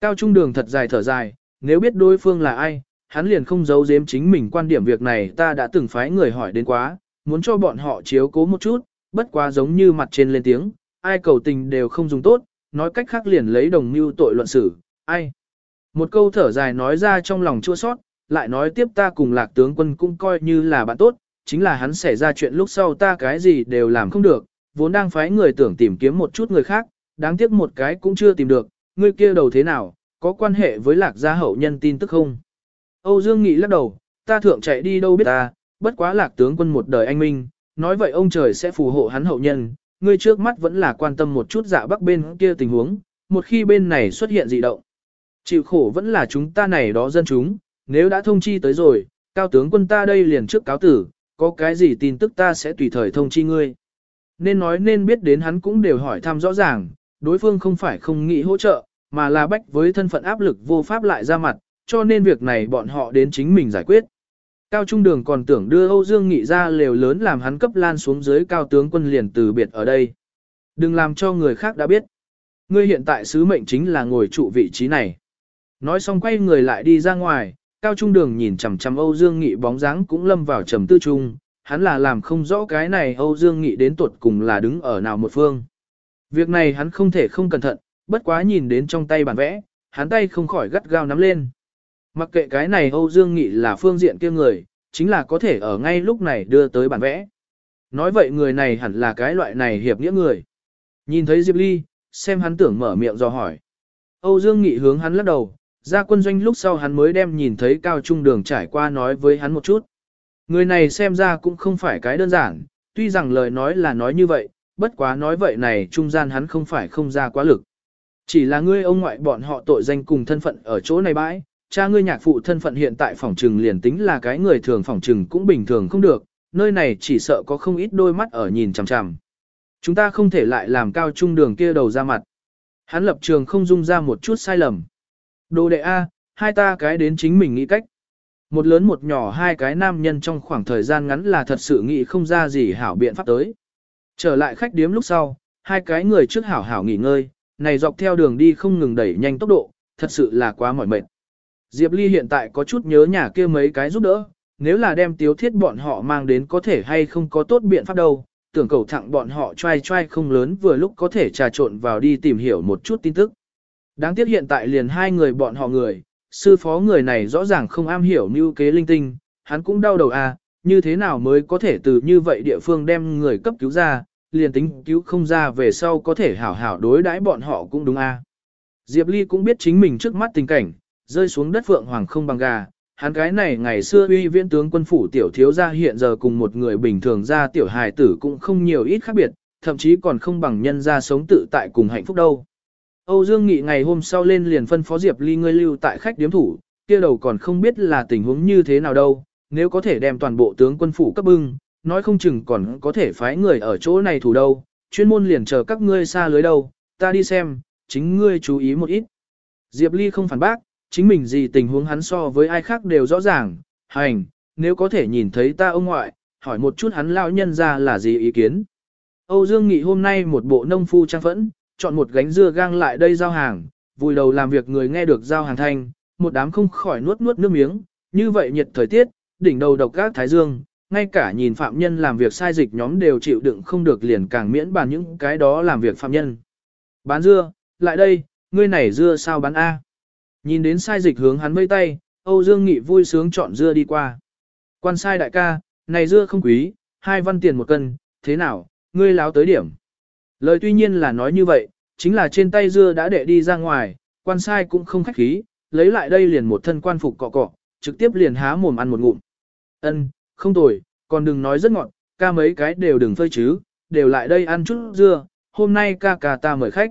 Cao trung đường thật dài thở dài, nếu biết đối phương là ai, hắn liền không giấu giếm chính mình quan điểm việc này ta đã từng phái người hỏi đến quá, muốn cho bọn họ chiếu cố một chút, bất quá giống như mặt trên lên tiếng, ai cầu tình đều không dùng tốt, nói cách khác liền lấy đồng mưu tội luận xử, ai. Một câu thở dài nói ra trong lòng chua sót, lại nói tiếp ta cùng lạc tướng quân cũng coi như là bạn tốt, chính là hắn xảy ra chuyện lúc sau ta cái gì đều làm không được, vốn đang phái người tưởng tìm kiếm một chút người khác, đáng tiếc một cái cũng chưa tìm được, người kia đầu thế nào, có quan hệ với lạc gia hậu nhân tin tức không? Âu Dương Nghị lắc đầu, ta thượng chạy đi đâu biết ta, bất quá lạc tướng quân một đời anh minh, nói vậy ông trời sẽ phù hộ hắn hậu nhân, ngươi trước mắt vẫn là quan tâm một chút dạ bắc bên kia tình huống, một khi bên này xuất hiện dị động. Chịu khổ vẫn là chúng ta này đó dân chúng, nếu đã thông chi tới rồi, cao tướng quân ta đây liền trước cáo tử, có cái gì tin tức ta sẽ tùy thời thông chi ngươi. Nên nói nên biết đến hắn cũng đều hỏi thăm rõ ràng, đối phương không phải không nghĩ hỗ trợ, mà là bách với thân phận áp lực vô pháp lại ra mặt, cho nên việc này bọn họ đến chính mình giải quyết. Cao Trung Đường còn tưởng đưa Âu Dương Nghị ra lều lớn làm hắn cấp lan xuống dưới cao tướng quân liền từ biệt ở đây. Đừng làm cho người khác đã biết. Ngươi hiện tại sứ mệnh chính là ngồi trụ vị trí này. Nói xong quay người lại đi ra ngoài, Cao Trung Đường nhìn chằm chằm Âu Dương Nghị bóng dáng cũng lâm vào trầm tư trung, hắn là làm không rõ cái này Âu Dương Nghị đến tuột cùng là đứng ở nào một phương. Việc này hắn không thể không cẩn thận, bất quá nhìn đến trong tay bản vẽ, hắn tay không khỏi gắt gao nắm lên. Mặc kệ cái này Âu Dương Nghị là phương diện kia người, chính là có thể ở ngay lúc này đưa tới bản vẽ. Nói vậy người này hẳn là cái loại này hiệp nghĩa người. Nhìn thấy Diệp Ly, xem hắn tưởng mở miệng do hỏi. Âu Dương Nghị hướng hắn lắc đầu, ra quân doanh lúc sau hắn mới đem nhìn thấy cao trung đường trải qua nói với hắn một chút. Người này xem ra cũng không phải cái đơn giản, tuy rằng lời nói là nói như vậy, bất quá nói vậy này trung gian hắn không phải không ra quá lực. Chỉ là ngươi ông ngoại bọn họ tội danh cùng thân phận ở chỗ này bãi, cha ngươi nhạc phụ thân phận hiện tại phòng trừng liền tính là cái người thường phòng trừng cũng bình thường không được, nơi này chỉ sợ có không ít đôi mắt ở nhìn chằm chằm. Chúng ta không thể lại làm cao trung đường kia đầu ra mặt. Hắn lập trường không dung ra một chút sai lầm. Đồ đệ A, hai ta cái đến chính mình nghĩ cách. Một lớn một nhỏ hai cái nam nhân trong khoảng thời gian ngắn là thật sự nghĩ không ra gì hảo biện pháp tới. Trở lại khách điếm lúc sau, hai cái người trước hảo hảo nghỉ ngơi, này dọc theo đường đi không ngừng đẩy nhanh tốc độ, thật sự là quá mỏi mệt. Diệp Ly hiện tại có chút nhớ nhà kia mấy cái giúp đỡ, nếu là đem tiếu thiết bọn họ mang đến có thể hay không có tốt biện pháp đâu, tưởng cầu thẳng bọn họ trai trai không lớn vừa lúc có thể trà trộn vào đi tìm hiểu một chút tin tức. Đáng tiếc hiện tại liền hai người bọn họ người, sư phó người này rõ ràng không am hiểu mưu kế linh tinh, hắn cũng đau đầu à, như thế nào mới có thể từ như vậy địa phương đem người cấp cứu ra, liền tính cứu không ra về sau có thể hảo hảo đối đãi bọn họ cũng đúng à. Diệp Ly cũng biết chính mình trước mắt tình cảnh, rơi xuống đất phượng hoàng không bằng gà. Hắn cái này ngày xưa uy viễn tướng quân phủ tiểu thiếu gia hiện giờ cùng một người bình thường gia tiểu hài tử cũng không nhiều ít khác biệt, thậm chí còn không bằng nhân gia sống tự tại cùng hạnh phúc đâu. Âu Dương Nghị ngày hôm sau lên liền phân phó Diệp Ly ngươi lưu tại khách điếm thủ, kia đầu còn không biết là tình huống như thế nào đâu, nếu có thể đem toàn bộ tướng quân phủ cấp bưng, nói không chừng còn có thể phái người ở chỗ này thủ đâu, chuyên môn liền chờ các ngươi xa lưới đâu, ta đi xem, chính ngươi chú ý một ít. Diệp Ly không phản bác, chính mình gì tình huống hắn so với ai khác đều rõ ràng, hành, nếu có thể nhìn thấy ta ông ngoại, hỏi một chút hắn lão nhân ra là gì ý kiến. Âu Dương Nghị hôm nay một bộ nông phu trang phẫn, chọn một gánh dưa gang lại đây giao hàng, vùi đầu làm việc người nghe được giao hàng thanh, một đám không khỏi nuốt nuốt nước miếng, như vậy nhiệt thời tiết, đỉnh đầu độc các thái dương, ngay cả nhìn phạm nhân làm việc sai dịch nhóm đều chịu đựng không được liền càng miễn bàn những cái đó làm việc phạm nhân. Bán dưa, lại đây, ngươi này dưa sao bán A. Nhìn đến sai dịch hướng hắn vây tay, Âu Dương Nghị vui sướng chọn dưa đi qua. Quan sai đại ca, này dưa không quý, hai văn tiền một cân, thế nào, ngươi láo tới điểm. Lời tuy nhiên là nói như vậy, chính là trên tay dưa đã đệ đi ra ngoài, quan sai cũng không khách khí, lấy lại đây liền một thân quan phục cọ cọ, trực tiếp liền há mồm ăn một ngụm. Ân, không tồi, còn đừng nói rất ngọt, ca mấy cái đều đừng phơi chứ, đều lại đây ăn chút dưa, hôm nay ca ca ta mời khách.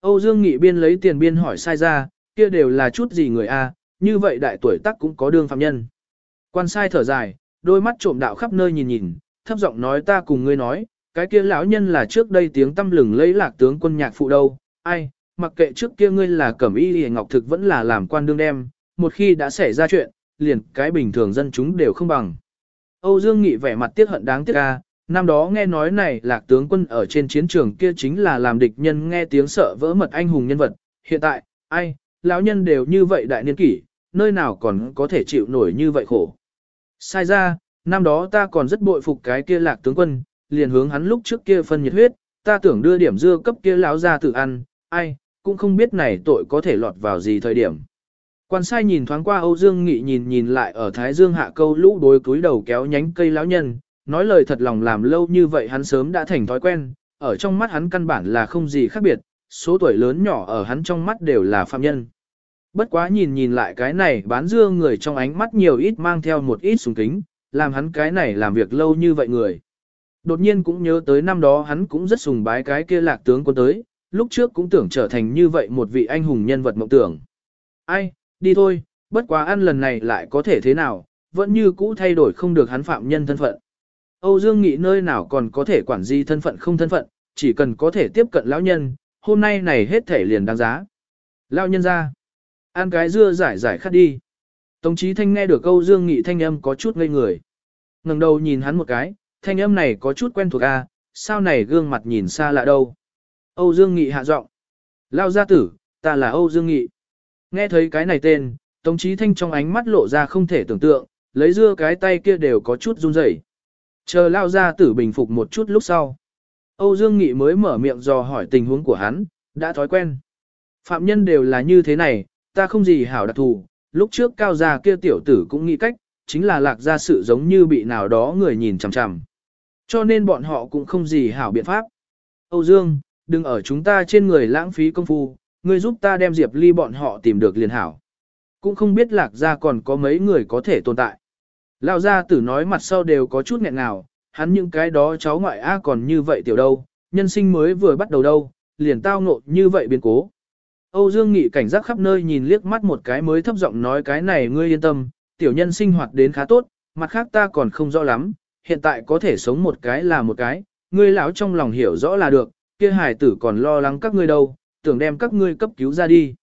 Âu Dương Nghị biên lấy tiền biên hỏi sai ra, kia đều là chút gì người a, như vậy đại tuổi tác cũng có đương phạm nhân. Quan sai thở dài, đôi mắt trộm đạo khắp nơi nhìn nhìn, thấp giọng nói ta cùng ngươi nói, cái kia lão nhân là trước đây tiếng tâm lừng lấy lạc tướng quân nhạc phụ đâu, ai, mặc kệ trước kia ngươi là cẩm y hề ngọc thực vẫn là làm quan đương đem, một khi đã xảy ra chuyện, liền cái bình thường dân chúng đều không bằng. Âu Dương Nghị vẻ mặt tiếc hận đáng tiếc ca, năm đó nghe nói này lạc tướng quân ở trên chiến trường kia chính là làm địch nhân nghe tiếng sợ vỡ mật anh hùng nhân vật, hiện tại, ai, lão nhân đều như vậy đại niên kỷ, nơi nào còn có thể chịu nổi như vậy khổ. Sai ra, năm đó ta còn rất bội phục cái kia lạc tướng quân, liền hướng hắn lúc trước kia phân nhiệt huyết, ta tưởng đưa điểm dưa cấp kia lão ra tự ăn, ai, cũng không biết này tội có thể lọt vào gì thời điểm. Quan sai nhìn thoáng qua Âu Dương Nghị nhìn nhìn lại ở Thái Dương hạ câu lũ đối cúi đầu kéo nhánh cây lão nhân, nói lời thật lòng làm lâu như vậy hắn sớm đã thành thói quen, ở trong mắt hắn căn bản là không gì khác biệt, số tuổi lớn nhỏ ở hắn trong mắt đều là phạm nhân. Bất quá nhìn nhìn lại cái này bán dưa người trong ánh mắt nhiều ít mang theo một ít sùng kính, làm hắn cái này làm việc lâu như vậy người. Đột nhiên cũng nhớ tới năm đó hắn cũng rất sùng bái cái kia lạc tướng quân tới, lúc trước cũng tưởng trở thành như vậy một vị anh hùng nhân vật mộng tưởng. Ai, đi thôi, bất quá ăn lần này lại có thể thế nào, vẫn như cũ thay đổi không được hắn phạm nhân thân phận. Âu Dương Nghị nơi nào còn có thể quản di thân phận không thân phận, chỉ cần có thể tiếp cận lão nhân, hôm nay này hết thể liền đáng giá. Lão nhân ra, ăn cái dưa giải giải khát đi. Tống Chí Thanh nghe được câu Dương Nghị thanh âm có chút ngây người. ngẩng đầu nhìn hắn một cái, thanh âm này có chút quen thuộc a, à, sao này gương mặt nhìn xa lạ đâu. Âu Dương Nghị hạ giọng. Lao gia tử, ta là Âu Dương Nghị. Nghe thấy cái này tên, Tống Chí Thanh trong ánh mắt lộ ra không thể tưởng tượng, lấy dưa cái tay kia đều có chút run rẩy. Chờ Lao gia tử bình phục một chút lúc sau. Âu Dương Nghị mới mở miệng dò hỏi tình huống của hắn, đã thói quen. Phạm nhân đều là như thế này, ta không gì hảo đặc thù, lúc trước cao gia kia tiểu tử cũng nghĩ cách, chính là lạc ra sự giống như bị nào đó người nhìn chằm chằm. Cho nên bọn họ cũng không gì hảo biện pháp. Âu Dương, đừng ở chúng ta trên người lãng phí công phu, ngươi giúp ta đem Diệp Ly bọn họ tìm được liền hảo. Cũng không biết lạc ra còn có mấy người có thể tồn tại. Lão gia tử nói mặt sau đều có chút nghẹn ngào, hắn những cái đó cháu ngoại A còn như vậy tiểu đâu, nhân sinh mới vừa bắt đầu đâu, liền tao ngộ như vậy biến cố. Âu Dương Nghị cảnh giác khắp nơi nhìn liếc mắt một cái mới thấp giọng nói cái này ngươi yên tâm, tiểu nhân sinh hoạt đến khá tốt, mặt khác ta còn không rõ lắm, hiện tại có thể sống một cái là một cái, ngươi lão trong lòng hiểu rõ là được, kia hài tử còn lo lắng các ngươi đâu, tưởng đem các ngươi cấp cứu ra đi.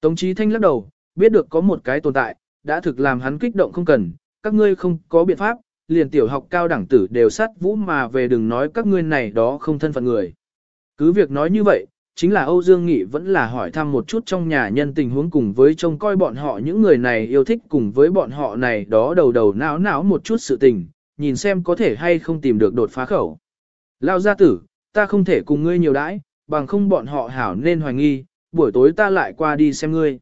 Tống Chí Thanh lắc đầu, biết được có một cái tồn tại, đã thực làm hắn kích động không cần, các ngươi không có biện pháp, liền tiểu học cao đẳng tử đều sát vũ mà về đừng nói các ngươi này đó không thân phận người. Cứ việc nói như vậy, chính là Âu Dương Nghị vẫn là hỏi thăm một chút trong nhà nhân tình huống cùng với trông coi bọn họ những người này yêu thích cùng với bọn họ này đó đầu đầu não não một chút sự tình, nhìn xem có thể hay không tìm được đột phá khẩu. Lao gia tử, ta không thể cùng ngươi nhiều đãi, bằng không bọn họ hảo nên hoài nghi, buổi tối ta lại qua đi xem ngươi.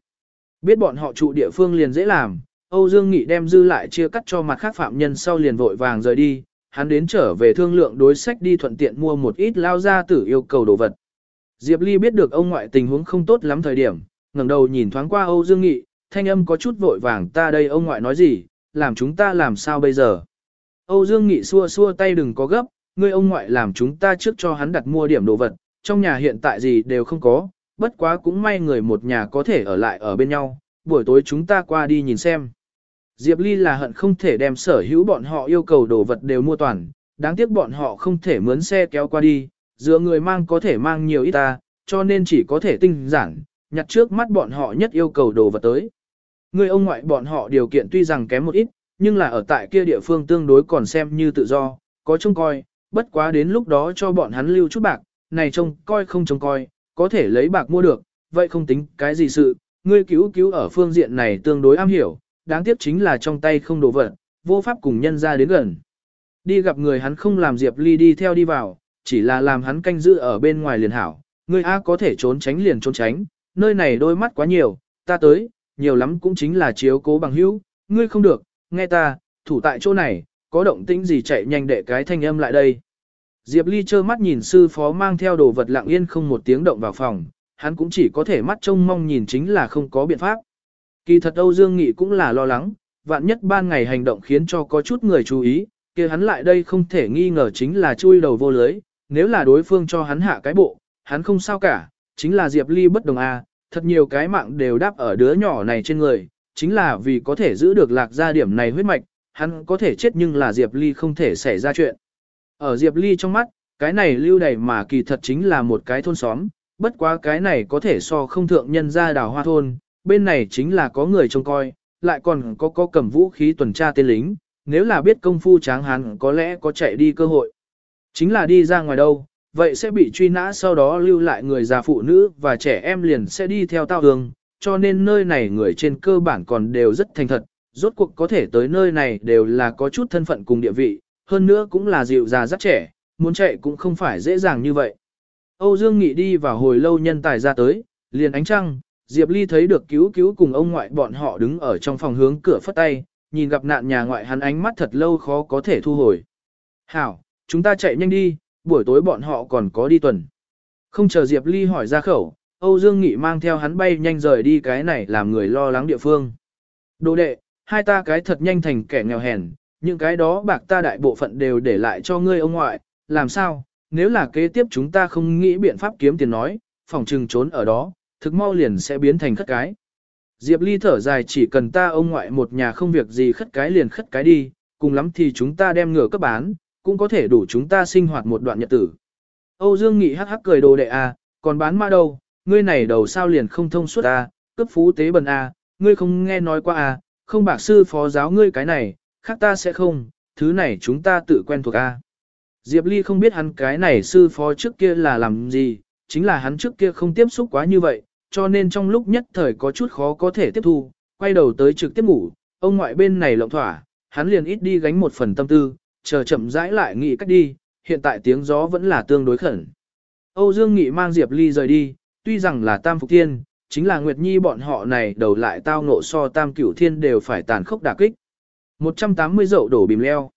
Biết bọn họ trụ địa phương liền dễ làm, Âu Dương Nghị đem dư lại chia cắt cho mặt khác phạm nhân sau liền vội vàng rời đi, hắn đến trở về thương lượng đối sách đi thuận tiện mua một ít lao gia tử yêu cầu đồ vật. Diệp Ly biết được ông ngoại tình huống không tốt lắm thời điểm, ngẩng đầu nhìn thoáng qua Âu Dương Nghị, thanh âm có chút vội vàng ta đây ông ngoại nói gì, làm chúng ta làm sao bây giờ. Âu Dương Nghị xua xua tay đừng có gấp, ngươi ông ngoại làm chúng ta trước cho hắn đặt mua điểm đồ vật, trong nhà hiện tại gì đều không có, bất quá cũng may người một nhà có thể ở lại ở bên nhau, buổi tối chúng ta qua đi nhìn xem. Diệp Ly là hận không thể đem sở hữu bọn họ yêu cầu đồ vật đều mua toàn, đáng tiếc bọn họ không thể mướn xe kéo qua đi, giữa người mang có thể mang nhiều ít ta, cho nên chỉ có thể tinh giản, nhặt trước mắt bọn họ nhất yêu cầu đồ vật tới. Người ông ngoại bọn họ điều kiện tuy rằng kém một ít, nhưng là ở tại kia địa phương tương đối còn xem như tự do, có trông coi, bất quá đến lúc đó cho bọn hắn lưu chút bạc, này trông coi không trông coi, có thể lấy bạc mua được, vậy không tính cái gì sự, ngươi cứu cứu ở phương diện này tương đối am hiểu, đáng tiếc chính là trong tay không đồ vật, vô pháp cùng nhân ra đến gần. Đi gặp người hắn không làm Diệp Ly đi theo đi vào, chỉ là làm hắn canh giữ ở bên ngoài liền hảo, ngươi A có thể trốn tránh liền trốn tránh, nơi này đôi mắt quá nhiều, ta tới, nhiều lắm cũng chính là chiếu cố bằng hữu, ngươi không được, nghe ta, thủ tại chỗ này, có động tĩnh gì chạy nhanh để cái thanh âm lại đây. Diệp Ly trơ mắt nhìn sư phó mang theo đồ vật lặng yên không một tiếng động vào phòng, hắn cũng chỉ có thể mắt trông mong nhìn chính là không có biện pháp. Kỳ thật Âu Dương Nghị cũng là lo lắng, vạn nhất ban ngày hành động khiến cho có chút người chú ý, kia hắn lại đây không thể nghi ngờ chính là chui đầu vô lưới, nếu là đối phương cho hắn hạ cái bộ, hắn không sao cả, chính là Diệp Ly bất đồng a, thật nhiều cái mạng đều đáp ở đứa nhỏ này trên người, chính là vì có thể giữ được lạc gia điểm này huyết mạch, hắn có thể chết nhưng là Diệp Ly không thể xảy ra chuyện. Ở Diệp Ly trong mắt, cái này lưu đầy mà kỳ thật chính là một cái thôn xóm, bất quá cái này có thể so không thượng nhân ra đào hoa thôn, bên này chính là có người trông coi, lại còn có có cầm vũ khí tuần tra tên lính, nếu là biết công phu tráng hắn có lẽ có chạy đi cơ hội. Chính là đi ra ngoài đâu, vậy sẽ bị truy nã sau đó lưu lại người già phụ nữ và trẻ em liền sẽ đi theo tao hương, cho nên nơi này người trên cơ bản còn đều rất thành thật, rốt cuộc có thể tới nơi này đều là có chút thân phận cùng địa vị, hơn nữa cũng là dịu già rất trẻ, muốn chạy cũng không phải dễ dàng như vậy. Âu Dương Nghị đi vào hồi lâu nhân tài ra tới, liền ánh trăng, Diệp Ly thấy được cứu cứu cùng ông ngoại bọn họ đứng ở trong phòng hướng cửa phất tay, nhìn gặp nạn nhà ngoại hắn ánh mắt thật lâu khó có thể thu hồi. Hảo, chúng ta chạy nhanh đi, buổi tối bọn họ còn có đi tuần. Không chờ Diệp Ly hỏi ra khẩu, Âu Dương Nghị mang theo hắn bay nhanh rời đi cái này làm người lo lắng địa phương. Đồ đệ, hai ta cái thật nhanh thành kẻ nghèo hèn, những cái đó bạc ta đại bộ phận đều để lại cho ngươi ông ngoại, làm sao, nếu là kế tiếp chúng ta không nghĩ biện pháp kiếm tiền nói, phòng trừng trốn ở đó, thực mau liền sẽ biến thành khất cái. Diệp Ly thở dài chỉ cần ta ông ngoại một nhà không việc gì khất cái liền khất cái đi, cùng lắm thì chúng ta đem ngựa cấp bán, cũng có thể đủ chúng ta sinh hoạt một đoạn nhật tử. Âu Dương Nghị hắc hắc cười đồ đệ à, còn bán ma đâu, ngươi này đầu sao liền không thông suốt à, cấp phú tế bần à, ngươi không nghe nói qua à, không bạc sư phó giáo ngươi cái này, khác ta sẽ không, thứ này chúng ta tự quen thuộc à. Diệp Ly không biết hắn cái này sư phó trước kia là làm gì, chính là hắn trước kia không tiếp xúc quá như vậy, cho nên trong lúc nhất thời có chút khó có thể tiếp thu, quay đầu tới trực tiếp ngủ, ông ngoại bên này lộng thỏa, hắn liền ít đi gánh một phần tâm tư, chờ chậm rãi lại nghĩ cách đi, hiện tại tiếng gió vẫn là tương đối khẩn. Âu Dương Nghị mang Diệp Ly rời đi, tuy rằng là Tam Phục Thiên, chính là Nguyệt Nhi bọn họ này đầu lại tao ngộ so Tam Cửu Thiên đều phải tàn khốc đả kích. 180 dậu đổ bìm leo.